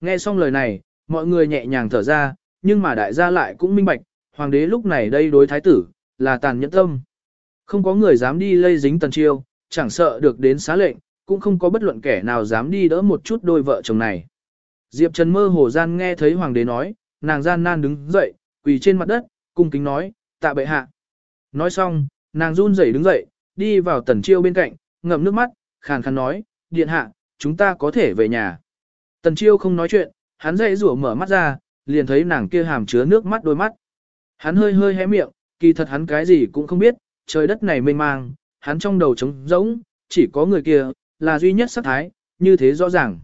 Nghe xong lời này, mọi người nhẹ nhàng thở ra, nhưng mà đại gia lại cũng minh bạch, hoàng đế lúc này đây đối thái tử, là tàn nhẫn tâm. Không có người dám đi lây dính tần chiêu, chẳng sợ được đến xá lệnh, cũng không có bất luận kẻ nào dám đi đỡ một chút đôi vợ chồng này. Diệp Trần mơ hồ gian nghe thấy hoàng đế nói, nàng gian nan đứng dậy, quỳ trên mặt đất, cung kính nói, tạ bệ hạ. Nói xong, nàng run rẩy đứng dậy, đi vào tần chiêu bên cạnh, ngậm nước mắt, khàn khàn nói, điện hạ, chúng ta có thể về nhà. Tần chiêu không nói chuyện, hắn dậy rủa mở mắt ra, liền thấy nàng kia hàm chứa nước mắt đôi mắt. Hắn hơi hơi hé miệng, kỳ thật hắn cái gì cũng không biết, trời đất này mênh mang, hắn trong đầu trống rỗng, chỉ có người kia, là duy nhất sắc thái, như thế rõ ràng.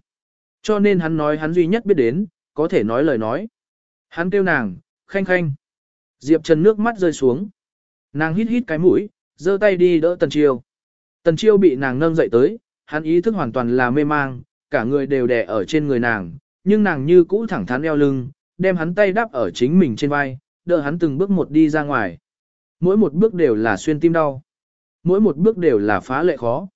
Cho nên hắn nói hắn duy nhất biết đến, có thể nói lời nói. Hắn kêu nàng, khanh khanh. Diệp Trần nước mắt rơi xuống. Nàng hít hít cái mũi, giơ tay đi đỡ Tần Chiêu. Tần Chiêu bị nàng nâng dậy tới, hắn ý thức hoàn toàn là mê mang, cả người đều đè ở trên người nàng, nhưng nàng như cũ thẳng thắn eo lưng, đem hắn tay đắp ở chính mình trên vai, đỡ hắn từng bước một đi ra ngoài. Mỗi một bước đều là xuyên tim đau. Mỗi một bước đều là phá lệ khó.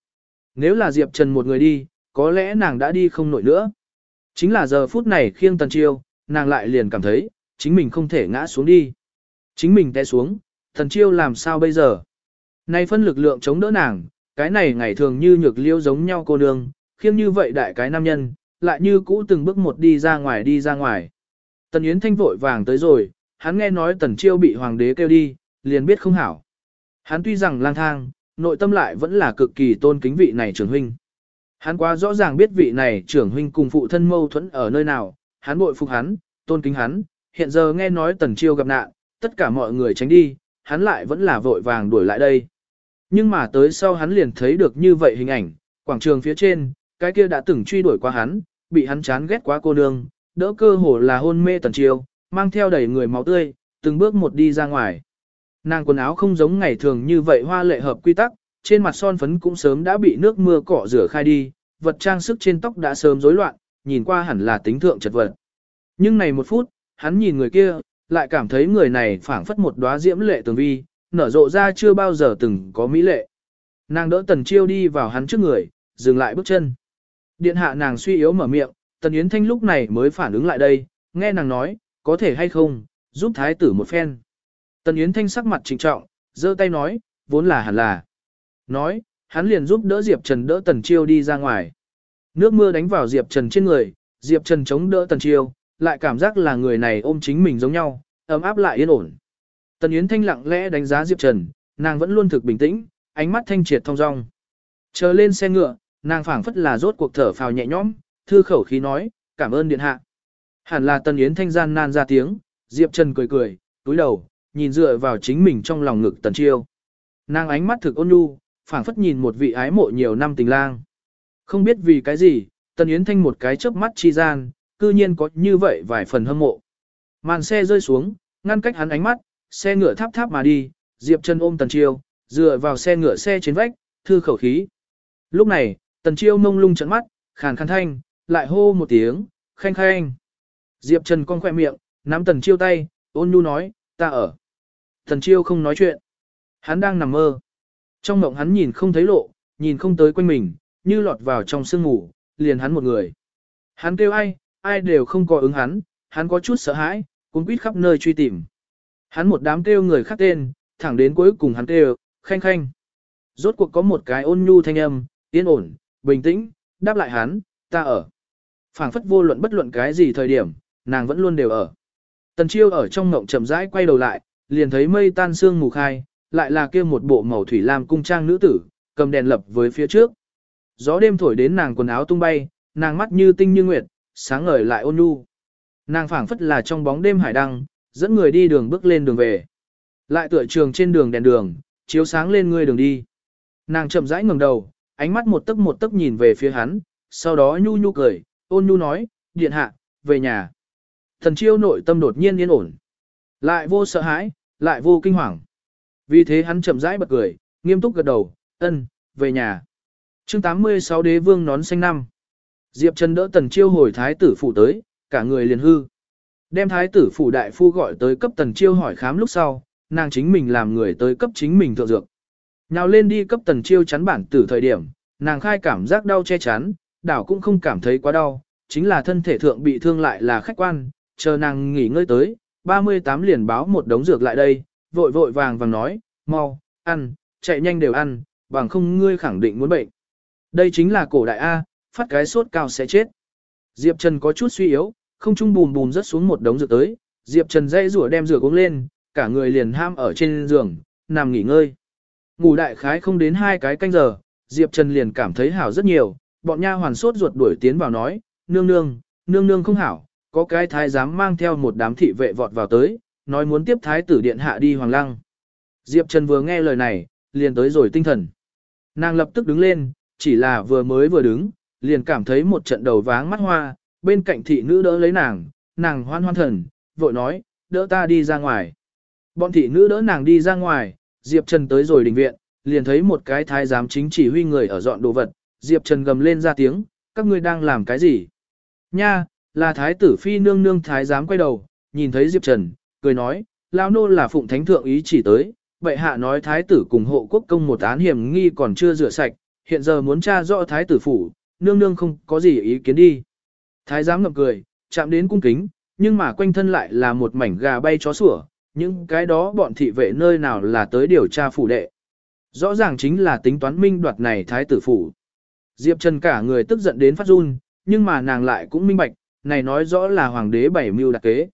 Nếu là Diệp Trần một người đi, có lẽ nàng đã đi không nổi nữa. Chính là giờ phút này khiêng Tần Chiêu, nàng lại liền cảm thấy, chính mình không thể ngã xuống đi. Chính mình té xuống, Tần Chiêu làm sao bây giờ? Nay phân lực lượng chống đỡ nàng, cái này ngày thường như nhược liêu giống nhau cô nương, khiêng như vậy đại cái nam nhân, lại như cũ từng bước một đi ra ngoài đi ra ngoài. Tần Yến Thanh vội vàng tới rồi, hắn nghe nói Tần Chiêu bị hoàng đế kêu đi, liền biết không hảo. Hắn tuy rằng lang thang, nội tâm lại vẫn là cực kỳ tôn kính vị này trưởng huynh. Hắn quá rõ ràng biết vị này trưởng huynh cùng phụ thân mâu thuẫn ở nơi nào, hắn bội phục hắn, tôn kính hắn, hiện giờ nghe nói Tần Chiêu gặp nạn, tất cả mọi người tránh đi, hắn lại vẫn là vội vàng đuổi lại đây. Nhưng mà tới sau hắn liền thấy được như vậy hình ảnh, quảng trường phía trên, cái kia đã từng truy đuổi qua hắn, bị hắn chán ghét quá cô nương, đỡ cơ hồ là hôn mê tần chiêu, mang theo đầy người máu tươi, từng bước một đi ra ngoài. Nàng quần áo không giống ngày thường như vậy hoa lệ hợp quy tắc, trên mặt son phấn cũng sớm đã bị nước mưa cọ rửa khai đi, vật trang sức trên tóc đã sớm rối loạn, nhìn qua hẳn là tính thượng chật vật. Nhưng này một phút, hắn nhìn người kia, lại cảm thấy người này phảng phất một đóa diễm lệ tường vi, nở rộ ra chưa bao giờ từng có mỹ lệ. Nàng đỡ tần chiêu đi vào hắn trước người, dừng lại bước chân. Điện hạ nàng suy yếu mở miệng, tần yến thanh lúc này mới phản ứng lại đây, nghe nàng nói, có thể hay không, giúp thái tử một phen. Tần yến thanh sắc mặt trịnh trọng, giơ tay nói, vốn là hẳn là. Nói, hắn liền giúp đỡ Diệp Trần đỡ tần chiêu đi ra ngoài. Nước mưa đánh vào Diệp Trần trên người, Diệp Trần chống đỡ tần chiêu, lại cảm giác là người này ôm chính mình giống nhau, ấm áp lại yên ổn. Tần Yến Thanh lặng lẽ đánh giá Diệp Trần, nàng vẫn luôn thực bình tĩnh, ánh mắt thanh triệt thông dong. Chờ lên xe ngựa, nàng phảng phất là rốt cuộc thở phào nhẹ nhõm, thư khẩu khí nói, cảm ơn điện hạ. Hẳn là Tần Yến Thanh gian nan ra tiếng, Diệp Trần cười cười, túi đầu, nhìn dựa vào chính mình trong lòng ngực Tần Chiêu. Nàng ánh mắt thực ôn nhu, phảng phất nhìn một vị ái mộ nhiều năm tình lang. Không biết vì cái gì, Tần Yến Thanh một cái chớp mắt chi gian, cư nhiên có như vậy vài phần hâm mộ. Màn xe rơi xuống, ngăn cách hắn ánh mắt, xe ngựa tháp tháp mà đi, Diệp Trần ôm Tần Chiêu, dựa vào xe ngựa xe trên vách, thư khẩu khí. Lúc này, Tần Chiêu mông lung trận mắt, khàn khàn thanh, lại hô một tiếng, khanh khanh. Diệp Trần con khỏe miệng, nắm Tần Chiêu tay, ôn nhu nói, ta ở. Tần Chiêu không nói chuyện. Hắn đang nằm mơ. Trong mộng hắn nhìn không thấy lộ, nhìn không tới quanh mình, như lọt vào trong sương ngủ, liền hắn một người. Hắn kêu ai, ai đều không có ứng hắn, hắn có chút sợ hãi, cũng quýt khắp nơi truy tìm. Hắn một đám kêu người khác tên, thẳng đến cuối cùng hắn kêu, khanh khanh. Rốt cuộc có một cái ôn nhu thanh âm, yên ổn, bình tĩnh, đáp lại hắn, ta ở. phảng phất vô luận bất luận cái gì thời điểm, nàng vẫn luôn đều ở. Tần chiêu ở trong ngộng chậm rãi quay đầu lại, liền thấy mây tan sương mù khai, lại là kia một bộ màu thủy lam cung trang nữ tử, cầm đèn lập với phía trước. Gió đêm thổi đến nàng quần áo tung bay, nàng mắt như tinh như nguyệt, sáng ngời lại ôn nhu. Nàng phảng phất là trong bóng đêm hải đăng, dẫn người đi đường bước lên đường về. Lại tựa trường trên đường đèn đường, chiếu sáng lên người đường đi. Nàng chậm rãi ngẩng đầu, ánh mắt một tấc một tấc nhìn về phía hắn, sau đó nhu nhu cười, ôn nhu nói, điện hạ, về nhà. Thần chiêu nội tâm đột nhiên yên ổn. Lại vô sợ hãi, lại vô kinh hoàng. Vì thế hắn chậm rãi bật cười, nghiêm túc gật đầu, ân, về nhà. chương 86 đế vương nón xanh năm. Diệp Trần đỡ tần chiêu hồi thái tử phủ tới, cả người liền hư. Đem thái tử phủ đại phu gọi tới cấp tần chiêu hỏi khám lúc sau, nàng chính mình làm người tới cấp chính mình thượng dược. Nào lên đi cấp tần chiêu chắn bản tử thời điểm, nàng khai cảm giác đau che chắn, đảo cũng không cảm thấy quá đau, chính là thân thể thượng bị thương lại là khách quan, chờ nàng nghỉ ngơi tới, 38 liền báo một đống dược lại đây, vội vội vàng vàng nói, mau, ăn, chạy nhanh đều ăn, bằng không ngươi khẳng định muốn bệnh. Đây chính là cổ đại A, phát cái sốt cao sẽ chết. Diệp Trần có chút suy yếu, không trung bùn bùn rớt xuống một đống dược tới, Diệp Trần dây rủa đem rửa uống lên, cả người liền ham ở trên giường, nằm nghỉ ngơi. Ngủ đại khái không đến hai cái canh giờ, Diệp Trần liền cảm thấy hảo rất nhiều, bọn nha hoàn sốt ruột đuổi tiến vào nói, nương nương, nương nương không hảo, có cái thái giám mang theo một đám thị vệ vọt vào tới, nói muốn tiếp thái tử điện hạ đi hoàng lăng. Diệp Trần vừa nghe lời này, liền tới rồi tinh thần. Nàng lập tức đứng lên, chỉ là vừa mới vừa đứng, liền cảm thấy một trận đầu váng mắt hoa, bên cạnh thị nữ đỡ lấy nàng, nàng hoan hoan thần, vội nói, đỡ ta đi ra ngoài. Bọn thị nữ đỡ nàng đi ra ngoài, Diệp Trần tới rồi đình viện, liền thấy một cái thái giám chính chỉ huy người ở dọn đồ vật, Diệp Trần gầm lên ra tiếng, các ngươi đang làm cái gì? Nha, là thái tử phi nương nương thái giám quay đầu, nhìn thấy Diệp Trần, cười nói, Lão nô là phụng thánh thượng ý chỉ tới, bệ hạ nói thái tử cùng hộ quốc công một án hiểm nghi còn chưa rửa sạch, hiện giờ muốn tra rõ thái tử phủ, nương nương không có gì ý kiến đi. Thái giám ngậm cười, chạm đến cung kính, nhưng mà quanh thân lại là một mảnh gà bay chó sủa, những cái đó bọn thị vệ nơi nào là tới điều tra phủ đệ. Rõ ràng chính là tính toán minh đoạt này thái tử phủ. Diệp Trần cả người tức giận đến phát run, nhưng mà nàng lại cũng minh bạch, này nói rõ là hoàng đế bảy mưu đặc kế.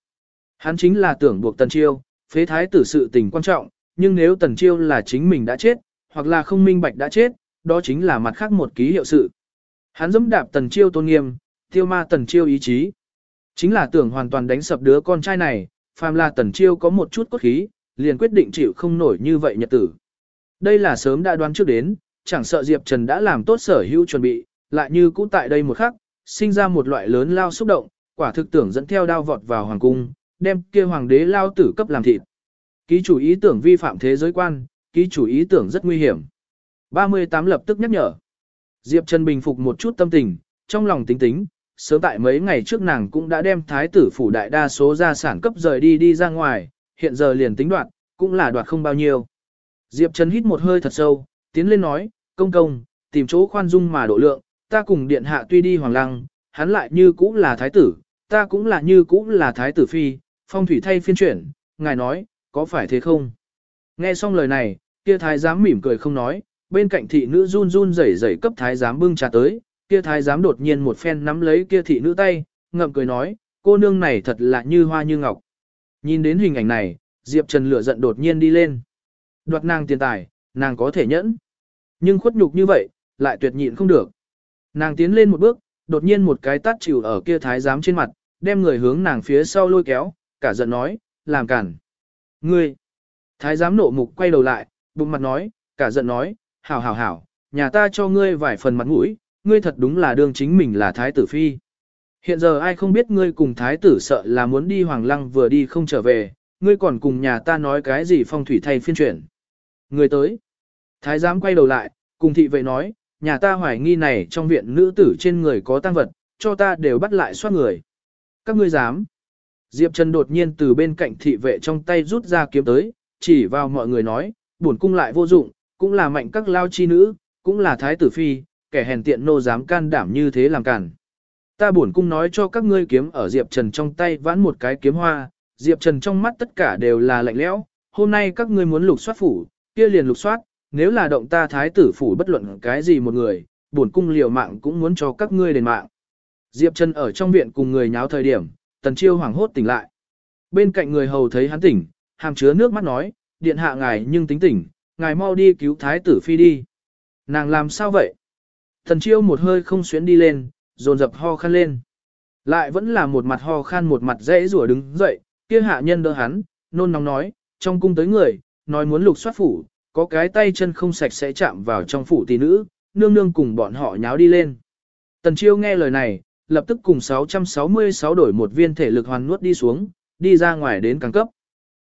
Hắn chính là tưởng buộc Tần Chiêu, phế thái tử sự tình quan trọng, nhưng nếu Tần Chiêu là chính mình đã chết, hoặc là không minh bạch đã chết, đó chính là mặt khác một ký hiệu sự. Hắn dẫm đạp Tần Chiêu tôn nghiêm, tiêu ma Tần Chiêu ý chí. Chính là tưởng hoàn toàn đánh sập đứa con trai này, phàm là Tần Chiêu có một chút cốt khí, liền quyết định chịu không nổi như vậy nhật tử. Đây là sớm đã đoán trước đến, chẳng sợ Diệp Trần đã làm tốt sở hữu chuẩn bị, lại như cũ tại đây một khắc, sinh ra một loại lớn lao xúc động, quả thực tưởng dẫn theo đao vọt vào hoàng cung, đem kia hoàng đế lao tử cấp làm thịt. Ký chủ ý tưởng vi phạm thế giới quan, ký chủ ý tưởng rất nguy hiểm. 38 lập tức nhắc nhở. Diệp Trần bình phục một chút tâm tình, trong lòng tính tính, sớm tại mấy ngày trước nàng cũng đã đem thái tử phủ đại đa số gia sản cấp rời đi đi ra ngoài, hiện giờ liền tính đoạt, cũng là đoạt không bao nhiêu. Diệp Trần hít một hơi thật sâu, tiến lên nói, công công, tìm chỗ khoan dung mà độ lượng, ta cùng điện hạ tuy đi hoàng lăng, hắn lại như cũ là thái tử, ta cũng là như cũ là thái tử phi, phong thủy thay phiên chuyển, ngài nói, có phải thế không? Nghe xong lời này, kia thái giám mỉm cười không nói, bên cạnh thị nữ run run rẩy rẩy cấp thái giám bưng trà tới, kia thái giám đột nhiên một phen nắm lấy kia thị nữ tay, ngậm cười nói, cô nương này thật là như hoa như ngọc. Nhìn đến hình ảnh này, Diệp Trần lửa giận đột nhiên đi lên. Đoạt nàng tiền tài, nàng có thể nhẫn. Nhưng khuất nhục như vậy, lại tuyệt nhịn không được. Nàng tiến lên một bước, đột nhiên một cái tát chịu ở kia thái giám trên mặt, đem người hướng nàng phía sau lôi kéo, cả giận nói, làm cản. Ngươi! Thái giám nộ mục quay đầu lại, bụng mặt nói, cả giận nói, hảo hảo hảo, nhà ta cho ngươi vài phần mặt mũi, ngươi thật đúng là đương chính mình là thái tử phi. Hiện giờ ai không biết ngươi cùng thái tử sợ là muốn đi hoàng lăng vừa đi không trở về, ngươi còn cùng nhà ta nói cái gì phong thủy thay phiên chuyển. Người tới. Thái giám quay đầu lại, cùng thị vệ nói, nhà ta hoài nghi này trong viện nữ tử trên người có tăng vật, cho ta đều bắt lại soát người. Các ngươi dám. Diệp Trần đột nhiên từ bên cạnh thị vệ trong tay rút ra kiếm tới, chỉ vào mọi người nói, buồn cung lại vô dụng, cũng là mạnh các lao chi nữ, cũng là thái tử phi, kẻ hèn tiện nô dám can đảm như thế làm cản. Ta buồn cung nói cho các ngươi kiếm ở Diệp Trần trong tay vãn một cái kiếm hoa, Diệp Trần trong mắt tất cả đều là lạnh lẽo, hôm nay các ngươi muốn lục soát phủ, kia liền lục soát, nếu là động ta thái tử phủ bất luận cái gì một người, bổn cung liều mạng cũng muốn cho các ngươi đền mạng. Diệp Trần ở trong viện cùng người nháo thời điểm, Tần Chiêu hoảng hốt tỉnh lại. Bên cạnh người hầu thấy hắn tỉnh, hàm chứa nước mắt nói, điện hạ ngài nhưng tính tỉnh, ngài mau đi cứu thái tử phi đi. Nàng làm sao vậy? Thần Chiêu một hơi không xuyến đi lên, dồn dập ho khăn lên. Lại vẫn là một mặt ho khan một mặt dễ rủa đứng dậy, kia hạ nhân đỡ hắn, nôn nóng nói, trong cung tới người, nói muốn lục soát phủ, có cái tay chân không sạch sẽ chạm vào trong phủ tỷ nữ, nương nương cùng bọn họ nháo đi lên. Tần Chiêu nghe lời này, lập tức cùng 666 đổi một viên thể lực hoàn nuốt đi xuống, đi ra ngoài đến càng cấp.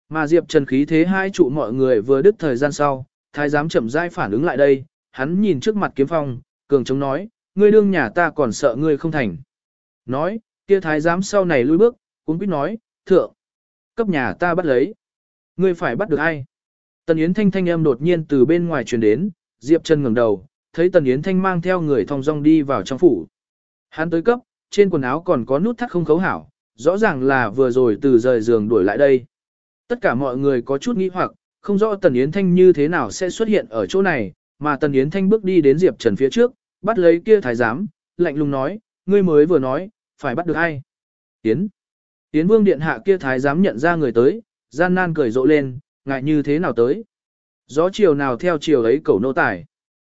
Mà Diệp Trần khí thế hai trụ mọi người vừa đứt thời gian sau, thái giám chậm rãi phản ứng lại đây, hắn nhìn trước mặt kiếm phong, cường chống nói, ngươi đương nhà ta còn sợ ngươi không thành. Nói, kia thái giám sau này lui bước, cũng biết nói, thượng, cấp nhà ta bắt lấy. Ngươi phải bắt được ai? Tần Yến Thanh thanh âm đột nhiên từ bên ngoài truyền đến, Diệp Trần ngẩng đầu, thấy Tần Yến Thanh mang theo người thong dong đi vào trong phủ. Hắn tới cấp, trên quần áo còn có nút thắt không khấu hảo, rõ ràng là vừa rồi từ rời giường đuổi lại đây. Tất cả mọi người có chút nghi hoặc, không rõ Tần Yến Thanh như thế nào sẽ xuất hiện ở chỗ này, mà Tần Yến Thanh bước đi đến Diệp Trần phía trước, bắt lấy kia thái giám, lạnh lùng nói, ngươi mới vừa nói, phải bắt được ai. Yến. Yến Vương Điện Hạ kia thái giám nhận ra người tới, gian nan cười rộ lên, ngại như thế nào tới. Gió chiều nào theo chiều ấy cẩu nô tải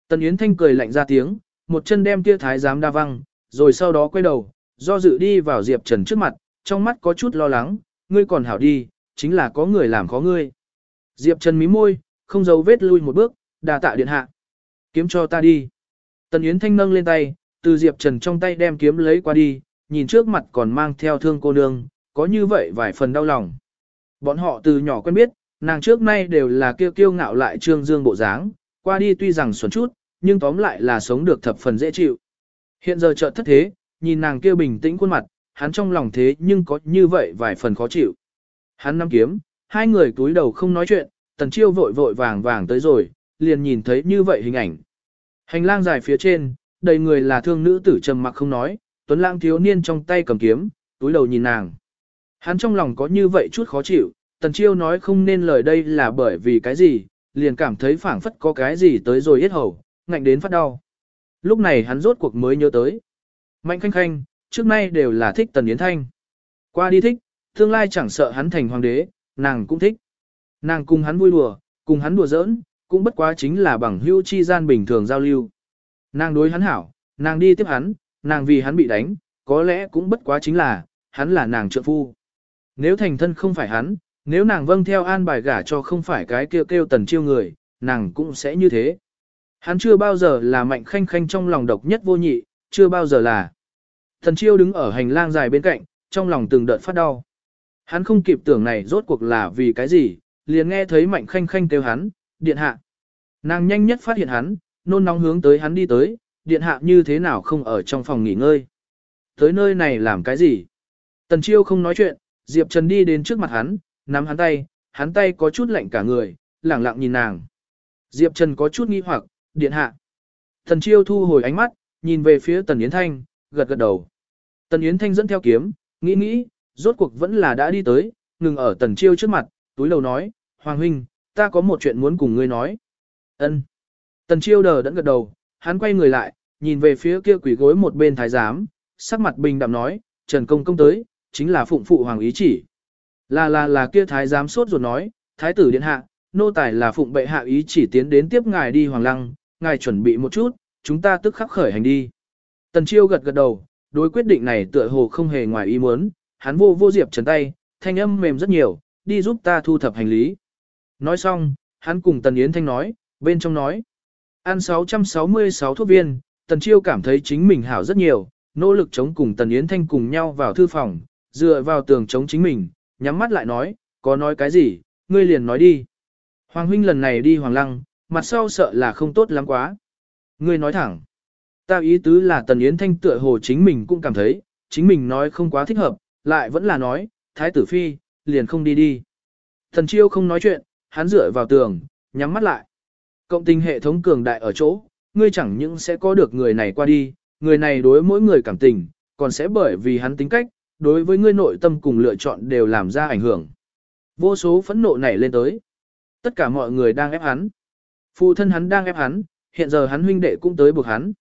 Tần Yến Thanh cười lạnh ra tiếng, một chân đem kia thái giám đa văng, rồi sau đó quay đầu, do dự đi vào Diệp Trần trước mặt, trong mắt có chút lo lắng, ngươi còn hảo đi, chính là có người làm khó ngươi. Diệp Trần mí môi, không giấu vết lui một bước, đà tạ điện hạ. Kiếm cho ta đi. Tần Yến Thanh nâng lên tay, từ Diệp Trần trong tay đem kiếm lấy qua đi, nhìn trước mặt còn mang theo thương cô nương, có như vậy vài phần đau lòng. Bọn họ từ nhỏ quen biết, nàng trước nay đều là kiêu kiêu ngạo lại trương dương bộ dáng, qua đi tuy rằng xuẩn chút, nhưng tóm lại là sống được thập phần dễ chịu. Hiện giờ chợt thất thế, nhìn nàng kia bình tĩnh khuôn mặt, hắn trong lòng thế nhưng có như vậy vài phần khó chịu. Hắn nắm kiếm, hai người túi đầu không nói chuyện, tần chiêu vội vội vàng vàng tới rồi, liền nhìn thấy như vậy hình ảnh. Hành lang dài phía trên, đầy người là thương nữ tử trầm mặc không nói, tuấn lang thiếu niên trong tay cầm kiếm, túi đầu nhìn nàng. Hắn trong lòng có như vậy chút khó chịu, tần chiêu nói không nên lời đây là bởi vì cái gì, liền cảm thấy phảng phất có cái gì tới rồi yết hầu, ngạnh đến phát đau. Lúc này hắn rốt cuộc mới nhớ tới. Mạnh khanh khanh, trước nay đều là thích tần yến thanh. Qua đi thích, tương lai chẳng sợ hắn thành hoàng đế, nàng cũng thích. Nàng cùng hắn vui đùa, cùng hắn đùa giỡn, cũng bất quá chính là bằng hữu chi gian bình thường giao lưu. Nàng đối hắn hảo, nàng đi tiếp hắn, nàng vì hắn bị đánh, có lẽ cũng bất quá chính là, hắn là nàng trợ phu. Nếu thành thân không phải hắn, nếu nàng vâng theo an bài gả cho không phải cái kêu kêu tần chiêu người, nàng cũng sẽ như thế. Hắn chưa bao giờ là mạnh khanh khanh trong lòng độc nhất vô nhị, chưa bao giờ là. Tần chiêu đứng ở hành lang dài bên cạnh, trong lòng từng đợt phát đau. Hắn không kịp tưởng này rốt cuộc là vì cái gì, liền nghe thấy mạnh khanh khanh kêu hắn, điện hạ. Nàng nhanh nhất phát hiện hắn, nôn nóng hướng tới hắn đi tới, điện hạ như thế nào không ở trong phòng nghỉ ngơi. Tới nơi này làm cái gì? Tần chiêu không nói chuyện, Diệp Trần đi đến trước mặt hắn, nắm hắn tay, hắn tay có chút lạnh cả người, lẳng lặng nhìn nàng. Diệp Trần có chút nghi hoặc, điện hạ. Tần chiêu thu hồi ánh mắt, nhìn về phía Tần Yến Thanh, gật gật đầu. Tần Yến Thanh dẫn theo kiếm, nghĩ nghĩ, rốt cuộc vẫn là đã đi tới, ngừng ở Tần chiêu trước mặt, túi lầu nói, Hoàng huynh, ta có một chuyện muốn cùng ngươi nói. Ân. Tần chiêu đờ đẫn gật đầu, hắn quay người lại, nhìn về phía kia quỷ gối một bên thái giám, sắc mặt bình đạm nói, Trần Công Công tới, chính là phụng phụ hoàng ý chỉ. Là là là kia thái giám sốt ruột nói, thái tử điện hạ, nô tài là phụng bệ hạ ý chỉ tiến đến tiếp ngài đi hoàng lăng, ngài chuẩn bị một chút, chúng ta tức khắc khởi hành đi. Tần chiêu gật gật đầu, đối quyết định này tựa hồ không hề ngoài ý muốn, hắn vô vô diệp trần tay, thanh âm mềm rất nhiều, đi giúp ta thu thập hành lý. Nói xong, hắn cùng Tần Yến Thanh nói, bên trong nói, ăn 666 thuốc viên, Tần Chiêu cảm thấy chính mình hảo rất nhiều, nỗ lực chống cùng Tần Yến Thanh cùng nhau vào thư phòng, dựa vào tường chống chính mình, nhắm mắt lại nói, có nói cái gì, ngươi liền nói đi. Hoàng huynh lần này đi Hoàng Lăng, mặt sau sợ là không tốt lắm quá. Ngươi nói thẳng. Ta ý tứ là Tần Yến Thanh tựa hồ chính mình cũng cảm thấy, chính mình nói không quá thích hợp, lại vẫn là nói, Thái tử Phi, liền không đi đi. Thần Chiêu không nói chuyện, hắn dựa vào tường, nhắm mắt lại. Cộng tình hệ thống cường đại ở chỗ, ngươi chẳng những sẽ có được người này qua đi, người này đối mỗi người cảm tình, còn sẽ bởi vì hắn tính cách, đối với ngươi nội tâm cùng lựa chọn đều làm ra ảnh hưởng. Vô số phẫn nộ nảy lên tới. Tất cả mọi người đang ép hắn. Phụ thân hắn đang ép hắn, hiện giờ hắn huynh đệ cũng tới buộc hắn.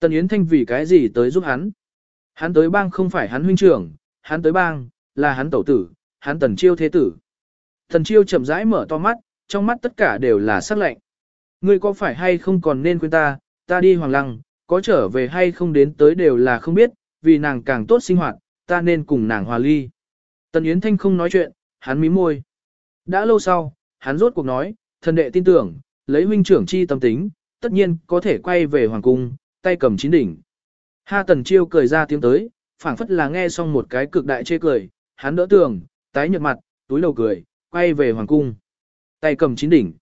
Tần Yến Thanh vì cái gì tới giúp hắn? Hắn tới bang không phải hắn huynh trưởng, hắn tới bang, là hắn tẩu tử, hắn tần chiêu thế tử. Thần chiêu chậm rãi mở to mắt, trong mắt tất cả đều là sắc lạnh. Ngươi có phải hay không còn nên quên ta, ta đi hoàng lăng, có trở về hay không đến tới đều là không biết, vì nàng càng tốt sinh hoạt, ta nên cùng nàng hòa ly. Tần Yến Thanh không nói chuyện, hắn mím môi. Đã lâu sau, hắn rốt cuộc nói, thần đệ tin tưởng, lấy huynh trưởng chi tâm tính, tất nhiên có thể quay về hoàng cung, tay cầm chín đỉnh. Ha tần chiêu cười ra tiếng tới, phảng phất là nghe xong một cái cực đại chê cười, hắn đỡ tường, tái nhợt mặt, túi đầu cười, quay về hoàng cung. Tay cầm chín đỉnh.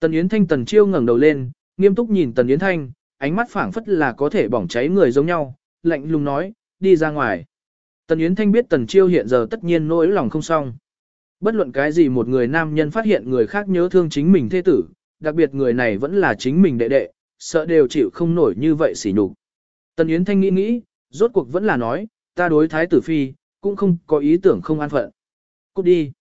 Tần Yến Thanh tần chiêu ngẩng đầu lên, nghiêm túc nhìn tần Yến Thanh, ánh mắt phảng phất là có thể bỏng cháy người giống nhau, lạnh lùng nói, đi ra ngoài. Tần Yến Thanh biết Tần Chiêu hiện giờ tất nhiên nỗi lòng không xong. Bất luận cái gì một người nam nhân phát hiện người khác nhớ thương chính mình thê tử, đặc biệt người này vẫn là chính mình đệ đệ, sợ đều chịu không nổi như vậy xỉ nhục. Tần Yến Thanh nghĩ nghĩ, rốt cuộc vẫn là nói, ta đối thái tử phi, cũng không có ý tưởng không an phận. Cút đi.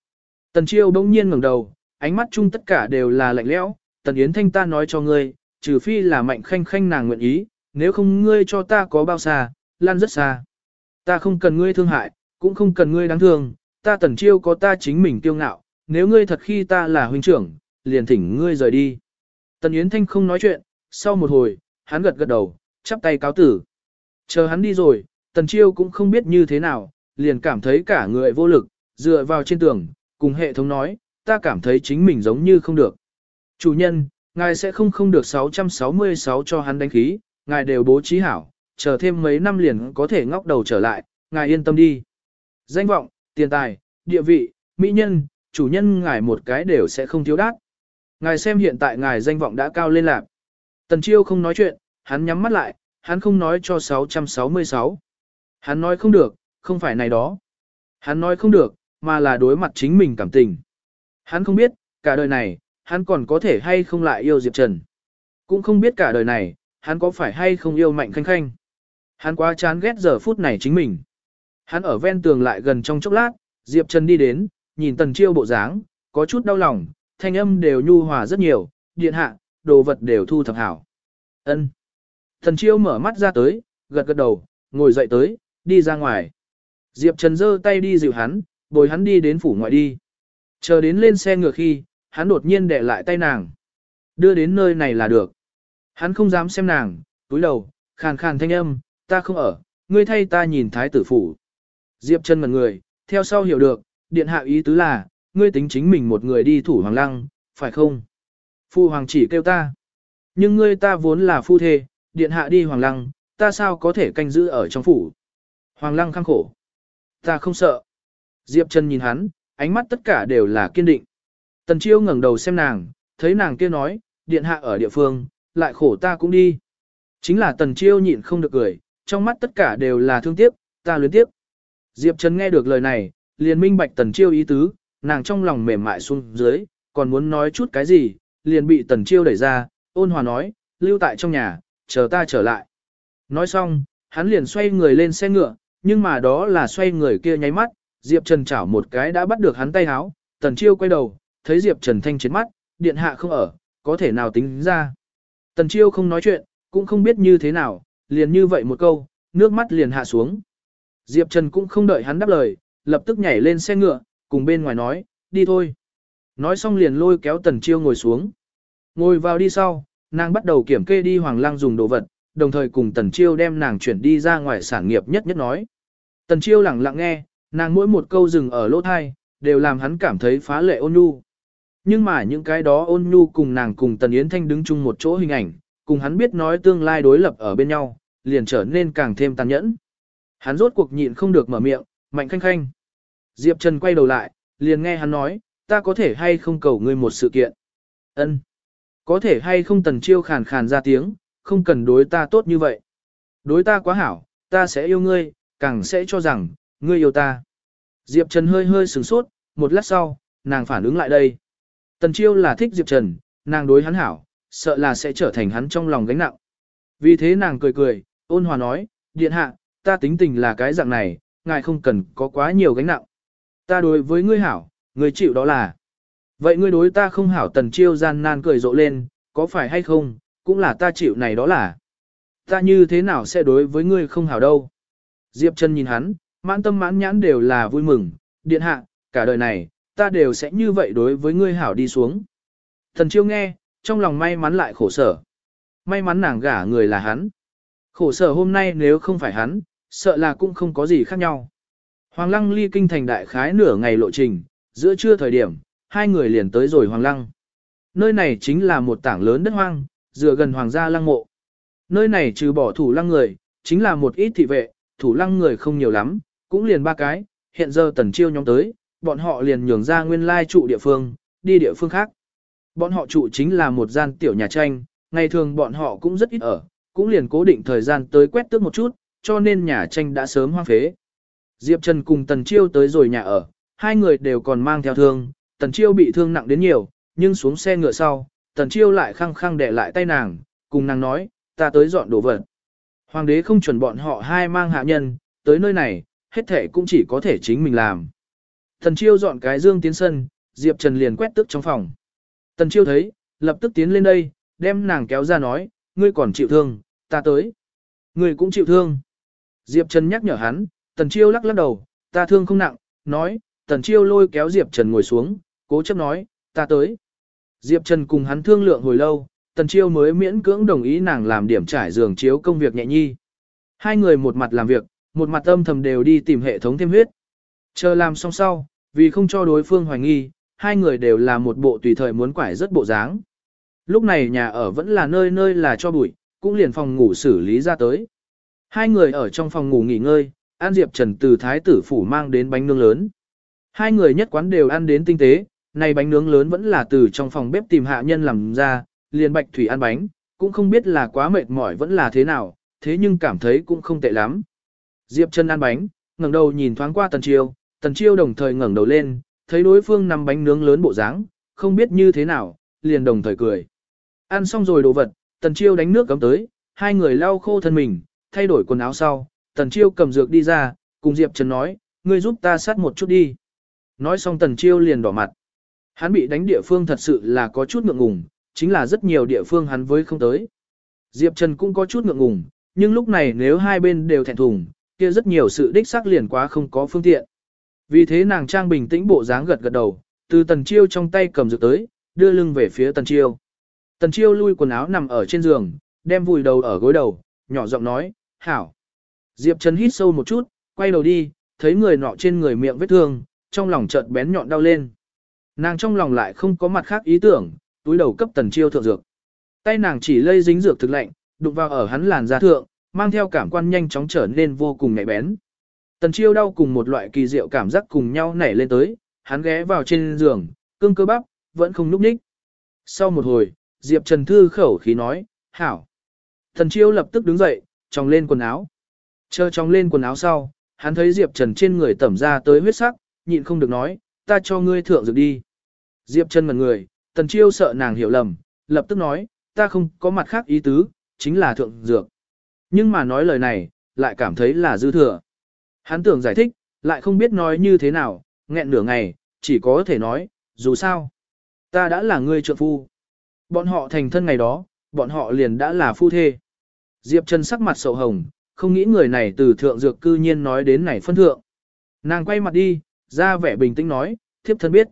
Tần chiêu bỗng nhiên ngẩng đầu, ánh mắt chung tất cả đều là lạnh lẽo. Tần Yến Thanh ta nói cho ngươi, trừ phi là mạnh khanh khanh nàng nguyện ý, nếu không ngươi cho ta có bao xa, lan rất xa. Ta không cần ngươi thương hại, cũng không cần ngươi đáng thương, ta tần chiêu có ta chính mình tiêu ngạo, nếu ngươi thật khi ta là huynh trưởng, liền thỉnh ngươi rời đi. Tần Yến Thanh không nói chuyện, sau một hồi, hắn gật gật đầu, chắp tay cáo tử. Chờ hắn đi rồi, tần chiêu cũng không biết như thế nào, liền cảm thấy cả người vô lực, dựa vào trên tường, cùng hệ thống nói, ta cảm thấy chính mình giống như không được. Chủ nhân, ngài sẽ không không được 666 cho hắn đánh khí, ngài đều bố trí hảo, chờ thêm mấy năm liền có thể ngóc đầu trở lại, ngài yên tâm đi. Danh vọng, tiền tài, địa vị, mỹ nhân, chủ nhân ngài một cái đều sẽ không thiếu đát. Ngài xem hiện tại ngài danh vọng đã cao lên lạc. Tần Chiêu không nói chuyện, hắn nhắm mắt lại, hắn không nói cho 666. Hắn nói không được, không phải này đó. Hắn nói không được, mà là đối mặt chính mình cảm tình. Hắn không biết, cả đời này, hắn còn có thể hay không lại yêu Diệp Trần. Cũng không biết cả đời này, hắn có phải hay không yêu Mạnh Khanh Khanh. Hắn quá chán ghét giờ phút này chính mình. Hắn ở ven tường lại gần trong chốc lát, Diệp Trần đi đến, nhìn Tần Chiêu bộ dáng, có chút đau lòng, thanh âm đều nhu hòa rất nhiều, điện hạ, đồ vật đều thu thập hảo. Ân. Tần Chiêu mở mắt ra tới, gật gật đầu, ngồi dậy tới, đi ra ngoài. Diệp Trần giơ tay đi dịu hắn, bồi hắn đi đến phủ ngoại đi. Chờ đến lên xe ngựa khi, hắn đột nhiên đè lại tay nàng. Đưa đến nơi này là được. Hắn không dám xem nàng, túi đầu, khàn khàn thanh âm, ta không ở, ngươi thay ta nhìn thái tử phủ. Diệp chân ngần người, theo sau hiểu được, điện hạ ý tứ là, ngươi tính chính mình một người đi thủ hoàng lăng, phải không? Phu hoàng chỉ kêu ta. Nhưng ngươi ta vốn là phu thê, điện hạ đi hoàng lăng, ta sao có thể canh giữ ở trong phủ? Hoàng lăng khăng khổ. Ta không sợ. Diệp Trần nhìn hắn, ánh mắt tất cả đều là kiên định. Tần chiêu ngẩng đầu xem nàng, thấy nàng kia nói, điện hạ ở địa phương, lại khổ ta cũng đi. Chính là tần chiêu nhịn không được cười, trong mắt tất cả đều là thương tiếc, ta luyến tiếc. Diệp Trần nghe được lời này, liền minh bạch tần chiêu ý tứ, nàng trong lòng mềm mại xuống dưới, còn muốn nói chút cái gì, liền bị tần chiêu đẩy ra, ôn hòa nói, lưu tại trong nhà, chờ ta trở lại. Nói xong, hắn liền xoay người lên xe ngựa, nhưng mà đó là xoay người kia nháy mắt, Diệp Trần chảo một cái đã bắt được hắn tay háo, tần chiêu quay đầu, thấy Diệp Trần thanh chiến mắt, điện hạ không ở, có thể nào tính ra. Tần chiêu không nói chuyện, cũng không biết như thế nào, liền như vậy một câu, nước mắt liền hạ xuống. Diệp Trần cũng không đợi hắn đáp lời, lập tức nhảy lên xe ngựa, cùng bên ngoài nói, đi thôi. Nói xong liền lôi kéo Tần Chiêu ngồi xuống. Ngồi vào đi sau, nàng bắt đầu kiểm kê đi Hoàng Lăng dùng đồ vật, đồng thời cùng Tần Chiêu đem nàng chuyển đi ra ngoài sản nghiệp nhất nhất nói. Tần Chiêu lặng lặng nghe, nàng mỗi một câu dừng ở lỗ thai, đều làm hắn cảm thấy phá lệ ôn nhu. Nhưng mà những cái đó ôn nhu cùng nàng cùng Tần Yến Thanh đứng chung một chỗ hình ảnh, cùng hắn biết nói tương lai đối lập ở bên nhau, liền trở nên càng thêm tàn nhẫn. Hắn rốt cuộc nhịn không được mở miệng, mạnh khanh khanh. Diệp Trần quay đầu lại, liền nghe hắn nói, ta có thể hay không cầu ngươi một sự kiện. Ân, Có thể hay không tần chiêu khàn khàn ra tiếng, không cần đối ta tốt như vậy. Đối ta quá hảo, ta sẽ yêu ngươi, càng sẽ cho rằng, ngươi yêu ta. Diệp Trần hơi hơi sửng sốt, một lát sau, nàng phản ứng lại đây. Tần chiêu là thích Diệp Trần, nàng đối hắn hảo, sợ là sẽ trở thành hắn trong lòng gánh nặng. Vì thế nàng cười cười, ôn hòa nói, điện hạ, ta tính tình là cái dạng này, ngài không cần có quá nhiều gánh nặng. Ta đối với ngươi hảo, ngươi chịu đó là. Vậy ngươi đối ta không hảo tần chiêu gian nan cười rộ lên, có phải hay không, cũng là ta chịu này đó là. Ta như thế nào sẽ đối với ngươi không hảo đâu. Diệp Trần nhìn hắn, mãn tâm mãn nhãn đều là vui mừng, điện hạ, cả đời này, ta đều sẽ như vậy đối với ngươi hảo đi xuống. Thần chiêu nghe, trong lòng may mắn lại khổ sở. May mắn nàng gả người là hắn. Khổ sở hôm nay nếu không phải hắn, sợ là cũng không có gì khác nhau. Hoàng Lăng ly kinh thành đại khái nửa ngày lộ trình, giữa trưa thời điểm, hai người liền tới rồi Hoàng Lăng. Nơi này chính là một tảng lớn đất hoang, dựa gần Hoàng gia lăng mộ. Nơi này trừ bỏ thủ lăng người, chính là một ít thị vệ, thủ lăng người không nhiều lắm, cũng liền ba cái, hiện giờ tần chiêu nhóm tới, bọn họ liền nhường ra nguyên lai trụ địa phương, đi địa phương khác. Bọn họ trụ chính là một gian tiểu nhà tranh, ngày thường bọn họ cũng rất ít ở, cũng liền cố định thời gian tới quét tước một chút, cho nên nhà tranh đã sớm hoang phế. Diệp Trần cùng Tần Chiêu tới rồi nhà ở, hai người đều còn mang theo thương, Tần Chiêu bị thương nặng đến nhiều, nhưng xuống xe ngựa sau, Tần Chiêu lại khăng khăng để lại tay nàng, cùng nàng nói, ta tới dọn đồ vật. Hoàng đế không chuẩn bọn họ hai mang hạ nhân, tới nơi này, hết thể cũng chỉ có thể chính mình làm. Tần chiêu dọn cái dương tiến sân, Diệp Trần liền quét tức trong phòng. Tần chiêu thấy, lập tức tiến lên đây, đem nàng kéo ra nói, ngươi còn chịu thương, ta tới. Ngươi cũng chịu thương. Diệp Trần nhắc nhở hắn, Tần chiêu lắc lắc đầu, ta thương không nặng, nói, Tần chiêu lôi kéo Diệp Trần ngồi xuống, cố chấp nói, ta tới. Diệp Trần cùng hắn thương lượng hồi lâu, Tần chiêu mới miễn cưỡng đồng ý nàng làm điểm trải giường chiếu công việc nhẹ nhi. Hai người một mặt làm việc, một mặt âm thầm đều đi tìm hệ thống thêm huyết. Chờ làm xong sau, vì không cho đối phương hoài nghi, hai người đều là một bộ tùy thời muốn quải rất bộ dáng. Lúc này nhà ở vẫn là nơi nơi là cho bụi, cũng liền phòng ngủ xử lý ra tới. Hai người ở trong phòng ngủ nghỉ ngơi, An Diệp Trần từ thái tử phủ mang đến bánh nướng lớn. Hai người nhất quán đều ăn đến tinh tế, này bánh nướng lớn vẫn là từ trong phòng bếp tìm hạ nhân làm ra, liền bạch thủy ăn bánh, cũng không biết là quá mệt mỏi vẫn là thế nào, thế nhưng cảm thấy cũng không tệ lắm. Diệp Trần ăn bánh, ngẩng đầu nhìn thoáng qua Tần Chiêu, Tần Chiêu đồng thời ngẩng đầu lên, thấy đối phương nằm bánh nướng lớn bộ dáng, không biết như thế nào, liền đồng thời cười. Ăn xong rồi đồ vật, Tần Chiêu đánh nước cấm tới, hai người lau khô thân mình, thay đổi quần áo sau, Tần Chiêu cầm dược đi ra, cùng Diệp Trần nói, ngươi giúp ta sát một chút đi. Nói xong Tần Chiêu liền đỏ mặt. Hắn bị đánh địa phương thật sự là có chút ngượng ngùng, chính là rất nhiều địa phương hắn với không tới. Diệp Trần cũng có chút ngượng ngùng, nhưng lúc này nếu hai bên đều thẹn thùng, kia rất nhiều sự đích xác liền quá không có phương tiện. Vì thế nàng trang bình tĩnh bộ dáng gật gật đầu, từ tần chiêu trong tay cầm dược tới, đưa lưng về phía tần chiêu. Tần chiêu lui quần áo nằm ở trên giường, đem vùi đầu ở gối đầu, nhỏ giọng nói, hảo. Diệp Trần hít sâu một chút, quay đầu đi, thấy người nọ trên người miệng vết thương, trong lòng chợt bén nhọn đau lên. Nàng trong lòng lại không có mặt khác ý tưởng, túi đầu cấp tần chiêu thượng dược. Tay nàng chỉ lây dính dược thực lạnh, đụng vào ở hắn làn da thượng, mang theo cảm quan nhanh chóng trở nên vô cùng nhạy bén. Tần chiêu đau cùng một loại kỳ diệu cảm giác cùng nhau nảy lên tới, hắn ghé vào trên giường, cương cơ bắp, vẫn không núp ních. Sau một hồi, Diệp Trần thư khẩu khí nói, hảo. Tần chiêu lập tức đứng dậy, tròng lên quần áo. Chờ tròng lên quần áo sau, hắn thấy Diệp Trần trên người tẩm ra tới huyết sắc, nhịn không được nói, ta cho ngươi thượng dược đi. Diệp Trần ngẩn người, tần chiêu sợ nàng hiểu lầm, lập tức nói, ta không có mặt khác ý tứ, chính là thượng dược. Nhưng mà nói lời này, lại cảm thấy là dư thừa. Hắn tưởng giải thích, lại không biết nói như thế nào, nghẹn nửa ngày, chỉ có thể nói, dù sao. Ta đã là người trượng phu. Bọn họ thành thân ngày đó, bọn họ liền đã là phu thê. Diệp Trần sắc mặt sầu hồng, không nghĩ người này từ thượng dược cư nhiên nói đến này phân thượng. Nàng quay mặt đi, ra vẻ bình tĩnh nói, thiếp thân biết.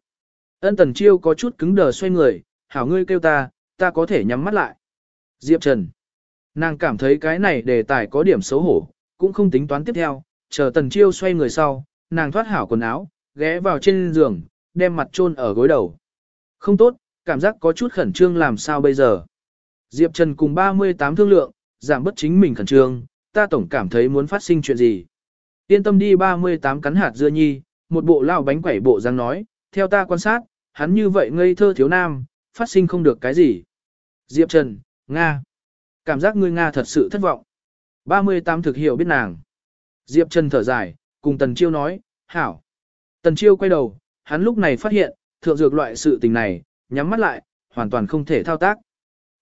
Ân tần chiêu có chút cứng đờ xoay người, hảo ngươi kêu ta, ta có thể nhắm mắt lại. Diệp Trần. Nàng cảm thấy cái này đề tài có điểm xấu hổ, cũng không tính toán tiếp theo, chờ tần chiêu xoay người sau, nàng thoát hảo quần áo, ghé vào trên giường, đem mặt chôn ở gối đầu. Không tốt, cảm giác có chút khẩn trương làm sao bây giờ. Diệp Trần cùng 38 thương lượng, giảm bất chính mình khẩn trương, ta tổng cảm thấy muốn phát sinh chuyện gì. Yên tâm đi 38 cắn hạt dưa nhi, một bộ lao bánh quẩy bộ răng nói, theo ta quan sát, hắn như vậy ngây thơ thiếu nam, phát sinh không được cái gì. Diệp Trần, Nga. Cảm giác ngươi Nga thật sự thất vọng. 38 thực hiểu biết nàng. Diệp Trần thở dài, cùng Tần Chiêu nói, hảo. Tần Chiêu quay đầu, hắn lúc này phát hiện, thượng dược loại sự tình này, nhắm mắt lại, hoàn toàn không thể thao tác.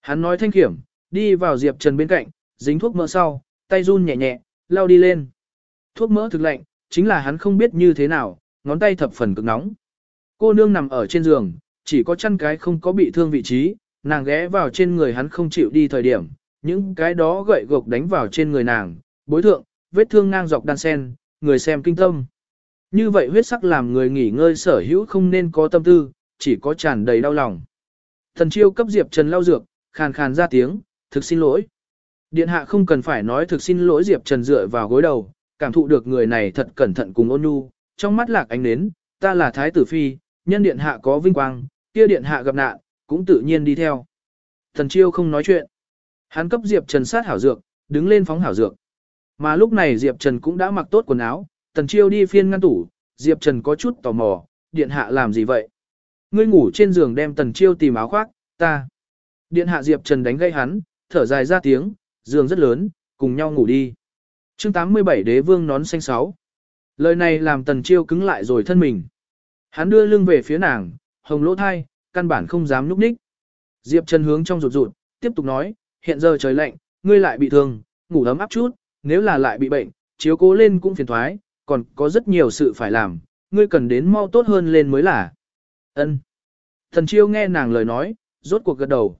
Hắn nói thanh khiểm, đi vào Diệp Trần bên cạnh, dính thuốc mỡ sau, tay run nhẹ nhẹ, lao đi lên. Thuốc mỡ thực lạnh, chính là hắn không biết như thế nào, ngón tay thập phần cực nóng. Cô nương nằm ở trên giường, chỉ có chân cái không có bị thương vị trí, nàng ghé vào trên người hắn không chịu đi thời điểm, những cái đó gậy gộc đánh vào trên người nàng, bối thượng, vết thương ngang dọc đan sen, người xem kinh tâm. Như vậy huyết sắc làm người nghỉ ngơi sở hữu không nên có tâm tư, chỉ có tràn đầy đau lòng. Thần chiêu cấp Diệp Trần lau dược, khàn khàn ra tiếng, thực xin lỗi. Điện hạ không cần phải nói thực xin lỗi Diệp Trần dựa vào gối đầu, cảm thụ được người này thật cẩn thận cùng ôn nhu, trong mắt lạc ánh nến, ta là thái tử phi, nhân điện hạ có vinh quang, kia điện hạ gặp nạn, cũng tự nhiên đi theo. Thần chiêu không nói chuyện. Hắn cấp Diệp Trần sát hảo dược, đứng lên phóng hảo dược. Mà lúc này Diệp Trần cũng đã mặc tốt quần áo, Tần Chiêu đi phiên ngăn tủ, Diệp Trần có chút tò mò, điện hạ làm gì vậy? Ngươi ngủ trên giường đem Tần Chiêu tìm áo khoác, ta. Điện hạ Diệp Trần đánh gây hắn, thở dài ra tiếng, giường rất lớn, cùng nhau ngủ đi. chương 87 đế vương nón xanh sáu. Lời này làm Tần Chiêu cứng lại rồi thân mình. Hắn đưa lưng về phía nàng, hồng lỗ thai, căn bản không dám núp ních. Diệp Trần hướng trong rụt rụt, tiếp tục nói, hiện giờ trời lạnh, ngươi lại bị thương, ngủ ấm áp chút, nếu là lại bị bệnh, chiếu cố lên cũng phiền thoái, còn có rất nhiều sự phải làm, ngươi cần đến mau tốt hơn lên mới là. Ân. Thần chiêu nghe nàng lời nói, rốt cuộc gật đầu.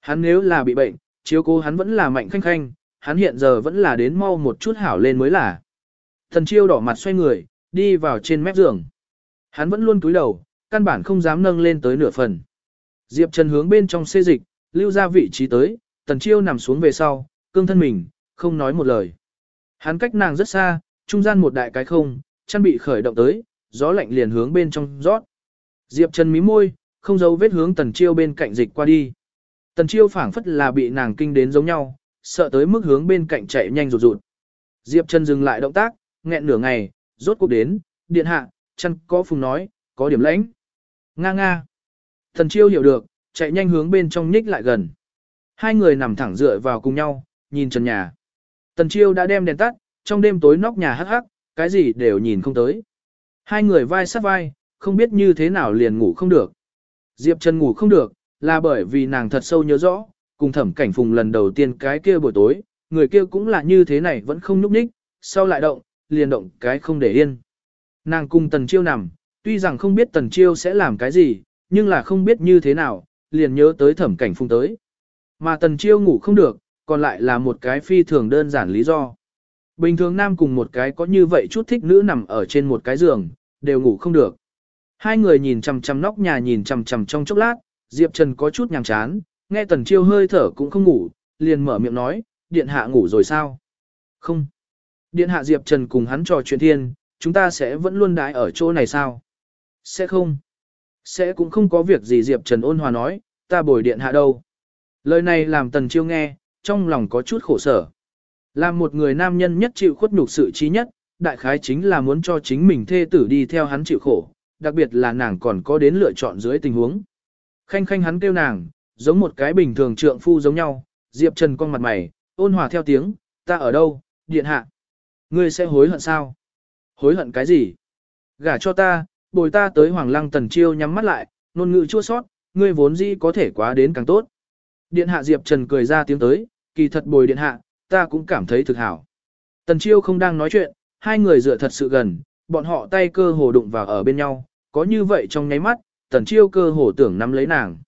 Hắn nếu là bị bệnh, chiếu cố hắn vẫn là mạnh khanh khanh, hắn hiện giờ vẫn là đến mau một chút hảo lên mới là. Thần chiêu đỏ mặt xoay người, đi vào trên mép giường. Hắn vẫn luôn cúi đầu, căn bản không dám nâng lên tới nửa phần. Diệp Trần hướng bên trong xê dịch, lưu ra vị trí tới, tần chiêu nằm xuống về sau, cương thân mình, không nói một lời. Hắn cách nàng rất xa, trung gian một đại cái không, chăn bị khởi động tới, gió lạnh liền hướng bên trong rót. Diệp Trần mí môi, không giấu vết hướng tần chiêu bên cạnh dịch qua đi. Tần chiêu phảng phất là bị nàng kinh đến giống nhau, sợ tới mức hướng bên cạnh chạy nhanh rụt rụt. Diệp Trần dừng lại động tác, nghẹn nửa ngày, rốt cuộc đến, điện hạ, chân có phùng nói, có điểm lãnh. Nga nga. Tần chiêu hiểu được, chạy nhanh hướng bên trong nhích lại gần. Hai người nằm thẳng dựa vào cùng nhau, nhìn trần nhà. Tần chiêu đã đem đèn tắt, trong đêm tối nóc nhà hắc hắc, cái gì đều nhìn không tới. Hai người vai sát vai, không biết như thế nào liền ngủ không được. Diệp Trần ngủ không được, là bởi vì nàng thật sâu nhớ rõ, cùng thẩm cảnh phùng lần đầu tiên cái kia buổi tối, người kia cũng là như thế này vẫn không nhúc nhích, sau lại động, liền động cái không để yên. Nàng cùng tần chiêu nằm, tuy rằng không biết tần chiêu sẽ làm cái gì, nhưng là không biết như thế nào, liền nhớ tới thẩm cảnh phùng tới. Mà tần chiêu ngủ không được, còn lại là một cái phi thường đơn giản lý do. Bình thường nam cùng một cái có như vậy chút thích nữ nằm ở trên một cái giường, đều ngủ không được. Hai người nhìn chằm chằm nóc nhà nhìn chằm chằm trong chốc lát, Diệp Trần có chút nhàm chán, nghe Tần Chiêu hơi thở cũng không ngủ, liền mở miệng nói, điện hạ ngủ rồi sao? Không. Điện hạ Diệp Trần cùng hắn trò chuyện thiên, chúng ta sẽ vẫn luôn đái ở chỗ này sao? Sẽ không. Sẽ cũng không có việc gì Diệp Trần ôn hòa nói, ta bồi điện hạ đâu. Lời này làm Tần Chiêu nghe, trong lòng có chút khổ sở. Làm một người nam nhân nhất chịu khuất nhục sự trí nhất, đại khái chính là muốn cho chính mình thê tử đi theo hắn chịu khổ, đặc biệt là nàng còn có đến lựa chọn dưới tình huống. Khanh khanh hắn kêu nàng, giống một cái bình thường trượng phu giống nhau, Diệp Trần con mặt mày, ôn hòa theo tiếng, ta ở đâu, điện hạ. Ngươi sẽ hối hận sao? Hối hận cái gì? Gả cho ta, bồi ta tới Hoàng Lăng Tần Chiêu nhắm mắt lại, nôn ngữ chua sót, ngươi vốn dĩ có thể quá đến càng tốt. Điện hạ Diệp Trần cười ra tiếng tới, kỳ thật bồi điện hạ, ta cũng cảm thấy thực hảo. Tần Chiêu không đang nói chuyện, hai người dựa thật sự gần, bọn họ tay cơ hồ đụng vào ở bên nhau, có như vậy trong nháy mắt, Tần Chiêu cơ hồ tưởng nắm lấy nàng.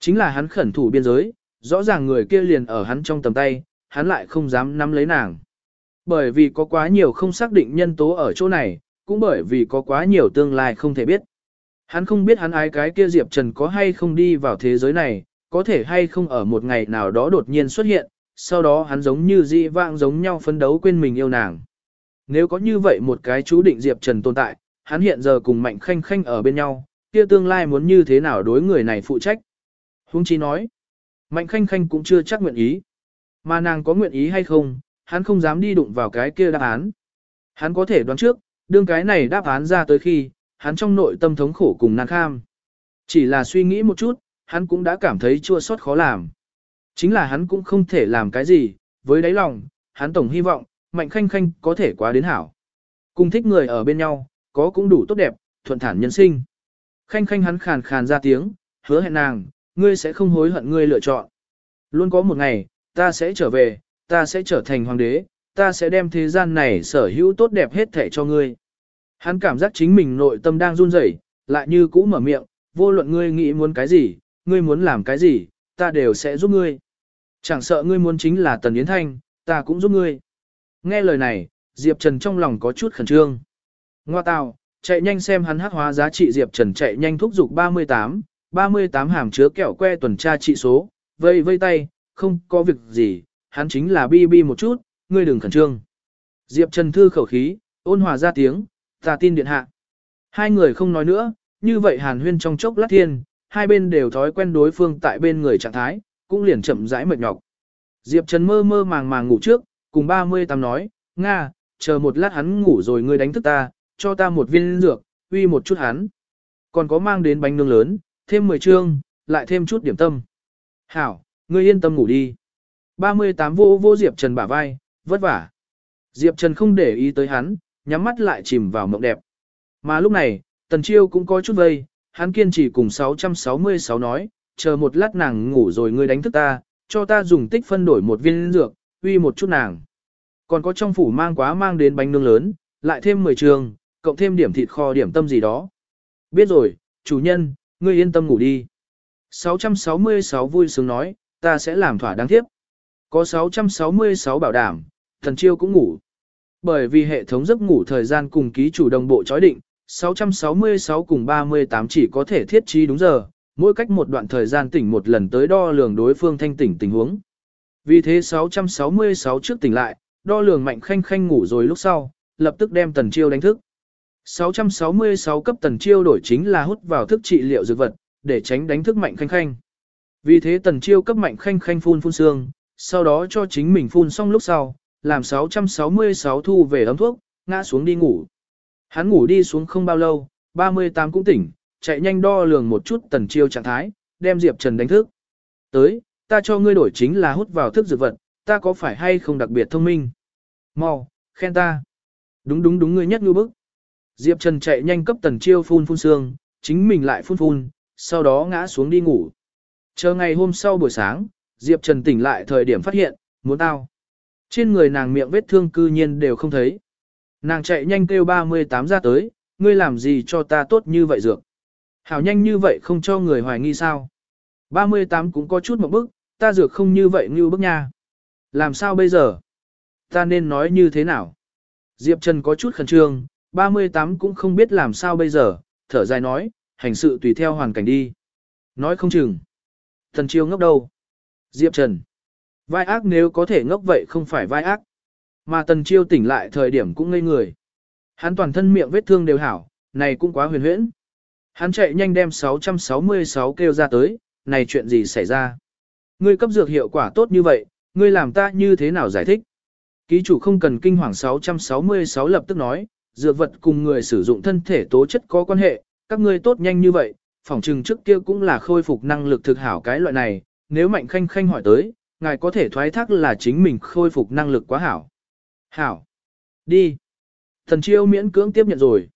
Chính là hắn khẩn thủ biên giới, rõ ràng người kia liền ở hắn trong tầm tay, hắn lại không dám nắm lấy nàng. Bởi vì có quá nhiều không xác định nhân tố ở chỗ này, cũng bởi vì có quá nhiều tương lai không thể biết. Hắn không biết hắn ái cái kia Diệp Trần có hay không đi vào thế giới này, có thể hay không ở một ngày nào đó đột nhiên xuất hiện, sau đó hắn giống như dị vãng giống nhau phấn đấu quên mình yêu nàng. Nếu có như vậy một cái chú định Diệp Trần tồn tại, hắn hiện giờ cùng Mạnh Khanh Khanh ở bên nhau, kia tương lai muốn như thế nào đối người này phụ trách. Hung chi nói, Mạnh Khanh Khanh cũng chưa chắc nguyện ý. Mà nàng có nguyện ý hay không, hắn không dám đi đụng vào cái kia đáp án. Hắn có thể đoán trước, đương cái này đáp án ra tới khi, hắn trong nội tâm thống khổ cùng nàng kham. Chỉ là suy nghĩ một chút, hắn cũng đã cảm thấy chua xót khó làm. Chính là hắn cũng không thể làm cái gì, với đáy lòng, hắn tổng hy vọng, Mạnh Khanh Khanh có thể quá đến hảo. Cùng thích người ở bên nhau, có cũng đủ tốt đẹp, thuận thản nhân sinh. Khanh Khanh hắn khàn khàn ra tiếng, hứa hẹn nàng, ngươi sẽ không hối hận ngươi lựa chọn. Luôn có một ngày, ta sẽ trở về, ta sẽ trở thành hoàng đế, ta sẽ đem thế gian này sở hữu tốt đẹp hết thể cho ngươi. Hắn cảm giác chính mình nội tâm đang run rẩy, lại như cũ mở miệng, vô luận ngươi nghĩ muốn cái gì, ngươi muốn làm cái gì, ta đều sẽ giúp ngươi. Chẳng sợ ngươi muốn chính là Tần Yến Thanh, ta cũng giúp ngươi. Nghe lời này, Diệp Trần trong lòng có chút khẩn trương. Ngoa tào, chạy nhanh xem hắn hắc hóa giá trị Diệp Trần chạy nhanh thúc giục 38, 38 hàm chứa kẹo que tuần tra trị số, vây vây tay, không có việc gì, hắn chính là bi bi một chút, ngươi đừng khẩn trương. Diệp Trần thư khẩu khí, ôn hòa ra tiếng, ta tin điện hạ. Hai người không nói nữa, như vậy hàn huyên trong chốc lát thiên, hai bên đều thói quen đối phương tại bên người trạng thái, cũng liền chậm rãi mệt nhọc. Diệp Trần mơ mơ màng màng ngủ trước, cùng 38 nói, Nga, chờ một lát hắn ngủ rồi ngươi đánh thức ta, cho ta một viên dược, uy một chút hắn. Còn có mang đến bánh nướng lớn, thêm 10 trương, lại thêm chút điểm tâm. Hảo, ngươi yên tâm ngủ đi. 38 vô vô Diệp Trần bả vai, vất vả. Diệp Trần không để ý tới hắn, nhắm mắt lại chìm vào mộng đẹp. Mà lúc này, Tần Chiêu cũng có chút vây, hắn kiên trì cùng 666 nói, chờ một lát nàng ngủ rồi ngươi đánh thức ta, cho ta dùng tích phân đổi một viên dược, uy một chút nàng. Còn có trong phủ mang quá mang đến bánh nướng lớn, lại thêm 10 trường, cộng thêm điểm thịt kho điểm tâm gì đó. Biết rồi, chủ nhân, ngươi yên tâm ngủ đi. 666 vui sướng nói, ta sẽ làm thỏa đáng tiếp. Có 666 bảo đảm, thần chiêu cũng ngủ. Bởi vì hệ thống giấc ngủ thời gian cùng ký chủ đồng bộ chói định, 666 cùng 38 chỉ có thể thiết trí đúng giờ, mỗi cách một đoạn thời gian tỉnh một lần tới đo lường đối phương thanh tỉnh tình huống. Vì thế 666 trước tỉnh lại, đo lường mạnh khanh khanh ngủ rồi lúc sau, lập tức đem tần chiêu đánh thức. 666 cấp tần chiêu đổi chính là hút vào thức trị liệu dược vật, để tránh đánh thức mạnh khanh khanh. Vì thế tần chiêu cấp mạnh khanh khanh phun phun xương, sau đó cho chính mình phun xong lúc sau, làm 666 thu về ấm thuốc, ngã xuống đi ngủ. Hắn ngủ đi xuống không bao lâu, 38 cũng tỉnh, chạy nhanh đo lường một chút tần chiêu trạng thái, đem Diệp Trần đánh thức. Tới, ta cho ngươi đổi chính là hút vào thức dược vật, ta có phải hay không đặc biệt thông minh? Mau, khen ta. Đúng đúng đúng ngươi nhất ngư bức. Diệp Trần chạy nhanh cấp tần chiêu phun phun sương, chính mình lại phun phun, sau đó ngã xuống đi ngủ. Chờ ngày hôm sau buổi sáng, Diệp Trần tỉnh lại thời điểm phát hiện, muốn tao. Trên người nàng miệng vết thương cư nhiên đều không thấy. Nàng chạy nhanh kêu 38 ra tới, ngươi làm gì cho ta tốt như vậy dược. Hảo nhanh như vậy không cho người hoài nghi sao. 38 cũng có chút một bức, ta dược không như vậy như bức nha. Làm sao bây giờ? Ta nên nói như thế nào? Diệp Trần có chút khẩn trương, 38 cũng không biết làm sao bây giờ, thở dài nói, hành sự tùy theo hoàn cảnh đi. Nói không chừng. Thần chiêu ngốc đâu? Diệp Trần. Vai ác nếu có thể ngốc vậy không phải vai ác. Mà tần chiêu tỉnh lại thời điểm cũng ngây người. Hắn toàn thân miệng vết thương đều hảo, này cũng quá huyền huyễn. Hắn chạy nhanh đem 666 kêu ra tới, này chuyện gì xảy ra? Ngươi cấp dược hiệu quả tốt như vậy, ngươi làm ta như thế nào giải thích? Ký chủ không cần kinh hoàng 666 lập tức nói, dược vật cùng người sử dụng thân thể tố chất có quan hệ, các ngươi tốt nhanh như vậy, phỏng chừng trước kia cũng là khôi phục năng lực thực hảo cái loại này, nếu mạnh khanh khanh hỏi tới, ngài có thể thoái thác là chính mình khôi phục năng lực quá hảo. Hảo. Đi. Thần chiêu miễn cưỡng tiếp nhận rồi.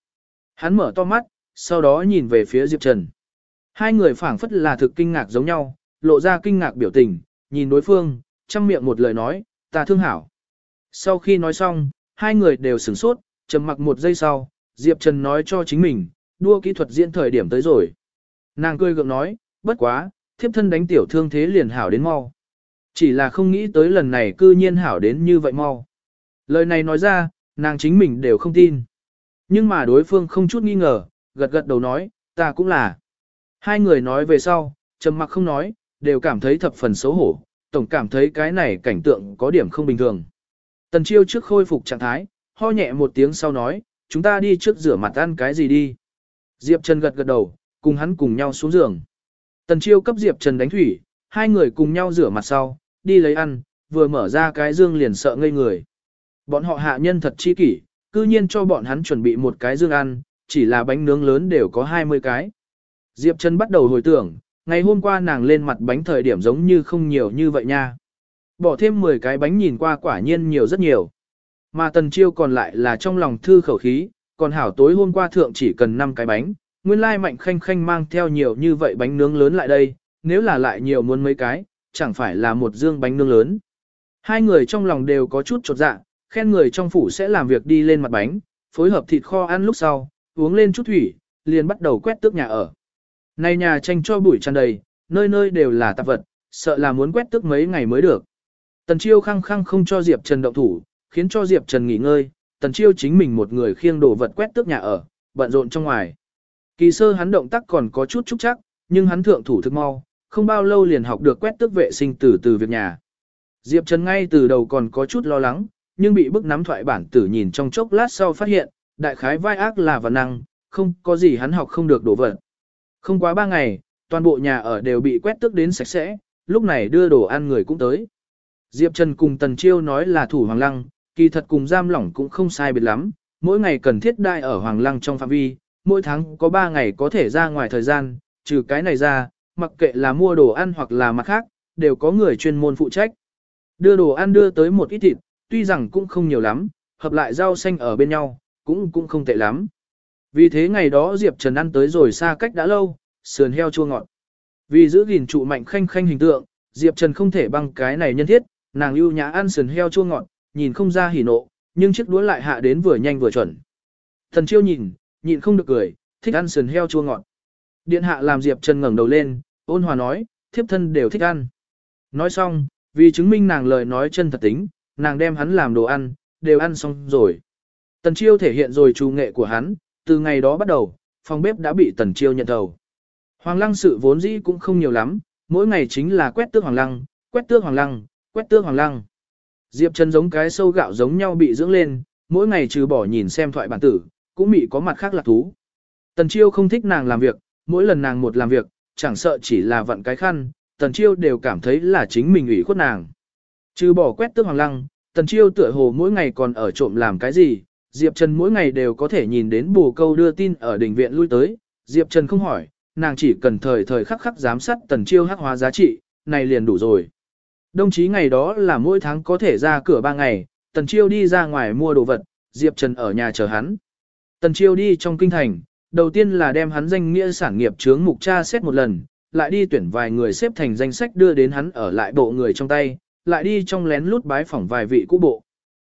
Hắn mở to mắt, sau đó nhìn về phía Diệp Trần. Hai người phảng phất là thực kinh ngạc giống nhau, lộ ra kinh ngạc biểu tình, nhìn đối phương, trong miệng một lời nói, ta thương hảo. Sau khi nói xong, hai người đều sửng sốt, trầm mặc một giây sau, Diệp Trần nói cho chính mình, đua kỹ thuật diễn thời điểm tới rồi. Nàng cười gượng nói, bất quá, thiếp thân đánh tiểu thương thế liền hảo đến mau. Chỉ là không nghĩ tới lần này cư nhiên hảo đến như vậy mau. Lời này nói ra, nàng chính mình đều không tin. Nhưng mà đối phương không chút nghi ngờ, gật gật đầu nói, ta cũng là. Hai người nói về sau, trầm mặc không nói, đều cảm thấy thập phần xấu hổ, tổng cảm thấy cái này cảnh tượng có điểm không bình thường. Tần chiêu trước khôi phục trạng thái, ho nhẹ một tiếng sau nói, chúng ta đi trước rửa mặt ăn cái gì đi. Diệp Trần gật gật đầu, cùng hắn cùng nhau xuống giường. Tần chiêu cấp Diệp Trần đánh thủy, hai người cùng nhau rửa mặt sau, đi lấy ăn, vừa mở ra cái dương liền sợ ngây người. Bọn họ hạ nhân thật chi kỷ, cư nhiên cho bọn hắn chuẩn bị một cái dương ăn, chỉ là bánh nướng lớn đều có 20 cái. Diệp Trần bắt đầu hồi tưởng, ngày hôm qua nàng lên mặt bánh thời điểm giống như không nhiều như vậy nha. Bỏ thêm 10 cái bánh nhìn qua quả nhiên nhiều rất nhiều. Mà tần chiêu còn lại là trong lòng thư khẩu khí, còn hảo tối hôm qua thượng chỉ cần 5 cái bánh, nguyên lai mạnh khanh khanh mang theo nhiều như vậy bánh nướng lớn lại đây, nếu là lại nhiều muốn mấy cái, chẳng phải là một dương bánh nướng lớn. Hai người trong lòng đều có chút chột dạ, khen người trong phủ sẽ làm việc đi lên mặt bánh, phối hợp thịt kho ăn lúc sau, uống lên chút thủy, liền bắt đầu quét tước nhà ở. Này nhà tranh cho bụi tràn đầy, nơi nơi đều là tạp vật, sợ là muốn quét tước mấy ngày mới được. Tần Chiêu khăng khăng không cho Diệp Trần động thủ, khiến cho Diệp Trần nghỉ ngơi, Tần Chiêu chính mình một người khiêng đồ vật quét tước nhà ở, bận rộn trong ngoài. Kỳ sơ hắn động tác còn có chút trúc chắc, nhưng hắn thượng thủ thức mau, không bao lâu liền học được quét tước vệ sinh từ từ việc nhà. Diệp Trần ngay từ đầu còn có chút lo lắng, nhưng bị bức nắm thoại bản tử nhìn trong chốc lát sau phát hiện, đại khái vai ác là văn năng, không có gì hắn học không được đổ vật. Không quá ba ngày, toàn bộ nhà ở đều bị quét tước đến sạch sẽ, lúc này đưa đồ ăn người cũng tới. Diệp Trần cùng Tần Chiêu nói là thủ Hoàng Lăng, kỳ thật cùng giam lỏng cũng không sai biệt lắm, mỗi ngày cần thiết đai ở Hoàng Lăng trong phạm vi, mỗi tháng có 3 ngày có thể ra ngoài thời gian, trừ cái này ra, mặc kệ là mua đồ ăn hoặc là mặt khác, đều có người chuyên môn phụ trách. Đưa đồ ăn đưa tới một ít thịt, tuy rằng cũng không nhiều lắm, hợp lại rau xanh ở bên nhau, cũng cũng không tệ lắm. Vì thế ngày đó Diệp Trần ăn tới rồi xa cách đã lâu, sườn heo chua ngọt. Vì giữ gìn trụ mạnh khanh khanh hình tượng, Diệp Trần không thể băng cái này nhân thiết, nàng ưu nhã ăn sườn heo chua ngọt, nhìn không ra hỉ nộ, nhưng chiếc đũa lại hạ đến vừa nhanh vừa chuẩn. Thần chiêu nhìn, nhịn không được cười, thích ăn sườn heo chua ngọt. Điện hạ làm Diệp Trần ngẩng đầu lên, ôn hòa nói, thiếp thân đều thích ăn. Nói xong, vì chứng minh nàng lời nói chân thật tính, nàng đem hắn làm đồ ăn, đều ăn xong rồi. Tần chiêu thể hiện rồi trù nghệ của hắn, từ ngày đó bắt đầu, phòng bếp đã bị tần chiêu nhận thầu. Hoàng lăng sự vốn dĩ cũng không nhiều lắm, mỗi ngày chính là quét tước hoàng lăng, quét tước hoàng lăng, quét tước hoàng lăng. Diệp Trần giống cái sâu gạo giống nhau bị dưỡng lên, mỗi ngày trừ bỏ nhìn xem thoại bản tử, cũng bị có mặt khác lạc thú. Tần Chiêu không thích nàng làm việc, mỗi lần nàng một làm việc, chẳng sợ chỉ là vận cái khăn, Tần Chiêu đều cảm thấy là chính mình ủy khuất nàng. Trừ bỏ quét tước hoàng lăng, Tần Chiêu tựa hồ mỗi ngày còn ở trộm làm cái gì, Diệp Trần mỗi ngày đều có thể nhìn đến bù câu đưa tin ở đỉnh viện lui tới, Diệp Trần không hỏi, nàng chỉ cần thời thời khắc khắc giám sát Tần Chiêu hắc hóa giá trị, này liền đủ rồi. Đồng chí ngày đó là mỗi tháng có thể ra cửa ba ngày, Tần Chiêu đi ra ngoài mua đồ vật, Diệp Trần ở nhà chờ hắn. Tần Chiêu đi trong kinh thành, đầu tiên là đem hắn danh nghĩa sản nghiệp chướng mục tra xét một lần, lại đi tuyển vài người xếp thành danh sách đưa đến hắn ở lại bộ người trong tay, lại đi trong lén lút bái phỏng vài vị cũ bộ.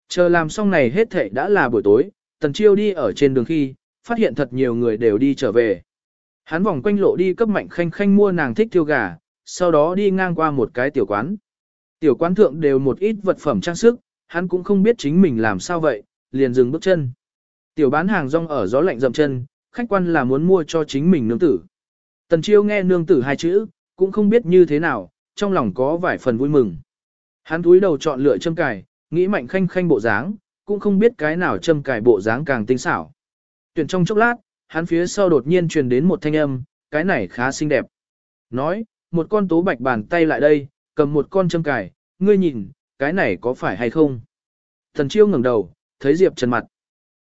Chờ làm xong này hết thệ đã là buổi tối, Tần Chiêu đi ở trên đường khi, phát hiện thật nhiều người đều đi trở về. Hắn vòng quanh lộ đi cấp mạnh khanh khanh mua nàng thích tiêu gà, sau đó đi ngang qua một cái tiểu quán. Tiểu quán thượng đều một ít vật phẩm trang sức, hắn cũng không biết chính mình làm sao vậy, liền dừng bước chân. Tiểu bán hàng rong ở gió lạnh dậm chân, khách quan là muốn mua cho chính mình nương tử. Tần chiêu nghe nương tử hai chữ, cũng không biết như thế nào, trong lòng có vài phần vui mừng. Hắn túi đầu chọn lựa châm cài, nghĩ mạnh khanh khanh bộ dáng, cũng không biết cái nào châm cài bộ dáng càng tinh xảo. Tuyển trong chốc lát, hắn phía sau đột nhiên truyền đến một thanh âm, cái này khá xinh đẹp. Nói, một con tố bạch bàn tay lại đây, cầm một con châm cài, ngươi nhìn, cái này có phải hay không? Thần chiêu ngẩng đầu, thấy Diệp Trần mặt.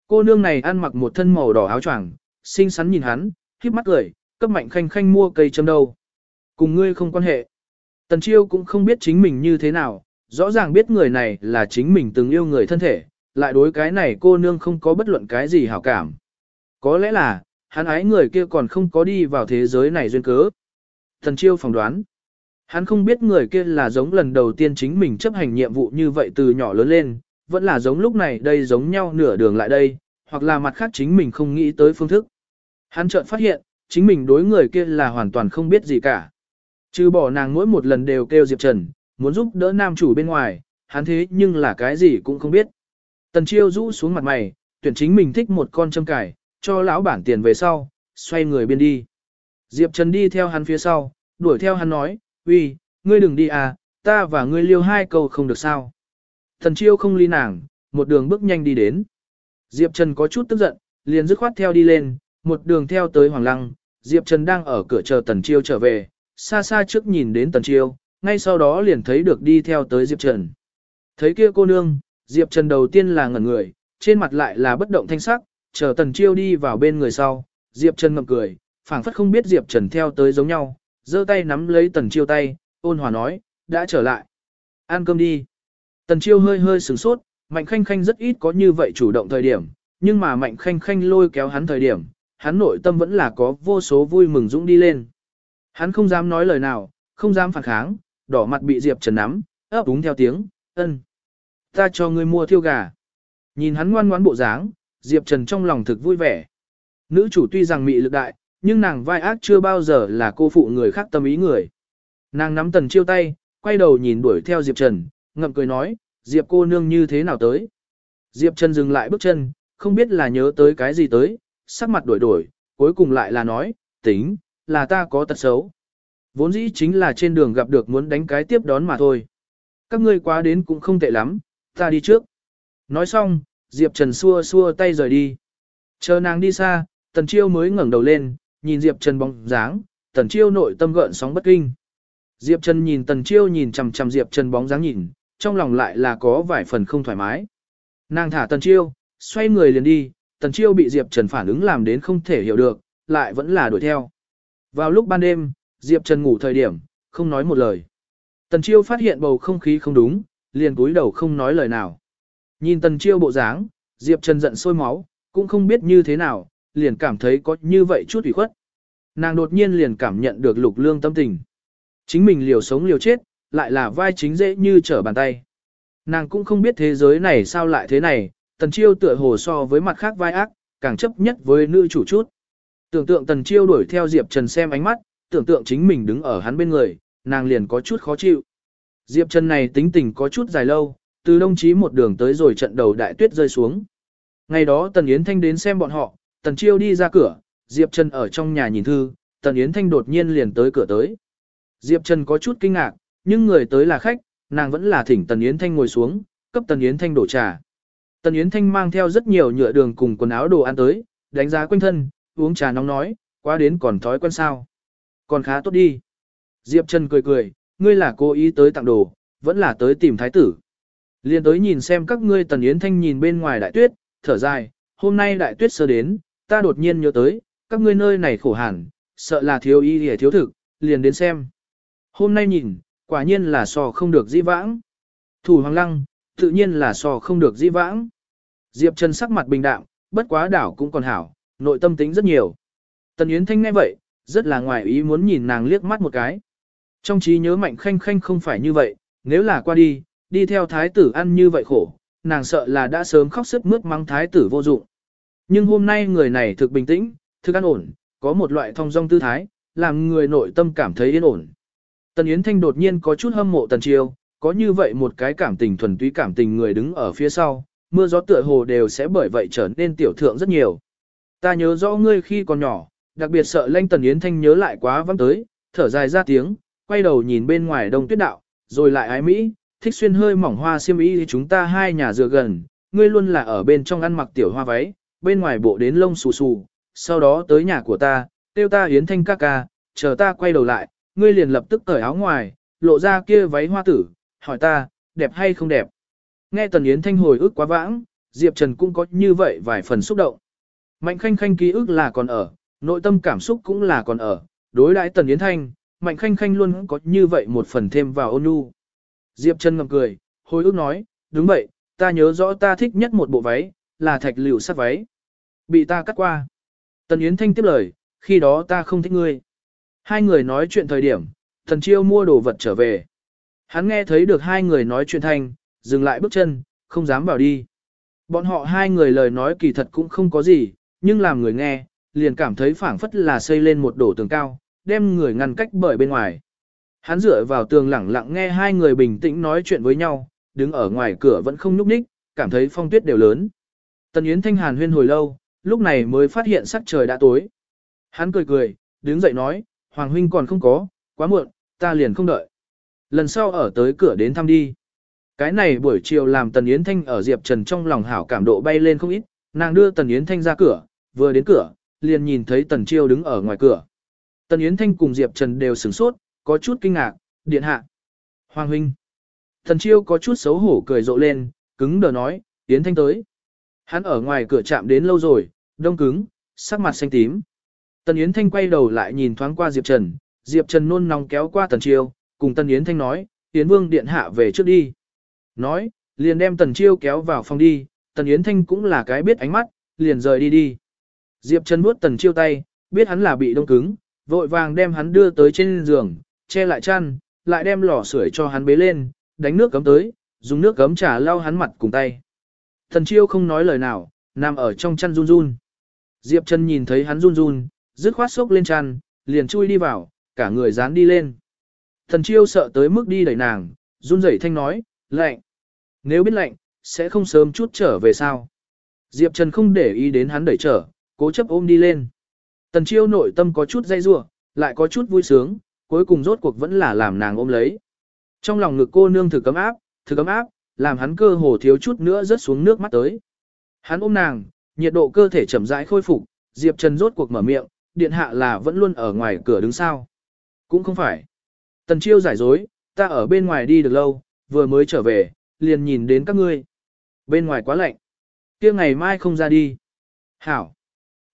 Cô nương này ăn mặc một thân màu đỏ áo choàng, xinh xắn nhìn hắn, khiếp mắt cười, cấp mạnh khanh khanh mua cây châm đâu. Cùng ngươi không quan hệ. Tần chiêu cũng không biết chính mình như thế nào, rõ ràng biết người này là chính mình từng yêu người thân thể, lại đối cái này cô nương không có bất luận cái gì hảo cảm. Có lẽ là, hắn ái người kia còn không có đi vào thế giới này duyên cớ. Thần chiêu phỏng đoán. Hắn không biết người kia là giống lần đầu tiên chính mình chấp hành nhiệm vụ như vậy từ nhỏ lớn lên, vẫn là giống lúc này đây giống nhau nửa đường lại đây, hoặc là mặt khác chính mình không nghĩ tới phương thức. Hắn chợt phát hiện, chính mình đối người kia là hoàn toàn không biết gì cả. Chứ bỏ nàng mỗi một lần đều kêu Diệp Trần, muốn giúp đỡ nam chủ bên ngoài, hắn thế nhưng là cái gì cũng không biết. Tần chiêu rũ xuống mặt mày, tuyển chính mình thích một con châm cải, cho lão bản tiền về sau, xoay người biên đi. Diệp Trần đi theo hắn phía sau, đuổi theo hắn nói, uy, ngươi đừng đi à, ta và ngươi liêu hai câu không được sao. tần chiêu không ly nàng, một đường bước nhanh đi đến. Diệp Trần có chút tức giận, liền dứt khoát theo đi lên, một đường theo tới Hoàng Lăng, Diệp Trần đang ở cửa chờ Tần Chiêu trở về, xa xa trước nhìn đến Tần Chiêu, ngay sau đó liền thấy được đi theo tới Diệp Trần. Thấy kia cô nương, Diệp Trần đầu tiên là ngẩn người, trên mặt lại là bất động thanh sắc, chờ Tần Chiêu đi vào bên người sau, Diệp Trần ngậm cười, phảng phất không biết Diệp Trần theo tới giống nhau, giơ tay nắm lấy Tần Chiêu tay, ôn hòa nói, đã trở lại. Ăn cơm đi. Tần Chiêu hơi hơi sửng sốt, Mạnh Khanh Khanh rất ít có như vậy chủ động thời điểm, nhưng mà Mạnh Khanh Khanh lôi kéo hắn thời điểm, hắn nội tâm vẫn là có vô số vui mừng dũng đi lên. Hắn không dám nói lời nào, không dám phản kháng, đỏ mặt bị Diệp Trần nắm, ấp úng theo tiếng, ân. Ta cho ngươi mua thiêu gà. Nhìn hắn ngoan ngoãn bộ dáng, Diệp Trần trong lòng thực vui vẻ. Nữ chủ tuy rằng mị lực đại, nhưng nàng vai ác chưa bao giờ là cô phụ người khác tâm ý người. Nàng nắm tần chiêu tay, quay đầu nhìn đuổi theo Diệp Trần, ngậm cười nói, Diệp cô nương như thế nào tới. Diệp Trần dừng lại bước chân, không biết là nhớ tới cái gì tới, sắc mặt đổi đổi, cuối cùng lại là nói, tính, là ta có tật xấu. Vốn dĩ chính là trên đường gặp được muốn đánh cái tiếp đón mà thôi. Các ngươi quá đến cũng không tệ lắm, ta đi trước. Nói xong, Diệp Trần xua xua tay rời đi. Chờ nàng đi xa, Tần Chiêu mới ngẩng đầu lên, nhìn Diệp Trần bóng dáng, Tần Chiêu nội tâm gợn sóng bất kinh. Diệp Trần nhìn Tần Chiêu nhìn chằm chằm Diệp Trần bóng dáng nhìn, trong lòng lại là có vài phần không thoải mái. Nàng thả Tần Chiêu, xoay người liền đi, Tần Chiêu bị Diệp Trần phản ứng làm đến không thể hiểu được, lại vẫn là đuổi theo. Vào lúc ban đêm, Diệp Trần ngủ thời điểm, không nói một lời. Tần Chiêu phát hiện bầu không khí không đúng, liền cúi đầu không nói lời nào. Nhìn Tần Chiêu bộ dáng, Diệp Trần giận sôi máu, cũng không biết như thế nào, liền cảm thấy có như vậy chút ủy khuất. Nàng đột nhiên liền cảm nhận được lục lương tâm tình. Chính mình liều sống liều chết, lại là vai chính dễ như trở bàn tay. Nàng cũng không biết thế giới này sao lại thế này, tần chiêu tựa hồ so với mặt khác vai ác, càng chấp nhất với nữ chủ chút. Tưởng tượng tần chiêu đuổi theo Diệp Trần xem ánh mắt, tưởng tượng chính mình đứng ở hắn bên người, nàng liền có chút khó chịu. Diệp Trần này tính tình có chút dài lâu, từ đồng chí một đường tới rồi trận đầu đại tuyết rơi xuống. Ngày đó Tần Yến Thanh đến xem bọn họ, Tần Chiêu đi ra cửa, Diệp Trần ở trong nhà nhìn thư, Tần Yến Thanh đột nhiên liền tới cửa tới. Diệp Trần có chút kinh ngạc, nhưng người tới là khách, nàng vẫn là thỉnh Tần Yến Thanh ngồi xuống, cấp Tần Yến Thanh đổ trà. Tần Yến Thanh mang theo rất nhiều nhựa đường cùng quần áo đồ ăn tới, đánh giá quanh thân, uống trà nóng nói, quá đến còn thói quen sao. Còn khá tốt đi. Diệp Trần cười cười, ngươi là cố ý tới tặng đồ, vẫn là tới tìm thái tử. Liên tới nhìn xem các ngươi Tần Yến Thanh nhìn bên ngoài đại tuyết, thở dài, hôm nay đại tuyết sơ đến, ta đột nhiên nhớ tới, các ngươi nơi này khổ hẳn, sợ là thiếu y hề thiếu thực, liền đến xem. Hôm nay nhìn, quả nhiên là so không được di vãng. Thủ hoàng lăng, tự nhiên là so không được di vãng. Diệp Trần sắc mặt bình đạm, bất quá đảo cũng còn hảo, nội tâm tính rất nhiều. Tần Yến Thanh nghe vậy, rất là ngoài ý muốn nhìn nàng liếc mắt một cái. Trong trí nhớ mạnh khanh khanh không phải như vậy, nếu là qua đi, đi theo thái tử ăn như vậy khổ, nàng sợ là đã sớm khóc sức mướt mắng thái tử vô dụng. Nhưng hôm nay người này thực bình tĩnh, thực an ổn, có một loại thong dong tư thái, làm người nội tâm cảm thấy yên ổn. Tần Yến Thanh đột nhiên có chút hâm mộ Tần Chiêu, có như vậy một cái cảm tình thuần túy cảm tình người đứng ở phía sau, mưa gió tựa hồ đều sẽ bởi vậy trở nên tiểu thượng rất nhiều. Ta nhớ rõ ngươi khi còn nhỏ, đặc biệt sợ lanh Tần Yến Thanh nhớ lại quá vắng tới, thở dài ra tiếng, quay đầu nhìn bên ngoài đông tuyết đạo, rồi lại ái Mỹ, thích xuyên hơi mỏng hoa xiêm y thì chúng ta hai nhà dựa gần, ngươi luôn là ở bên trong ăn mặc tiểu hoa váy, bên ngoài bộ đến lông xù xù, sau đó tới nhà của ta, tiêu ta Yến Thanh ca ca, chờ ta quay đầu lại, ngươi liền lập tức cởi áo ngoài, lộ ra kia váy hoa tử, hỏi ta, đẹp hay không đẹp. Nghe Tần Yến Thanh hồi ức quá vãng, Diệp Trần cũng có như vậy vài phần xúc động. Mạnh khanh khanh ký ức là còn ở, nội tâm cảm xúc cũng là còn ở, đối đãi Tần Yến Thanh, Mạnh khanh khanh luôn có như vậy một phần thêm vào ôn nhu. Diệp Trần ngậm cười, hồi ức nói, đúng vậy, ta nhớ rõ ta thích nhất một bộ váy, là thạch liều sắt váy. Bị ta cắt qua. Tần Yến Thanh tiếp lời, khi đó ta không thích ngươi. Hai người nói chuyện thời điểm, thần chiêu mua đồ vật trở về. Hắn nghe thấy được hai người nói chuyện thanh, dừng lại bước chân, không dám vào đi. Bọn họ hai người lời nói kỳ thật cũng không có gì, nhưng làm người nghe, liền cảm thấy phảng phất là xây lên một đổ tường cao, đem người ngăn cách bởi bên ngoài. Hắn dựa vào tường lẳng lặng nghe hai người bình tĩnh nói chuyện với nhau, đứng ở ngoài cửa vẫn không nhúc nhích, cảm thấy phong tuyết đều lớn. Tần Yến Thanh Hàn huyên hồi lâu, lúc này mới phát hiện sắc trời đã tối. Hắn cười cười, đứng dậy nói, Hoàng huynh còn không có, quá muộn, ta liền không đợi. Lần sau ở tới cửa đến thăm đi. Cái này buổi chiều làm Tần Yến Thanh ở Diệp Trần trong lòng hảo cảm độ bay lên không ít, nàng đưa Tần Yến Thanh ra cửa, vừa đến cửa, liền nhìn thấy Tần Chiêu đứng ở ngoài cửa. Tần Yến Thanh cùng Diệp Trần đều sửng sốt, có chút kinh ngạc, điện hạ. Hoàng huynh. Tần Chiêu có chút xấu hổ cười rộ lên, cứng đờ nói, Yến Thanh tới. Hắn ở ngoài cửa chạm đến lâu rồi, đông cứng, sắc mặt xanh tím. Tần Yến Thanh quay đầu lại nhìn thoáng qua Diệp Trần, Diệp Trần nôn nóng kéo qua Tần Chiêu, cùng Tần Yến Thanh nói, Yến Vương điện hạ về trước đi. Nói, liền đem Tần Chiêu kéo vào phòng đi, Tần Yến Thanh cũng là cái biết ánh mắt, liền rời đi đi. Diệp Trần vuốt Tần Chiêu tay, biết hắn là bị đông cứng, vội vàng đem hắn đưa tới trên giường, che lại chăn, lại đem lò sưởi cho hắn bế lên, đánh nước cấm tới, dùng nước cấm trà lau hắn mặt cùng tay. Tần Chiêu không nói lời nào, nằm ở trong chăn run run. Diệp Trần nhìn thấy hắn run run, dứt khoát sốc lên chăn, liền chui đi vào, cả người dán đi lên. Thần chiêu sợ tới mức đi đẩy nàng, run rẩy thanh nói, lạnh. Nếu biết lạnh, sẽ không sớm chút trở về sao. Diệp Trần không để ý đến hắn đẩy trở, cố chấp ôm đi lên. Tần chiêu nội tâm có chút dây rủa, lại có chút vui sướng, cuối cùng rốt cuộc vẫn là làm nàng ôm lấy. Trong lòng ngực cô nương thử cấm áp, thử cấm áp, làm hắn cơ hồ thiếu chút nữa rớt xuống nước mắt tới. Hắn ôm nàng, nhiệt độ cơ thể chậm rãi khôi phục, Diệp Trần rốt cuộc mở miệng, điện hạ là vẫn luôn ở ngoài cửa đứng sao. Cũng không phải. Tần chiêu giải dối, ta ở bên ngoài đi được lâu, vừa mới trở về, liền nhìn đến các ngươi. Bên ngoài quá lạnh. kia ngày mai không ra đi. Hảo.